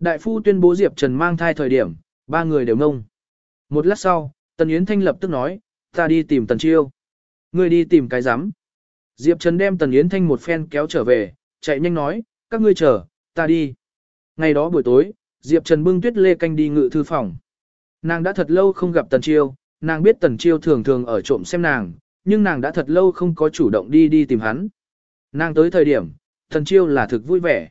Đại phu tuyên bố Diệp Trần mang thai thời điểm, ba người đều ngông. Một lát sau, Tần Yến Thanh lập tức nói, ta đi tìm Tần Chiêu. Ngươi đi tìm cái rắm Diệp Trần đem Tần Yến Thanh một phen kéo trở về, chạy nhanh nói, các ngươi chờ, ta đi. Ngày đó buổi tối, Diệp Trần bưng tuyết lê canh đi ngự thư phòng. Nàng đã thật lâu không gặp Tần Chiêu, nàng biết Tần Chiêu thường thường ở trộm xem nàng, nhưng nàng đã thật lâu không có chủ động đi đi tìm hắn. Nàng tới thời điểm, Tần Chiêu là thực vui vẻ.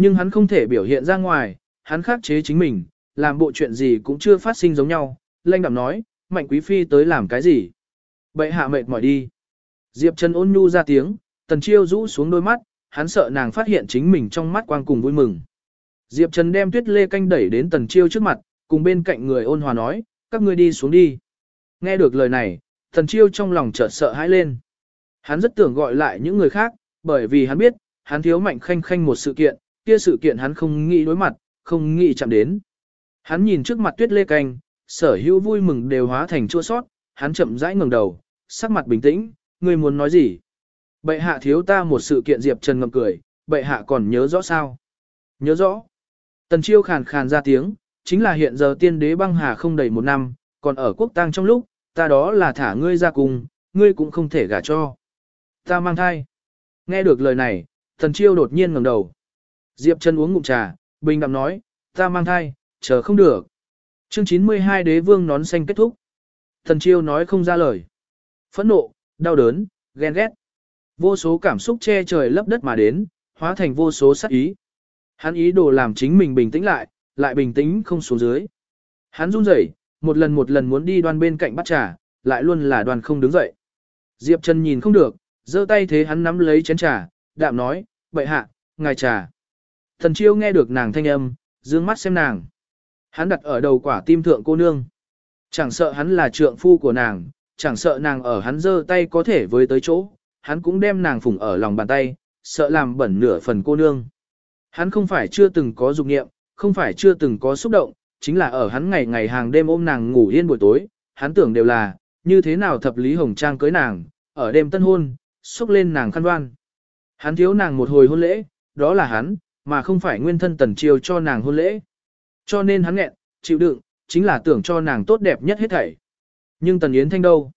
Nhưng hắn không thể biểu hiện ra ngoài, hắn khắc chế chính mình, làm bộ chuyện gì cũng chưa phát sinh giống nhau. Lanh đạm nói, Mạnh Quý Phi tới làm cái gì? Bậy hạ mệt mỏi đi. Diệp Trần ôn nhu ra tiếng, Tần Chiêu rũ xuống đôi mắt, hắn sợ nàng phát hiện chính mình trong mắt quang cùng vui mừng. Diệp Trần đem tuyết lê canh đẩy đến Tần Chiêu trước mặt, cùng bên cạnh người ôn hòa nói, các ngươi đi xuống đi. Nghe được lời này, Tần Chiêu trong lòng chợt sợ hãi lên. Hắn rất tưởng gọi lại những người khác, bởi vì hắn biết, hắn thiếu mạnh khanh khanh một sự kiện, kia sự kiện hắn không nghĩ đối mặt, không nghĩ chạm đến. Hắn nhìn trước mặt tuyết lê canh, sở hữu vui mừng đều hóa thành chua sót, hắn chậm rãi ngẩng đầu, sắc mặt bình tĩnh, ngươi muốn nói gì? Bệ hạ thiếu ta một sự kiện Diệp Trần ngậm cười, bệ hạ còn nhớ rõ sao? Nhớ rõ. Tần chiêu khàn khàn ra tiếng, chính là hiện giờ tiên đế băng hà không đầy một năm, còn ở quốc tang trong lúc, ta đó là thả ngươi ra cùng, ngươi cũng không thể gả cho. Ta mang thai. Nghe được lời này, tần chiêu đột nhiên ngẩng đầu. Diệp Trần uống ngụm trà, bình đạm nói, ta mang thai, chờ không được. Chương 92 đế vương nón xanh kết thúc. Thần chiêu nói không ra lời. Phẫn nộ, đau đớn, ghen ghét. Vô số cảm xúc che trời lấp đất mà đến, hóa thành vô số sát ý. Hắn ý đồ làm chính mình bình tĩnh lại, lại bình tĩnh không xuống dưới. Hắn run rẩy, một lần một lần muốn đi đoan bên cạnh bắt trà, lại luôn là đoàn không đứng dậy. Diệp Trần nhìn không được, giơ tay thế hắn nắm lấy chén trà, đạm nói, Bệ hạ, ngài trà. Thần chiêu nghe được nàng thanh âm, dương mắt xem nàng. Hắn đặt ở đầu quả tim thượng cô nương. Chẳng sợ hắn là trượng phu của nàng, chẳng sợ nàng ở hắn giơ tay có thể với tới chỗ, hắn cũng đem nàng phủng ở lòng bàn tay, sợ làm bẩn nửa phần cô nương. Hắn không phải chưa từng có dục nghiệm, không phải chưa từng có xúc động, chính là ở hắn ngày ngày hàng đêm ôm nàng ngủ yên buổi tối, hắn tưởng đều là, như thế nào thập lý hồng trang cưới nàng, ở đêm tân hôn, xúc lên nàng khăn đoan. Hắn thiếu nàng một hồi hôn lễ, đó là hắn, mà không phải nguyên thân tần chiêu cho nàng hôn lễ. Cho nên hắn nghẹn, chịu đựng, chính là tưởng cho nàng tốt đẹp nhất hết thảy. Nhưng tần yến thanh đâu?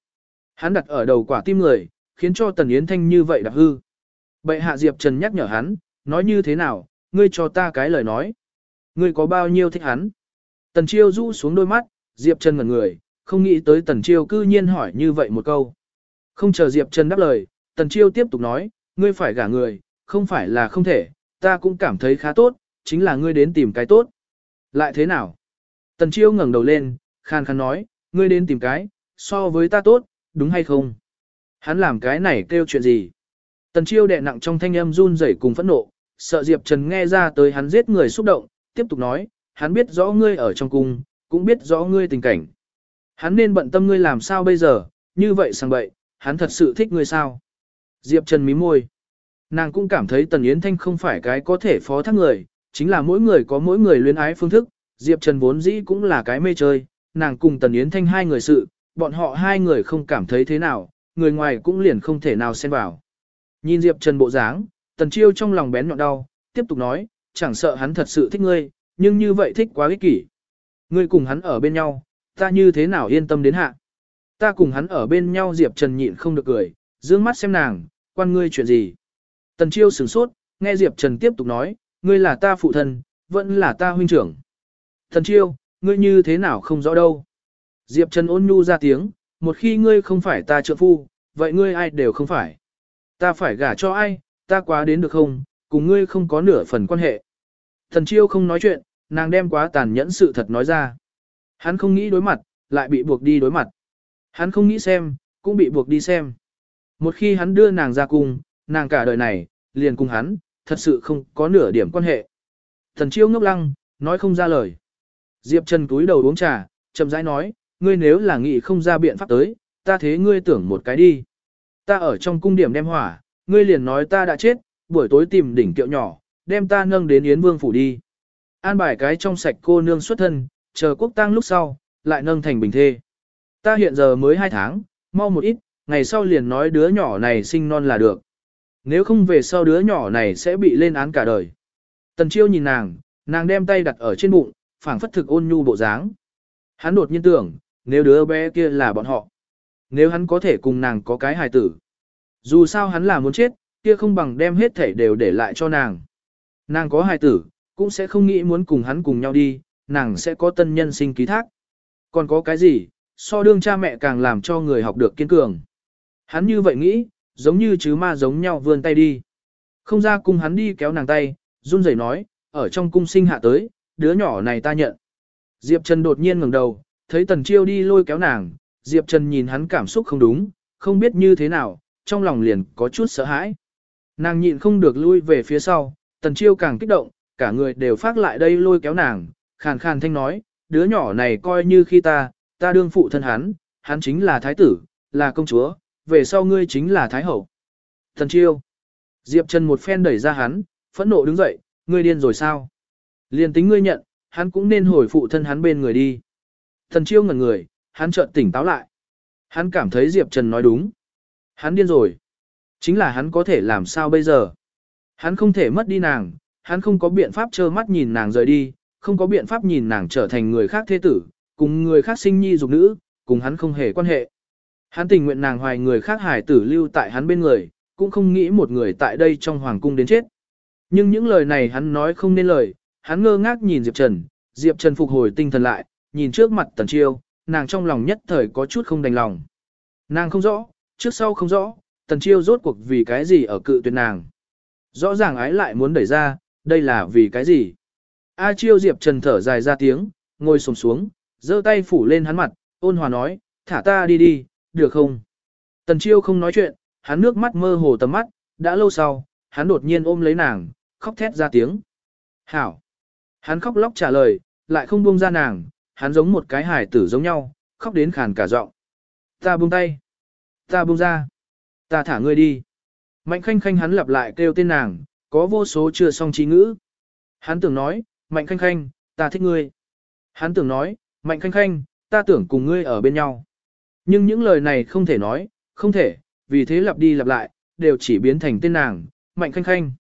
Hắn đặt ở đầu quả tim người, khiến cho tần yến thanh như vậy đạp hư. Bệ hạ Diệp Trần nhắc nhở hắn, nói như thế nào, ngươi cho ta cái lời nói. Ngươi có bao nhiêu thích hắn? Tần chiêu rũ xuống đôi mắt, Diệp Trần ngẩn người, không nghĩ tới tần chiêu cư nhiên hỏi như vậy một câu. Không chờ Diệp Trần đáp lời, tần chiêu tiếp tục nói, ngươi phải gả người, không phải là không thể, ta cũng cảm thấy khá tốt, chính là ngươi đến tìm cái tốt. Lại thế nào? Tần chiêu ngẩng đầu lên, khan khan nói, ngươi đến tìm cái, so với ta tốt, đúng hay không? Hắn làm cái này kêu chuyện gì? Tần chiêu đè nặng trong thanh âm run rẩy cùng phẫn nộ, sợ Diệp Trần nghe ra tới hắn giết người xúc động, tiếp tục nói, hắn biết rõ ngươi ở trong cung, cũng biết rõ ngươi tình cảnh. Hắn nên bận tâm ngươi làm sao bây giờ, như vậy sang bậy, hắn thật sự thích ngươi sao? Diệp Trần mím môi. Nàng cũng cảm thấy Tần Yến Thanh không phải cái có thể phó thác người, chính là mỗi người có mỗi người luyến ái phương thức, Diệp Trần vốn dĩ cũng là cái mê chơi, nàng cùng Tần Yến Thanh hai người sự, bọn họ hai người không cảm thấy thế nào, người ngoài cũng liền không thể nào xen vào. Nhìn Diệp Trần bộ dáng, Tần Chiêu trong lòng bén nhọn đau, tiếp tục nói, chẳng sợ hắn thật sự thích ngươi, nhưng như vậy thích quá ích kỷ. Ngươi cùng hắn ở bên nhau, ta như thế nào yên tâm đến hạ. Ta cùng hắn ở bên nhau Diệp Trần nhịn không được cười, dương mắt xem nàng, quan ngươi chuyện gì. Tần Chiêu sửng sốt, nghe Diệp Trần tiếp tục nói, ngươi là ta phụ thân, vẫn là ta huynh trưởng. Tần Chiêu, ngươi như thế nào không rõ đâu. Diệp Trần ôn nhu ra tiếng, một khi ngươi không phải ta trợ phu, vậy ngươi ai đều không phải. Ta phải gả cho ai, ta quá đến được không, cùng ngươi không có nửa phần quan hệ. Thần chiêu không nói chuyện, nàng đem quá tàn nhẫn sự thật nói ra. Hắn không nghĩ đối mặt, lại bị buộc đi đối mặt. Hắn không nghĩ xem, cũng bị buộc đi xem. Một khi hắn đưa nàng ra cùng nàng cả đời này, liền cùng hắn, thật sự không có nửa điểm quan hệ. Thần chiêu ngốc lăng, nói không ra lời. Diệp Trần túi đầu uống trà, chậm rãi nói, ngươi nếu là nghị không ra biện pháp tới, ta thế ngươi tưởng một cái đi. Ta ở trong cung điểm đem hỏa, ngươi liền nói ta đã chết, buổi tối tìm đỉnh kiệu nhỏ, đem ta nâng đến Yến Vương phủ đi. An bài cái trong sạch cô nương xuất thân, chờ quốc tang lúc sau, lại nâng thành bình thê. Ta hiện giờ mới 2 tháng, mau một ít, ngày sau liền nói đứa nhỏ này sinh non là được. Nếu không về sau đứa nhỏ này sẽ bị lên án cả đời. Tần chiêu nhìn nàng, nàng đem tay đặt ở trên bụng, phảng phất thực ôn nhu bộ dáng. Hắn đột nhiên tưởng, nếu đứa bé kia là bọn họ. Nếu hắn có thể cùng nàng có cái hài tử. Dù sao hắn là muốn chết, kia không bằng đem hết thể đều để lại cho nàng. Nàng có hài tử, cũng sẽ không nghĩ muốn cùng hắn cùng nhau đi, nàng sẽ có tân nhân sinh ký thác. Còn có cái gì, so đương cha mẹ càng làm cho người học được kiên cường. Hắn như vậy nghĩ, giống như chứ ma giống nhau vươn tay đi. Không ra cung hắn đi kéo nàng tay, run rẩy nói, ở trong cung sinh hạ tới, đứa nhỏ này ta nhận. Diệp Trần đột nhiên ngẩng đầu, thấy Tần Chiêu đi lôi kéo nàng, Diệp Trần nhìn hắn cảm xúc không đúng, không biết như thế nào, trong lòng liền có chút sợ hãi. Nàng nhịn không được lui về phía sau, Tần Chiêu càng kích động, cả người đều phát lại đây lôi kéo nàng, khàn khàn thanh nói, đứa nhỏ này coi như khi ta, ta đương phụ thân hắn, hắn chính là thái tử, là công chúa, về sau ngươi chính là thái hậu. Thần Chiêu. Diệp Trần một phen đẩy ra hắn, phẫn nộ đứng dậy, ngươi điên rồi sao? Liên tính ngươi nhận, hắn cũng nên hồi phụ thân hắn bên người đi. Thần chiêu ngẩn người, hắn chợt tỉnh táo lại. Hắn cảm thấy Diệp Trần nói đúng. Hắn điên rồi. Chính là hắn có thể làm sao bây giờ? Hắn không thể mất đi nàng, hắn không có biện pháp trơ mắt nhìn nàng rời đi, không có biện pháp nhìn nàng trở thành người khác thế tử, cùng người khác sinh nhi dục nữ, cùng hắn không hề quan hệ. Hắn tình nguyện nàng hoài người khác hải tử lưu tại hắn bên người, cũng không nghĩ một người tại đây trong hoàng cung đến chết. Nhưng những lời này hắn nói không nên lời, hắn ngơ ngác nhìn Diệp Trần, Diệp Trần phục hồi tinh thần lại, nhìn trước mặt Tần Chiêu, nàng trong lòng nhất thời có chút không đành lòng. Nàng không rõ, trước sau không rõ, Tần Chiêu rốt cuộc vì cái gì ở cự tuyệt nàng. Rõ ràng ái lại muốn đẩy ra, đây là vì cái gì? A Chiêu Diệp Trần thở dài ra tiếng, ngồi xổm xuống, giơ tay phủ lên hắn mặt, ôn hòa nói, thả ta đi đi, được không? Tần chiêu không nói chuyện, hắn nước mắt mơ hồ tầm mắt, đã lâu sau, hắn đột nhiên ôm lấy nàng, khóc thét ra tiếng. Hảo! Hắn khóc lóc trả lời, lại không buông ra nàng, hắn giống một cái hải tử giống nhau, khóc đến khàn cả giọng. Ta buông tay! Ta buông ra! Ta thả ngươi đi! Mạnh khanh khanh hắn lặp lại kêu tên nàng, có vô số chưa xong trí ngữ. Hắn tưởng nói, mạnh khanh khanh, ta thích ngươi. Hắn tưởng nói, mạnh khanh khanh, ta tưởng cùng ngươi ở bên nhau. Nhưng những lời này không thể nói, không thể, vì thế lặp đi lặp lại, đều chỉ biến thành tên nàng, mạnh khanh khanh.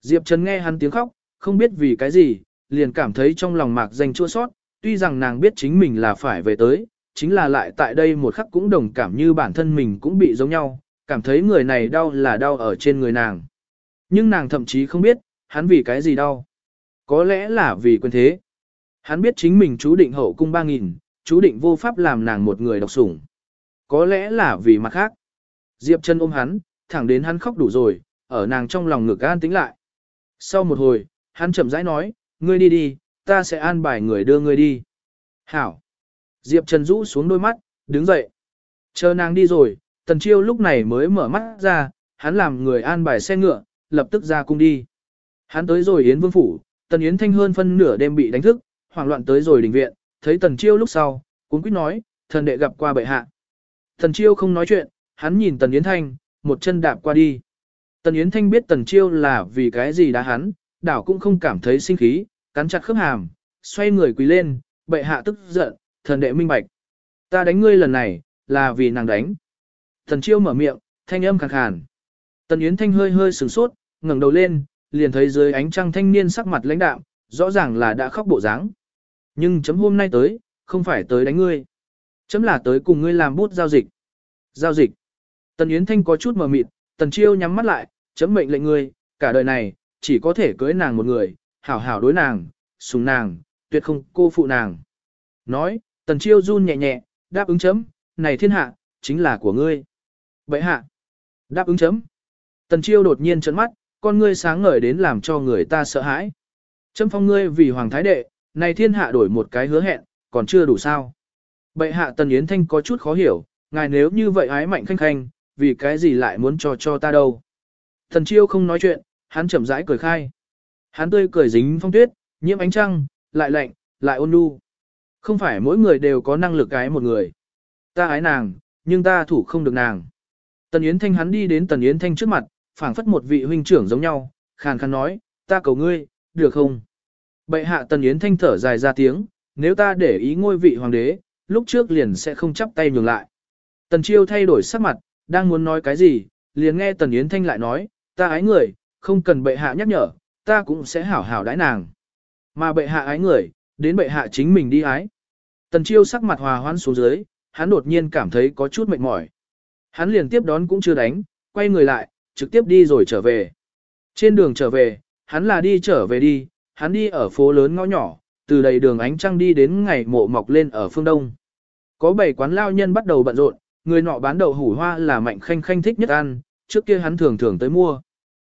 Diệp Trần nghe hắn tiếng khóc, không biết vì cái gì, liền cảm thấy trong lòng mạc danh chua sót, tuy rằng nàng biết chính mình là phải về tới, chính là lại tại đây một khắc cũng đồng cảm như bản thân mình cũng bị giống nhau, cảm thấy người này đau là đau ở trên người nàng. Nhưng nàng thậm chí không biết, hắn vì cái gì đau. Có lẽ là vì quyền thế. Hắn biết chính mình chú định hậu cung 3.000, chú định vô pháp làm nàng một người độc sủng. Có lẽ là vì mặt khác. Diệp Trần ôm hắn, thẳng đến hắn khóc đủ rồi, ở nàng trong lòng ngực an tĩnh lại. Sau một hồi, hắn chậm rãi nói, ngươi đi đi, ta sẽ an bài người đưa ngươi đi. Hảo. Diệp Trần rũ xuống đôi mắt, đứng dậy. Chờ nàng đi rồi, Tần Chiêu lúc này mới mở mắt ra, hắn làm người an bài xe ngựa, lập tức ra cung đi. Hắn tới rồi Yến Vương Phủ, Tần Yến Thanh hơn phân nửa đêm bị đánh thức, hoảng loạn tới rồi đình viện, thấy Tần Chiêu lúc sau, cuốn quyết nói, thần đệ gặp qua bệ hạ. Tần Chiêu không nói chuyện, hắn nhìn Tần Yến Thanh, một chân đạp qua đi. Tần Yến Thanh biết Tần Chiêu là vì cái gì đã hắn, đảo cũng không cảm thấy sinh khí, cắn chặt khớp hàm, xoay người quỳ lên, bệ hạ tức giận, thần đệ minh bạch. Ta đánh ngươi lần này, là vì nàng đánh. Tần Chiêu mở miệng, thanh âm khàn khàn. Tần Yến Thanh hơi hơi sửng sốt, ngẩng đầu lên, liền thấy dưới ánh trăng thanh niên sắc mặt lãnh đạm, rõ ràng là đã khóc bộ dáng. Nhưng chấm hôm nay tới, không phải tới đánh ngươi. Chấm là tới cùng ngươi làm bút giao dịch. Giao dịch. Tần Yến Thanh có chút mờ mịt, Tần Chiêu nhắm mắt lại, chấm mệnh lệnh ngươi, cả đời này, chỉ có thể cưới nàng một người, hảo hảo đối nàng, sùng nàng, tuyệt không cô phụ nàng. Nói, Tần Chiêu run nhẹ nhẹ, đáp ứng chấm, này thiên hạ, chính là của ngươi. Vậy hạ, đáp ứng chấm. Tần Chiêu đột nhiên trấn mắt, con ngươi sáng ngời đến làm cho người ta sợ hãi. Chấm phong ngươi vì hoàng thái đệ, này thiên hạ đổi một cái hứa hẹn, còn chưa đủ sao. Bệ hạ Tần Yến Thanh có chút khó hiểu, ngài nếu như vậy ái mạnh khanh khanh, vì cái gì lại muốn cho cho ta đâu. Thần chiêu không nói chuyện, hắn chậm rãi cười khai. Hắn tươi cười dính phong tuyết, nhiễm ánh trăng, lại lạnh, lại ôn nhu. Không phải mỗi người đều có năng lực ái một người. Ta ái nàng, nhưng ta thủ không được nàng. Tần Yến Thanh hắn đi đến Tần Yến Thanh trước mặt, phảng phất một vị huynh trưởng giống nhau, khàn khàn nói, ta cầu ngươi, được không? Bệ hạ Tần Yến Thanh thở dài ra tiếng, nếu ta để ý ngôi vị hoàng đế, lúc trước liền sẽ không chắp tay nhường lại. Tần Chiêu thay đổi sắc mặt, đang muốn nói cái gì, liền nghe Tần Yến Thanh lại nói, ta ái người, không cần bệ hạ nhắc nhở, ta cũng sẽ hảo hảo đãi nàng. Mà bệ hạ ái người, đến bệ hạ chính mình đi ái. Tần Chiêu sắc mặt hòa hoãn xuống dưới, hắn đột nhiên cảm thấy có chút mệt mỏi. Hắn liền tiếp đón cũng chưa đánh, quay người lại, trực tiếp đi rồi trở về. Trên đường trở về, hắn là đi trở về đi, hắn đi ở phố lớn ngõ nhỏ, từ đầy đường ánh trăng đi đến ngày mộ mọc lên ở phương đông. Có bảy quán lao nhân bắt đầu bận rộn, người nọ bán đậu hủ hoa là mạnh khanh khanh thích nhất ăn, trước kia hắn thường thường tới mua.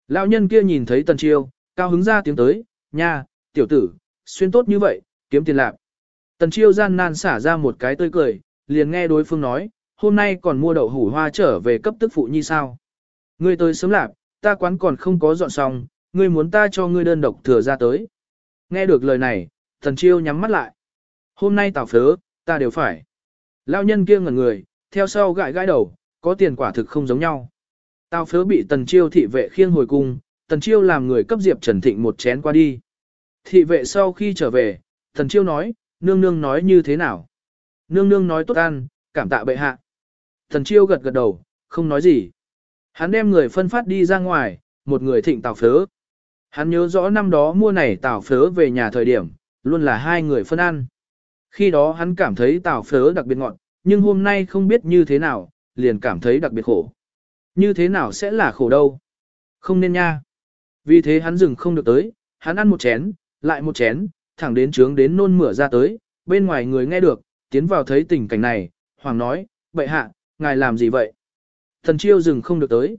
Lao nhân kia nhìn thấy tần chiêu, cao hứng ra tiếng tới, nha, tiểu tử, xuyên tốt như vậy, kiếm tiền lạc. Tần chiêu gian nan xả ra một cái tươi cười, liền nghe đối phương nói, hôm nay còn mua đậu hủ hoa trở về cấp tức phụ nhi sao. Ngươi tới sớm lạc, ta quán còn không có dọn xong, ngươi muốn ta cho ngươi đơn độc thừa ra tới. Nghe được lời này, thần chiêu nhắm mắt lại. Hôm nay tảo phớ, ta đều phải. Lao nhân kia ngẩn người, theo sau gãi gãi đầu, có tiền quả thực không giống nhau. Tào phớ bị tần chiêu thị vệ khiêng hồi cung, tần chiêu làm người cấp Diệp Trần Thịnh một chén qua đi. Thị vệ sau khi trở về, tần chiêu nói, nương nương nói như thế nào? Nương nương nói tốt ăn, cảm tạ bệ hạ. Tần chiêu gật gật đầu, không nói gì. Hắn đem người phân phát đi ra ngoài, một người thịnh tào phớ. Hắn nhớ rõ năm đó mua này tào phớ về nhà thời điểm, luôn là hai người phân ăn. Khi đó hắn cảm thấy tàu phớ đặc biệt ngọt, nhưng hôm nay không biết như thế nào, liền cảm thấy đặc biệt khổ. Như thế nào sẽ là khổ đâu? Không nên nha. Vì thế hắn dừng không được tới, hắn ăn một chén, lại một chén, thẳng đến trướng đến nôn mửa ra tới, bên ngoài người nghe được, tiến vào thấy tình cảnh này, hoàng nói, vậy hạ, ngài làm gì vậy? Thần chiêu dừng không được tới.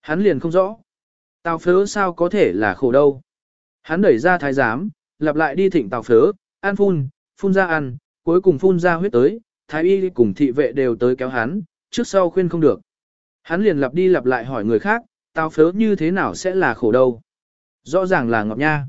Hắn liền không rõ. Tào phớ sao có thể là khổ đâu? Hắn đẩy ra thái giám, lặp lại đi thịnh tào phớ, ăn phun, phun ra ăn, cuối cùng phun ra huyết tới, thái y cùng thị vệ đều tới kéo hắn, Trước sau khuyên không được. Hắn liền lặp đi lặp lại hỏi người khác, tàu phớ như thế nào sẽ là khổ đâu. Rõ ràng là ngọc nha.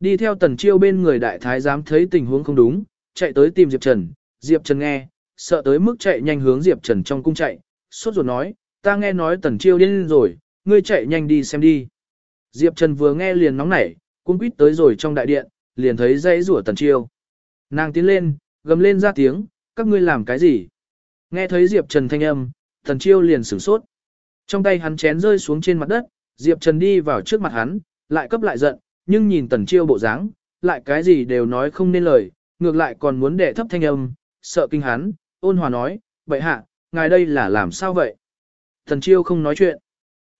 Đi theo tần chiêu bên người đại thái giám thấy tình huống không đúng, chạy tới tìm Diệp Trần. Diệp Trần nghe, sợ tới mức chạy nhanh hướng Diệp Trần trong cung chạy, sốt ruột nói, ta nghe nói tần chiêu điên rồi, ngươi chạy nhanh đi xem đi. Diệp Trần vừa nghe liền nóng nảy, cung quýt tới rồi trong đại điện, liền thấy dãy rủa tần chiêu. Nàng tiến lên, gầm lên ra tiếng, các ngươi làm cái gì? Nghe thấy Diệp Trần thanh âm, tần chiêu liền sửng sốt. Trong tay hắn chén rơi xuống trên mặt đất, Diệp Trần đi vào trước mặt hắn, lại cấp lại giận, nhưng nhìn tần chiêu bộ dáng, lại cái gì đều nói không nên lời, ngược lại còn muốn đệ thấp thanh âm, sợ kinh hắn, ôn hòa nói, vậy hạ, ngài đây là làm sao vậy? Tần chiêu không nói chuyện.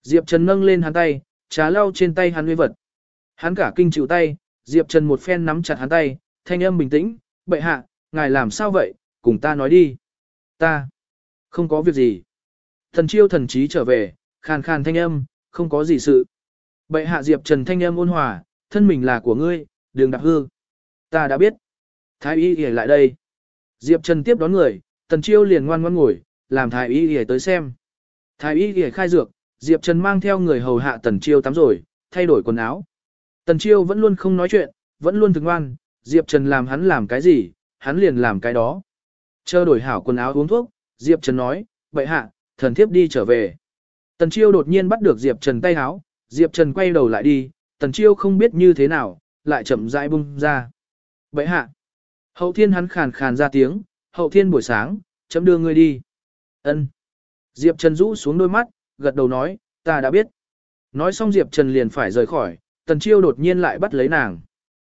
Diệp Trần nâng lên hắn tay, trá lau trên tay hắn nguy vật. Hắn cả kinh chịu tay, Diệp Trần một phen nắm chặt hắn tay, thanh âm bình tĩnh, bệ hạ, ngài làm sao vậy, cùng ta nói đi. Ta, không có việc gì. Thần chiêu thần trí trở về, khàn khàn thanh âm, không có gì sự. Bệ hạ Diệp Trần thanh âm ôn hòa, thân mình là của ngươi, đường đạp hư. Ta đã biết. Thái y ghi lại đây. Diệp Trần tiếp đón người, tần chiêu liền ngoan ngoan ngồi, làm thái y ghi tới xem. Thái y ghi khai dược, Diệp Trần mang theo người hầu hạ tần chiêu tắm rồi, thay đổi quần áo. Tần chiêu vẫn luôn không nói chuyện, vẫn luôn thực ngoan, Diệp Trần làm hắn làm cái gì, hắn liền làm cái đó. Chờ đổi hảo quần áo uống thuốc, Diệp Trần nói, vậy hạ, thần thiếp đi trở về. Tần Chiêu đột nhiên bắt được Diệp Trần tay háo, Diệp Trần quay đầu lại đi, Tần Chiêu không biết như thế nào, lại chậm rãi bung ra. Vậy hạ, hậu thiên hắn khàn khàn ra tiếng, hậu thiên buổi sáng, chấm đưa ngươi đi. ân Diệp Trần rũ xuống đôi mắt, gật đầu nói, ta đã biết. Nói xong Diệp Trần liền phải rời khỏi, Tần Chiêu đột nhiên lại bắt lấy nàng.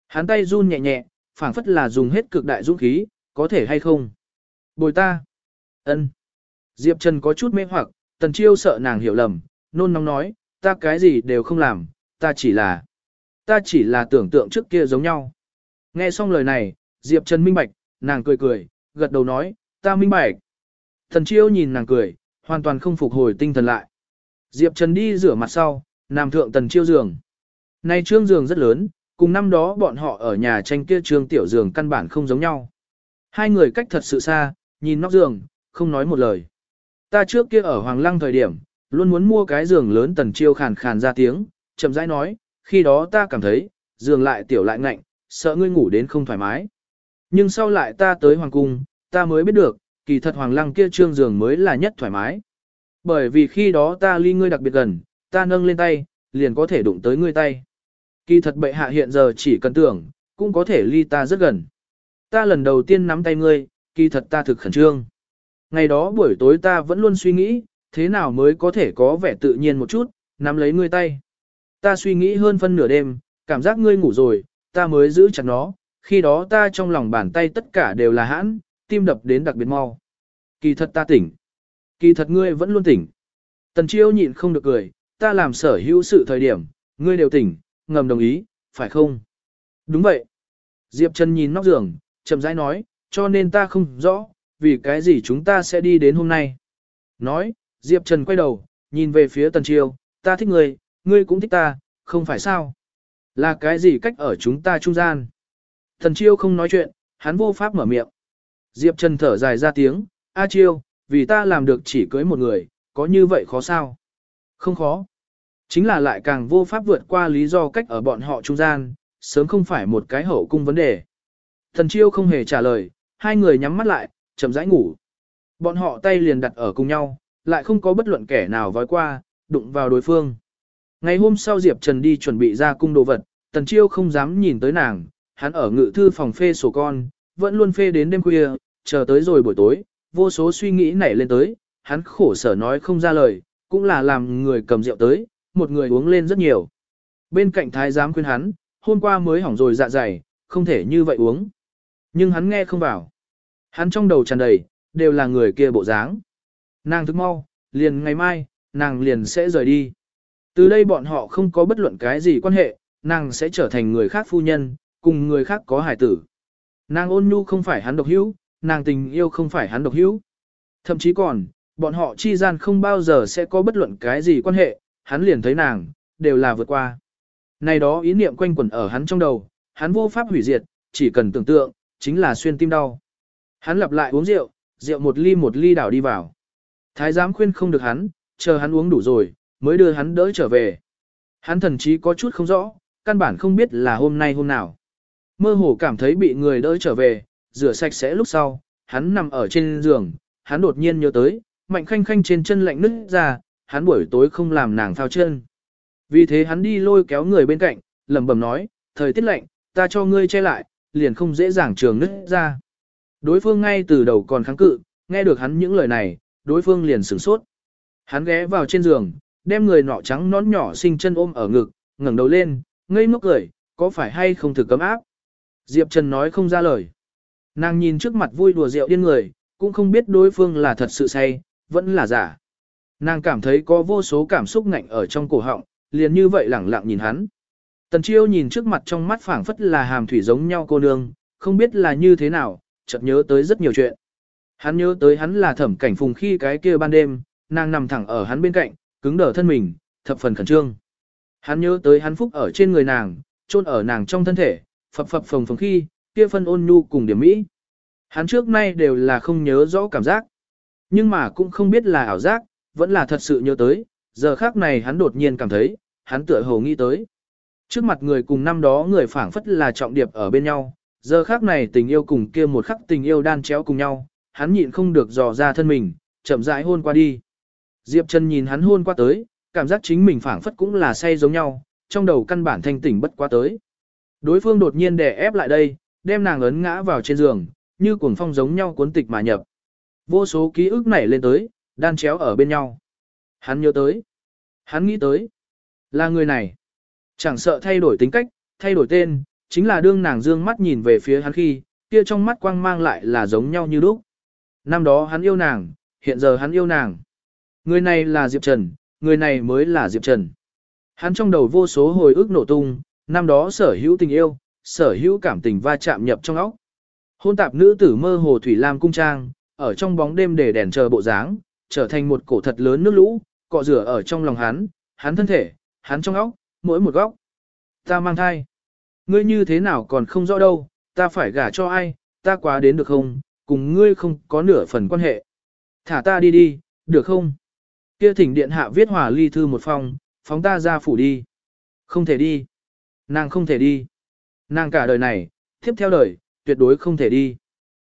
Hắn tay run nhẹ nhẹ, phảng phất là dùng hết cực đại dũng khí, có thể hay không? Bồi ta. ân Diệp Trần có chút mê hoặc, Tần Chiêu sợ nàng hiểu lầm, nôn nóng nói, ta cái gì đều không làm, ta chỉ là, ta chỉ là tưởng tượng trước kia giống nhau. Nghe xong lời này, Diệp Trần minh bạch, nàng cười cười, gật đầu nói, ta minh bạch. Tần Chiêu nhìn nàng cười, hoàn toàn không phục hồi tinh thần lại. Diệp Trần đi rửa mặt sau, nằm thượng Tần Chiêu giường. Nay trương giường rất lớn, cùng năm đó bọn họ ở nhà tranh kia trương tiểu giường căn bản không giống nhau. Hai người cách thật sự xa, nhìn nóc giường, không nói một lời. Ta trước kia ở Hoàng Lăng thời điểm, luôn muốn mua cái giường lớn tần chiêu khàn khàn ra tiếng, chậm rãi nói, khi đó ta cảm thấy, giường lại tiểu lại ngạnh, sợ ngươi ngủ đến không thoải mái. Nhưng sau lại ta tới Hoàng Cung, ta mới biết được, kỳ thật Hoàng Lăng kia trương giường mới là nhất thoải mái. Bởi vì khi đó ta ly ngươi đặc biệt gần, ta nâng lên tay, liền có thể đụng tới ngươi tay. Kỳ thật bệ hạ hiện giờ chỉ cần tưởng, cũng có thể ly ta rất gần. Ta lần đầu tiên nắm tay ngươi, kỳ thật ta thực khẩn trương. Ngày đó buổi tối ta vẫn luôn suy nghĩ, thế nào mới có thể có vẻ tự nhiên một chút, nắm lấy ngươi tay. Ta suy nghĩ hơn phân nửa đêm, cảm giác ngươi ngủ rồi, ta mới giữ chặt nó, khi đó ta trong lòng bàn tay tất cả đều là hãn, tim đập đến đặc biệt mau. Kỳ thật ta tỉnh. Kỳ thật ngươi vẫn luôn tỉnh. Tần chiêu nhịn không được cười, ta làm sở hữu sự thời điểm, ngươi đều tỉnh, ngầm đồng ý, phải không? Đúng vậy. Diệp Trần nhìn nóc giường, chậm rãi nói, cho nên ta không rõ, vì cái gì chúng ta sẽ đi đến hôm nay. Nói, Diệp Trần quay đầu, nhìn về phía Tần Chiêu, ta thích ngươi, ngươi cũng thích ta, không phải sao? Là cái gì cách ở chúng ta trung gian? Tần Chiêu không nói chuyện, hắn vô pháp mở miệng. Diệp Trần thở dài ra tiếng, A Chiêu, vì ta làm được chỉ cưới một người, có như vậy khó sao? Không khó. Chính là lại càng vô pháp vượt qua lý do cách ở bọn họ trung gian, sớm không phải một cái hậu cung vấn đề. Thần Chiêu không hề trả lời, hai người nhắm mắt lại, chậm rãi ngủ. Bọn họ tay liền đặt ở cùng nhau, lại không có bất luận kẻ nào vói qua, đụng vào đối phương. Ngày hôm sau Diệp Trần đi chuẩn bị ra cung đồ vật, Tần Chiêu không dám nhìn tới nàng, hắn ở ngự thư phòng phê sổ con, vẫn luôn phê đến đêm khuya, chờ tới rồi buổi tối, vô số suy nghĩ nảy lên tới, hắn khổ sở nói không ra lời, cũng là làm người cầm rượu tới, một người uống lên rất nhiều. Bên cạnh thái giám khuyên hắn, hôm qua mới hỏng rồi dạ dày, không thể như vậy uống. Nhưng hắn nghe không vào. Hắn trong đầu tràn đầy, đều là người kia bộ dáng. Nàng thức mau, liền ngày mai, nàng liền sẽ rời đi. Từ đây bọn họ không có bất luận cái gì quan hệ, nàng sẽ trở thành người khác phu nhân, cùng người khác có hải tử. Nàng ôn nhu không phải hắn độc hữu, nàng tình yêu không phải hắn độc hữu. Thậm chí còn, bọn họ chi gian không bao giờ sẽ có bất luận cái gì quan hệ, hắn liền thấy nàng, đều là vượt qua. Này đó ý niệm quanh quẩn ở hắn trong đầu, hắn vô pháp hủy diệt, chỉ cần tưởng tượng, chính là xuyên tim đau. Hắn lặp lại uống rượu, rượu một ly một ly đảo đi vào. Thái giám khuyên không được hắn, chờ hắn uống đủ rồi, mới đưa hắn đỡ trở về. Hắn thần chí có chút không rõ, căn bản không biết là hôm nay hôm nào. Mơ hồ cảm thấy bị người đỡ trở về, rửa sạch sẽ lúc sau, hắn nằm ở trên giường, hắn đột nhiên nhớ tới, mạnh khanh khanh trên chân lạnh nứt ra, hắn buổi tối không làm nàng phao chân. Vì thế hắn đi lôi kéo người bên cạnh, lẩm bẩm nói, thời tiết lạnh, ta cho ngươi che lại, liền không dễ dàng trường nứt ra. Đối phương ngay từ đầu còn kháng cự, nghe được hắn những lời này, đối phương liền sửng sốt. Hắn ghé vào trên giường, đem người nọ trắng nón nhỏ xinh chân ôm ở ngực, ngẩng đầu lên, ngây ngốc cười, có phải hay không thử cấm áp. Diệp Trần nói không ra lời. Nàng nhìn trước mặt vui đùa rượu điên người, cũng không biết đối phương là thật sự say, vẫn là giả. Nàng cảm thấy có vô số cảm xúc ngạnh ở trong cổ họng, liền như vậy lẳng lặng nhìn hắn. Tần chiêu nhìn trước mặt trong mắt phảng phất là hàm thủy giống nhau cô nương, không biết là như thế nào, chợt nhớ tới rất nhiều chuyện. Hắn nhớ tới hắn là thẩm cảnh phùng khi cái kia ban đêm, nàng nằm thẳng ở hắn bên cạnh, cứng đờ thân mình, thập phần khẩn trương. Hắn nhớ tới hắn phúc ở trên người nàng, chôn ở nàng trong thân thể, phập phập phồng phồng khi, kia phân ôn nhu cùng điểm mỹ. Hắn trước nay đều là không nhớ rõ cảm giác, nhưng mà cũng không biết là ảo giác, vẫn là thật sự nhớ tới, giờ khác này hắn đột nhiên cảm thấy, hắn tựa hồ nghĩ tới. Trước mặt người cùng năm đó người phảng phất là trọng điệp ở bên nhau, giờ khác này tình yêu cùng kia một khắc tình yêu đan chéo cùng nhau, hắn nhịn không được dò ra thân mình, chậm rãi hôn qua đi. Diệp Trần nhìn hắn hôn qua tới, cảm giác chính mình phảng phất cũng là say giống nhau, trong đầu căn bản thanh tỉnh bất quá tới. Đối phương đột nhiên đè ép lại đây, đem nàng ấn ngã vào trên giường, như cuồng phong giống nhau cuốn tịch mà nhập. Vô số ký ức nảy lên tới, đan chéo ở bên nhau. Hắn nhớ tới. Hắn nghĩ tới. Là người này. Chẳng sợ thay đổi tính cách, thay đổi tên, chính là đương nàng dương mắt nhìn về phía hắn khi, kia trong mắt quang mang lại là giống nhau như lúc. Năm đó hắn yêu nàng, hiện giờ hắn yêu nàng. Người này là Diệp Trần, người này mới là Diệp Trần. Hắn trong đầu vô số hồi ức nổ tung, năm đó sở hữu tình yêu, sở hữu cảm tình va chạm nhập trong óc. Hôn tạp nữ tử mơ hồ thủy lam cung trang, ở trong bóng đêm để đèn chờ bộ dáng, trở thành một cổ thật lớn nước lũ, cọ rửa ở trong lòng hắn, hắn thân thể, hắn trong óc, mỗi một góc. Ta mang thai. Ngươi như thế nào còn không rõ đâu, ta phải gả cho ai, ta quá đến được không, cùng ngươi không có nửa phần quan hệ. Thả ta đi đi, được không? Kia thỉnh điện hạ viết hòa ly thư một phong, phóng ta ra phủ đi. Không thể đi. Nàng không thể đi. Nàng cả đời này, tiếp theo đời, tuyệt đối không thể đi.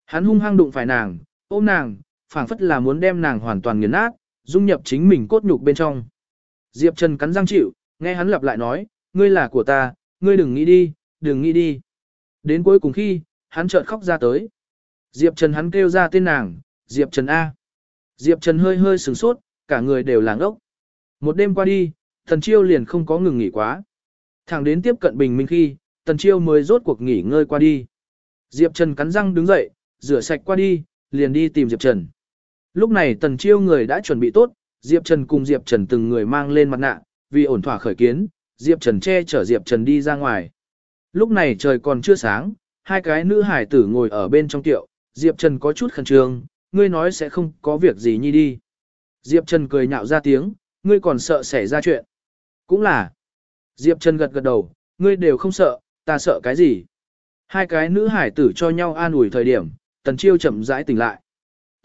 Hắn hung hăng đụng phải nàng, ôm nàng, phảng phất là muốn đem nàng hoàn toàn nghiền nát, dung nhập chính mình cốt nhục bên trong. Diệp Trần cắn răng chịu, nghe hắn lặp lại nói, ngươi là của ta, ngươi đừng nghĩ đi, đừng nghĩ đi. Đến cuối cùng khi, hắn chợt khóc ra tới. Diệp Trần hắn kêu ra tên nàng, Diệp Trần A. Diệp Trần hơi hơi sửng sốt, cả người đều làng ốc. Một đêm qua đi, thần chiêu liền không có ngừng nghỉ quá. Thẳng đến tiếp cận bình minh khi, tần chiêu mới rốt cuộc nghỉ ngơi qua đi. Diệp Trần cắn răng đứng dậy, rửa sạch qua đi, liền đi tìm Diệp Trần. Lúc này tần chiêu người đã chuẩn bị tốt, Diệp Trần cùng Diệp Trần từng người mang lên mặt nạ, vì ổn thỏa khởi kiến, Diệp Trần che chở Diệp Trần đi ra ngoài. Lúc này trời còn chưa sáng, hai cái nữ hải tử ngồi ở bên trong tiệu, Diệp Trần có chút khẩn trương, ngươi nói sẽ không có việc gì nhi đi. Diệp Trần cười nhạo ra tiếng, ngươi còn sợ xảy ra chuyện. Cũng là. Diệp Trần gật gật đầu, ngươi đều không sợ, ta sợ cái gì. Hai cái nữ hải tử cho nhau an ủi thời điểm, tần chiêu chậm rãi tỉnh lại.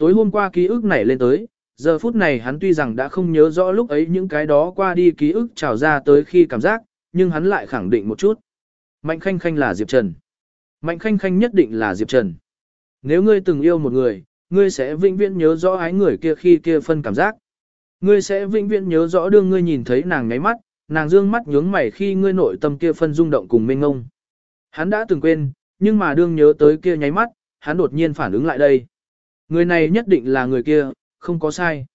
Tối hôm qua ký ức nảy lên tới, giờ phút này hắn tuy rằng đã không nhớ rõ lúc ấy những cái đó qua đi ký ức trào ra tới khi cảm giác, nhưng hắn lại khẳng định một chút. Mạnh khanh khanh là Diệp Trần. Mạnh khanh khanh nhất định là Diệp Trần. Nếu ngươi từng yêu một người, ngươi sẽ vĩnh viễn nhớ rõ ái người kia khi kia phân cảm giác. Ngươi sẽ vĩnh viễn nhớ rõ đương ngươi nhìn thấy nàng ngáy mắt, nàng dương mắt nhướng mày khi ngươi nội tâm kia phân rung động cùng mênh ngông. Hắn đã từng quên, nhưng mà đương nhớ tới kia nháy mắt, hắn đột nhiên phản ứng lại đây. Người này nhất định là người kia, không có sai.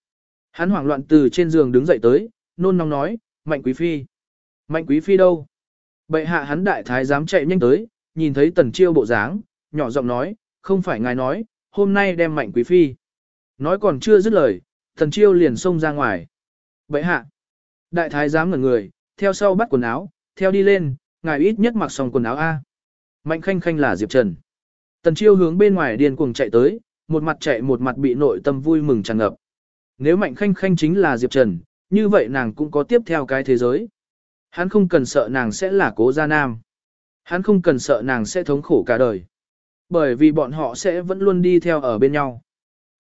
Hắn hoảng loạn từ trên giường đứng dậy tới, nôn nóng nói, Mạnh Quý Phi. Mạnh Quý Phi đâu? Bệ hạ hắn đại thái dám chạy nhanh tới, nhìn thấy tần chiêu bộ dáng, nhỏ giọng nói, không phải ngài nói, hôm nay đem Mạnh Quý Phi. Nói còn chưa dứt lời, tần chiêu liền xông ra ngoài. Bệ hạ. Đại thái dám ngẩn người, theo sau bắt quần áo, theo đi lên, ngài ít nhất mặc xong quần áo A. Mạnh khanh khanh là Diệp Trần. Tần chiêu hướng bên ngoài điên cuồng chạy tới, một mặt chạy một mặt bị nội tâm vui mừng tràn ngập. Nếu Mạnh Khanh Khanh chính là Diệp Trần, như vậy nàng cũng có tiếp theo cái thế giới. Hắn không cần sợ nàng sẽ là cố gia nam. Hắn không cần sợ nàng sẽ thống khổ cả đời. Bởi vì bọn họ sẽ vẫn luôn đi theo ở bên nhau.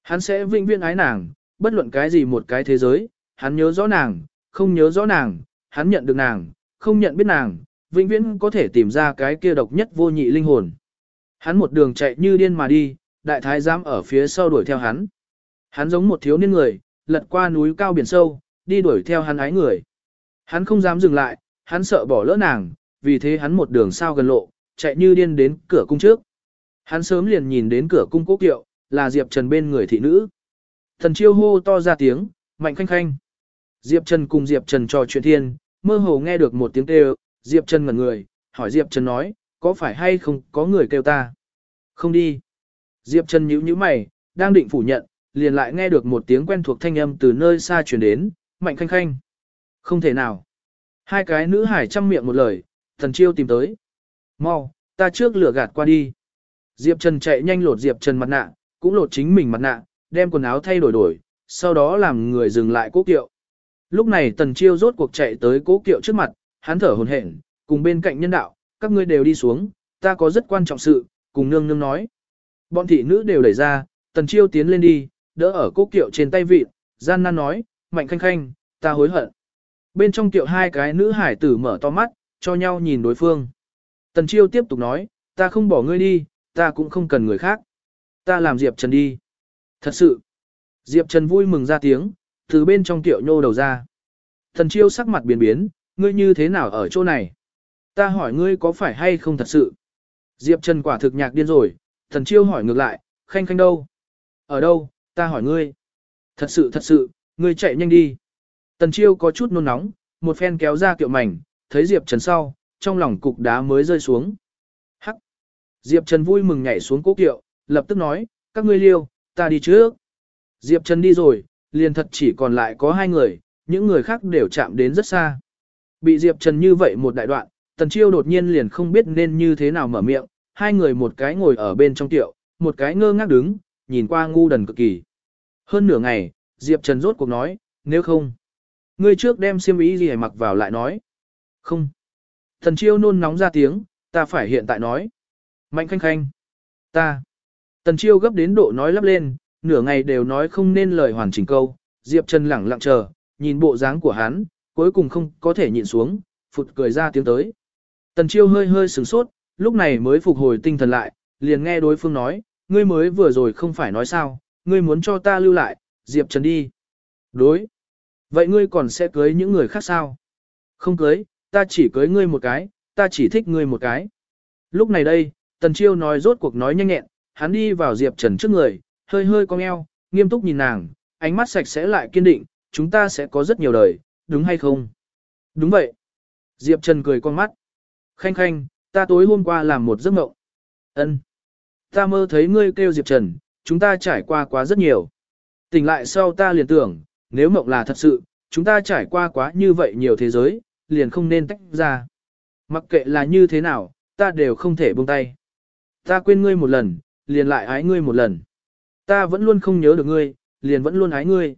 Hắn sẽ vĩnh viễn ái nàng, bất luận cái gì một cái thế giới, hắn nhớ rõ nàng, không nhớ rõ nàng, hắn nhận được nàng, không nhận biết nàng, vĩnh viễn có thể tìm ra cái kia độc nhất vô nhị linh hồn. Hắn một đường chạy như điên mà đi, đại thái giám ở phía sau đuổi theo hắn. Hắn giống một thiếu niên người, lật qua núi cao biển sâu, đi đuổi theo hắn ái người. Hắn không dám dừng lại, hắn sợ bỏ lỡ nàng, vì thế hắn một đường sao gần lộ, chạy như điên đến cửa cung trước. Hắn sớm liền nhìn đến cửa cung cố kiệu, là Diệp Trần bên người thị nữ. Thần chiêu hô to ra tiếng, mạnh khanh khanh. Diệp Trần cùng Diệp Trần trò chuyện thiên, mơ hồ nghe được một tiếng kêu, Diệp Trần ngẩn người, hỏi Diệp Trần nói, có phải hay không có người kêu ta? Không đi. Diệp Trần nhíu nhíu mày, đang định phủ nhận, liền lại nghe được một tiếng quen thuộc thanh âm từ nơi xa truyền đến, mạnh khanh khanh. Không thể nào. Hai cái nữ hải chăm miệng một lời, thần chiêu tìm tới. Mau, ta trước lửa gạt qua đi. Diệp Trần chạy nhanh lột Diệp Trần mặt nạ, cũng lột chính mình mặt nạ, đem quần áo thay đổi đổi, sau đó làm người dừng lại cố kiệu. Lúc này tần chiêu rốt cuộc chạy tới cố kiệu trước mặt, hắn thở hồn hển, cùng bên cạnh nhân đạo, các ngươi đều đi xuống, ta có rất quan trọng sự, cùng nương nương nói. Bọn thị nữ đều đẩy ra, tần chiêu tiến lên đi, đỡ ở cố kiệu trên tay vịt, gian nan nói, mạnh khanh khanh, ta hối hận. Bên trong kiệu hai cái nữ hải tử mở to mắt, cho nhau nhìn đối phương. Tần chiêu tiếp tục nói, ta không bỏ ngươi đi, ta cũng không cần người khác. Ta làm Diệp Trần đi. Thật sự. Diệp Trần vui mừng ra tiếng, từ bên trong kiệu nhô đầu ra. Thần chiêu sắc mặt biến biến, ngươi như thế nào ở chỗ này? Ta hỏi ngươi có phải hay không thật sự? Diệp Trần quả thực nhạc điên rồi, thần chiêu hỏi ngược lại, khanh khanh đâu? Ở đâu? Ta hỏi ngươi. Thật sự thật sự, ngươi chạy nhanh đi. Tần chiêu có chút nôn nóng, một phen kéo ra kiệu mảnh, thấy Diệp Trần sau, trong lòng cục đá mới rơi xuống. Hắc! Diệp Trần vui mừng nhảy xuống cố kiệu, lập tức nói, các ngươi liêu, ta đi trước. Diệp Trần đi rồi, liền thật chỉ còn lại có hai người, những người khác đều chạm đến rất xa. Bị Diệp Trần như vậy một đại đoạn, Tần Chiêu đột nhiên liền không biết nên như thế nào mở miệng, hai người một cái ngồi ở bên trong tiệu, một cái ngơ ngác đứng, nhìn qua ngu đần cực kỳ. Hơn nửa ngày, Diệp Trần rốt cuộc nói, nếu không, ngươi trước đem xiêm ý gì mặc vào lại nói. Không. Thần Chiêu nôn nóng ra tiếng, ta phải hiện tại nói. Mạnh khanh khanh. Ta. Tần Chiêu gấp đến độ nói lắp lên, nửa ngày đều nói không nên lời hoàn chỉnh câu, Diệp Trần lẳng lặng chờ, nhìn bộ dáng của hắn, cuối cùng không có thể nhịn xuống, phụt cười ra tiếng tới. Tần Chiêu hơi hơi sửng sốt, lúc này mới phục hồi tinh thần lại, liền nghe đối phương nói, ngươi mới vừa rồi không phải nói sao, ngươi muốn cho ta lưu lại, Diệp Trần đi. Đối. Vậy ngươi còn sẽ cưới những người khác sao? Không cưới, ta chỉ cưới ngươi một cái, ta chỉ thích ngươi một cái. Lúc này đây, Tần Chiêu nói rốt cuộc nói nhanh nhẹn, hắn đi vào Diệp Trần trước người, hơi hơi cong eo, nghiêm túc nhìn nàng, ánh mắt sạch sẽ lại kiên định, chúng ta sẽ có rất nhiều đời, đúng hay không? Đúng vậy. Diệp Trần cười con mắt. Khanh khanh, ta tối hôm qua làm một giấc mộng. Ân. Ta mơ thấy ngươi kêu Diệp Trần, chúng ta trải qua quá rất nhiều. Tỉnh lại sau ta liền tưởng, nếu mộng là thật sự, chúng ta trải qua quá như vậy nhiều thế giới, liền không nên tách ra. Mặc kệ là như thế nào, ta đều không thể buông tay. Ta quên ngươi một lần, liền lại ái ngươi một lần. Ta vẫn luôn không nhớ được ngươi, liền vẫn luôn ái ngươi.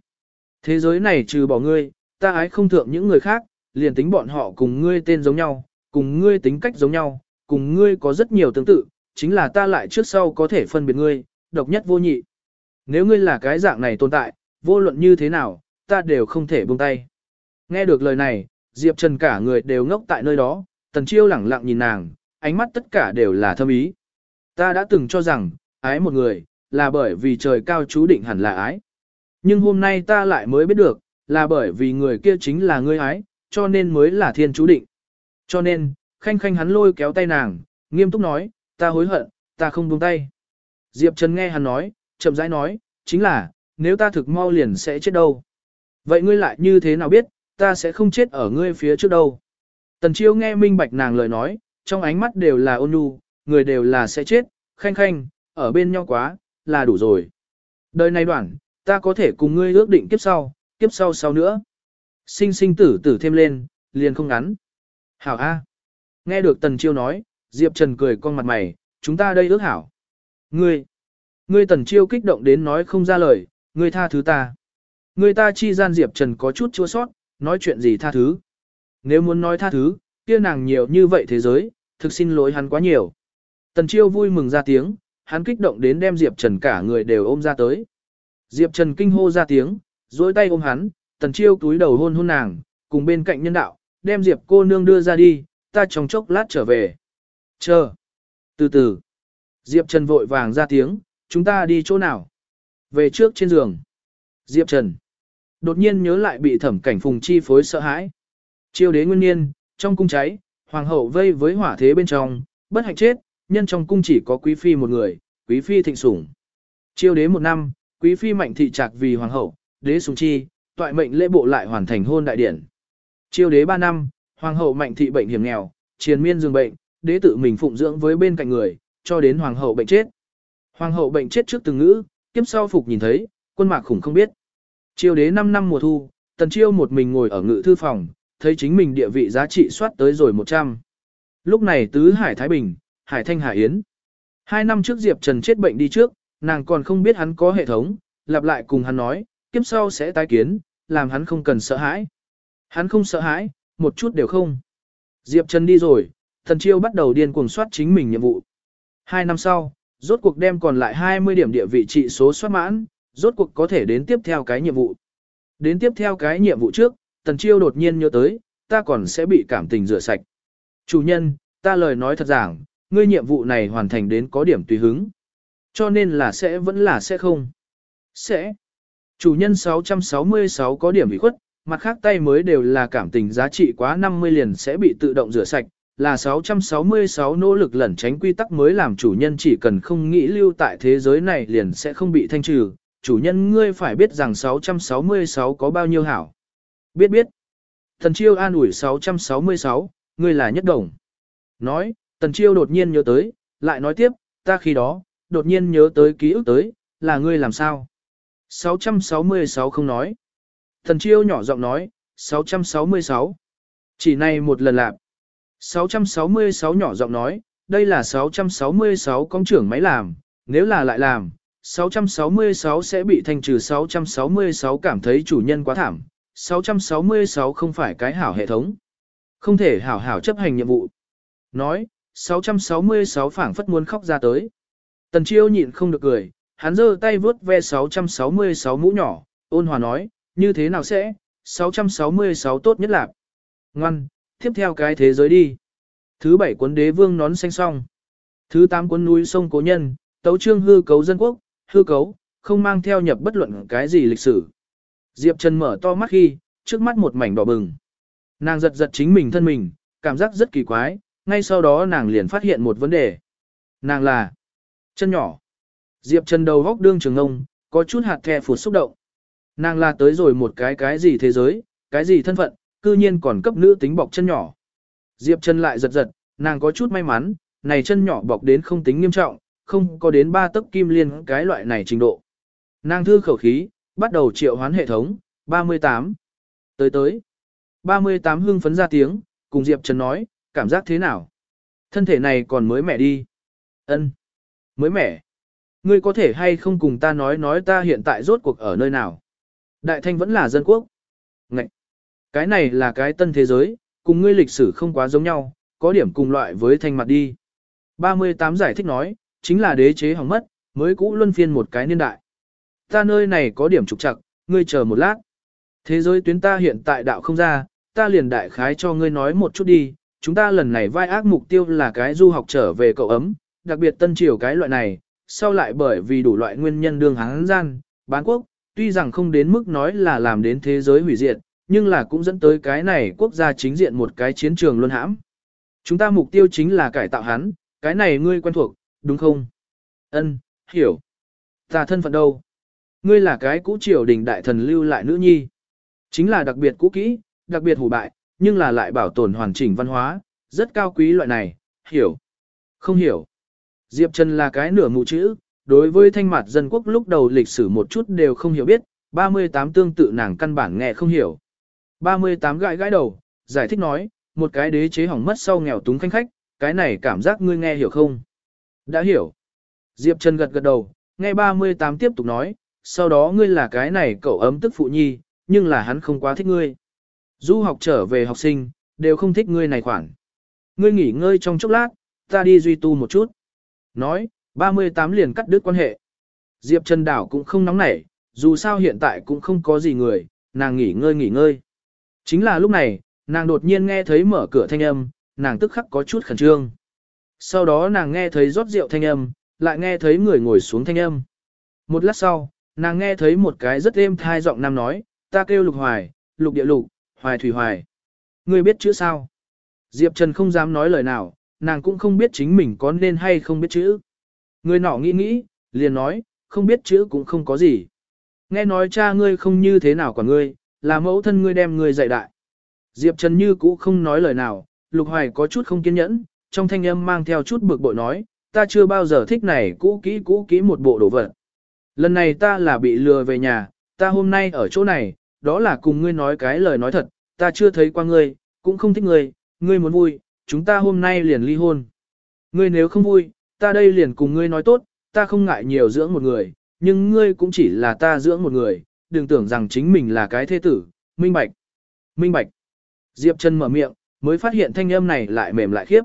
Thế giới này trừ bỏ ngươi, ta ái không thượng những người khác, liền tính bọn họ cùng ngươi tên giống nhau, cùng ngươi tính cách giống nhau, cùng ngươi có rất nhiều tương tự, chính là ta lại trước sau có thể phân biệt ngươi, độc nhất vô nhị. Nếu ngươi là cái dạng này tồn tại, vô luận như thế nào, ta đều không thể buông tay. Nghe được lời này, Diệp Trần cả người đều ngốc tại nơi đó, Tần Chiêu lẳng lặng nhìn nàng, ánh mắt tất cả đều là thâm ý. Ta đã từng cho rằng, ái một người, là bởi vì trời cao chú định hẳn là ái. Nhưng hôm nay ta lại mới biết được, là bởi vì người kia chính là ngươi ái, cho nên mới là thiên chú định. Cho nên, khanh khanh hắn lôi kéo tay nàng, nghiêm túc nói, ta hối hận, ta không buông tay. Diệp Trần nghe hắn nói, chậm rãi nói, chính là, nếu ta thực mau liền sẽ chết đâu. Vậy ngươi lại như thế nào biết, ta sẽ không chết ở ngươi phía trước đâu. Tần Chiêu nghe minh bạch nàng lời nói, trong ánh mắt đều là ôn nhu, người đều là sẽ chết, khanh khanh, ở bên nhau quá, là đủ rồi. Đời này đoạn, ta có thể cùng ngươi ước định kiếp sau, kiếp sau sau nữa. Sinh sinh tử tử thêm lên, liền không ngắn. Hảo A. Nghe được Tần Chiêu nói, Diệp Trần cười con mặt mày, chúng ta đây ước hảo. Ngươi, ngươi Tần Chiêu kích động đến nói không ra lời, ngươi tha thứ ta. Ngươi ta chi gian Diệp Trần có chút chua sót, nói chuyện gì tha thứ. Nếu muốn nói tha thứ, kia nàng nhiều như vậy thế giới, thực xin lỗi hắn quá nhiều. Tần Chiêu vui mừng ra tiếng, hắn kích động đến đem Diệp Trần cả người đều ôm ra tới. Diệp Trần kinh hô ra tiếng, dối tay ôm hắn, tần chiêu túi đầu hôn hôn nàng, cùng bên cạnh nhân đạo, đem Diệp cô nương đưa ra đi, ta trong chốc lát trở về. Chờ. Từ từ. Diệp Trần vội vàng ra tiếng, chúng ta đi chỗ nào? Về trước trên giường. Diệp Trần. Đột nhiên nhớ lại bị thẩm cảnh phùng chi phối sợ hãi. Chiêu đế nguyên niên, trong cung cháy, hoàng hậu vây với hỏa thế bên trong, bất hạnh chết, nhân trong cung chỉ có quý phi một người, quý phi thịnh sủng. Chiêu đế một năm, quý phi mạnh thị trạc vì hoàng hậu, đế Sùng chi, toại mệnh lễ bộ lại hoàn thành hôn đại điển. Chiêu đế ba năm, hoàng hậu mạnh thị bệnh hiểm nghèo, triền miên dương bệnh, đế tự mình phụng dưỡng với bên cạnh người, cho đến hoàng hậu bệnh chết. Hoàng hậu bệnh chết trước từng ngữ, kiếp sau phục nhìn thấy, quân mạc khủng không biết. Chiêu đế 5 năm mùa thu, tần chiêu một mình ngồi ở ngự thư phòng, thấy chính mình địa vị giá trị soát tới rồi 100. Lúc này tứ hải Thái Bình, hải thanh hải yến. Hai năm trước Diệp Trần chết bệnh đi trước, nàng còn không biết hắn có hệ thống, lặp lại cùng hắn nói, kiếp sau sẽ tái kiến, làm hắn không cần sợ hãi. Hắn không sợ hãi, một chút đều không. Diệp Trần đi rồi, thần chiêu bắt đầu điên cuồng soát chính mình nhiệm vụ. Hai năm sau, rốt cuộc đem còn lại 20 điểm địa vị trị số soát mãn, rốt cuộc có thể đến tiếp theo cái nhiệm vụ. Đến tiếp theo cái nhiệm vụ trước, Tần Chiêu đột nhiên nhớ tới, ta còn sẽ bị cảm tình rửa sạch. Chủ nhân, ta lời nói thật giảng, ngươi nhiệm vụ này hoàn thành đến có điểm tùy hứng. Cho nên là sẽ vẫn là sẽ không. Sẽ. Chủ nhân 666 có điểm bị khuất, mặt khác tay mới đều là cảm tình giá trị quá 50 liền sẽ bị tự động rửa sạch, là 666 nỗ lực lẩn tránh quy tắc mới làm chủ nhân chỉ cần không nghĩ lưu tại thế giới này liền sẽ không bị thanh trừ. Chủ nhân ngươi phải biết rằng 666 có bao nhiêu hảo. Biết biết. Thần chiêu an ủi 666, ngươi là nhất đồng. Nói, tần chiêu đột nhiên nhớ tới, lại nói tiếp, ta khi đó, đột nhiên nhớ tới ký ức tới, là ngươi làm sao? 666 không nói. Thần chiêu nhỏ giọng nói, 666. Chỉ này một lần lạp. 666 nhỏ giọng nói, đây là 666 công trưởng máy làm, nếu là lại làm, 666 sẽ bị thanh trừ 666 cảm thấy chủ nhân quá thảm, 666 không phải cái hảo hệ thống. Không thể hảo hảo chấp hành nhiệm vụ. Nói, 666 phảng phất muốn khóc ra tới. Tần chiêu nhịn không được cười, hắn giơ tay vướt ve 666 mũ nhỏ, ôn hòa nói, như thế nào sẽ, 666 tốt nhất lạc. Ngoan, tiếp theo cái thế giới đi. Thứ bảy cuốn đế vương nón xanh song. Thứ tám cuốn núi sông cố nhân, tấu trương hư cấu dân quốc, hư cấu, không mang theo nhập bất luận cái gì lịch sử. Diệp Trần mở to mắt khi, trước mắt một mảnh đỏ bừng. Nàng giật giật chính mình thân mình, cảm giác rất kỳ quái, ngay sau đó nàng liền phát hiện một vấn đề. Nàng là chân nhỏ. Diệp Trần đầu góc đương trường ngông, có chút hạt khe phụt xúc động. Nàng là tới rồi một cái cái gì thế giới, cái gì thân phận, cư nhiên còn cấp nữ tính bọc chân nhỏ. Diệp chân lại giật giật, nàng có chút may mắn, này chân nhỏ bọc đến không tính nghiêm trọng, không có đến ba tấc kim liên cái loại này trình độ. Nàng thư khẩu khí, bắt đầu triệu hoán hệ thống, 38. Tới tới. 38 hưng phấn ra tiếng, cùng Diệp Trần nói, cảm giác thế nào? Thân thể này còn mới mẻ đi. ân Mới mẻ. Ngươi có thể hay không cùng ta nói nói ta hiện tại rốt cuộc ở nơi nào? Đại thanh vẫn là dân quốc. Ngậy! Cái này là cái tân thế giới, cùng ngươi lịch sử không quá giống nhau, có điểm cùng loại với thanh mặt đi. 38 giải thích nói, chính là đế chế hỏng mất, mới cũ luân phiên một cái niên đại. Ta nơi này có điểm trục trặc, ngươi chờ một lát. Thế giới tuyến ta hiện tại đạo không ra, ta liền đại khái cho ngươi nói một chút đi, chúng ta lần này vai ác mục tiêu là cái du học trở về cậu ấm, đặc biệt tân triều cái loại này, sau lại bởi vì đủ loại nguyên nhân đương hắn gian, bán quốc, tuy rằng không đến mức nói là làm đến thế giới hủy diệt, nhưng là cũng dẫn tới cái này quốc gia chính diện một cái chiến trường luân hãm. Chúng ta mục tiêu chính là cải tạo hắn, cái này ngươi quen thuộc, đúng không? Ân, hiểu. Ta thân phận đâu? Ngươi là cái cũ triều đình đại thần lưu lại nữ nhi. Chính là đặc biệt cũ kỹ, đặc biệt hủ bại, nhưng là lại bảo tồn hoàn chỉnh văn hóa, rất cao quý loại này, hiểu. Không hiểu. Diệp Trần là cái nửa mù chữ, đối với thanh mặt dân quốc lúc đầu lịch sử một chút đều không hiểu biết, 38 tương tự nàng căn bản nghe không hiểu. 38 gãi gãi đầu, giải thích nói, một cái đế chế hỏng mất sau nghèo túng khanh khách, cái này cảm giác ngươi nghe hiểu không? Đã hiểu. Diệp Trần gật gật đầu, nghe 38 tiếp tục nói, sau đó ngươi là cái này cậu ấm tức phụ nhi, nhưng là hắn không quá thích ngươi. Du học trở về học sinh, đều không thích ngươi này khoản. Ngươi nghỉ ngơi trong chốc lát, ta đi duy tu một chút. Nói, 38 liền cắt đứt quan hệ. Diệp Trần Đảo cũng không nóng nảy, dù sao hiện tại cũng không có gì người, nàng nghỉ ngơi nghỉ ngơi. Chính là lúc này, nàng đột nhiên nghe thấy mở cửa thanh âm, nàng tức khắc có chút khẩn trương. Sau đó nàng nghe thấy rót rượu thanh âm, lại nghe thấy người ngồi xuống thanh âm. Một lát sau, nàng nghe thấy một cái rất êm thai giọng nam nói, ta kêu lục hoài, lục địa lục, hoài thủy hoài. Ngươi biết chữ sao? Diệp Trần không dám nói lời nào, nàng cũng không biết chính mình có nên hay không biết chữ. Người nọ nghĩ nghĩ, liền nói, không biết chữ cũng không có gì. Nghe nói cha ngươi không như thế nào quả ngươi, là mẫu thân ngươi đem ngươi dạy đại. Diệp Trần như cũ không nói lời nào, Lục Hoài có chút không kiên nhẫn, trong thanh âm mang theo chút bực bội nói, ta chưa bao giờ thích này cũ kỹ cũ kỹ một bộ đồ vật. Lần này ta là bị lừa về nhà, ta hôm nay ở chỗ này, đó là cùng ngươi nói cái lời nói thật, ta chưa thấy qua ngươi, cũng không thích ngươi, ngươi muốn vui, chúng ta hôm nay liền ly hôn. Ngươi nếu không vui, ta đây liền cùng ngươi nói tốt, ta không ngại nhiều dưỡng một người, nhưng ngươi cũng chỉ là ta dưỡng một người, đừng tưởng rằng chính mình là cái thế tử, minh bạch. Minh bạch. Diệp Trần mở miệng, mới phát hiện thanh âm này lại mềm lại khiếp.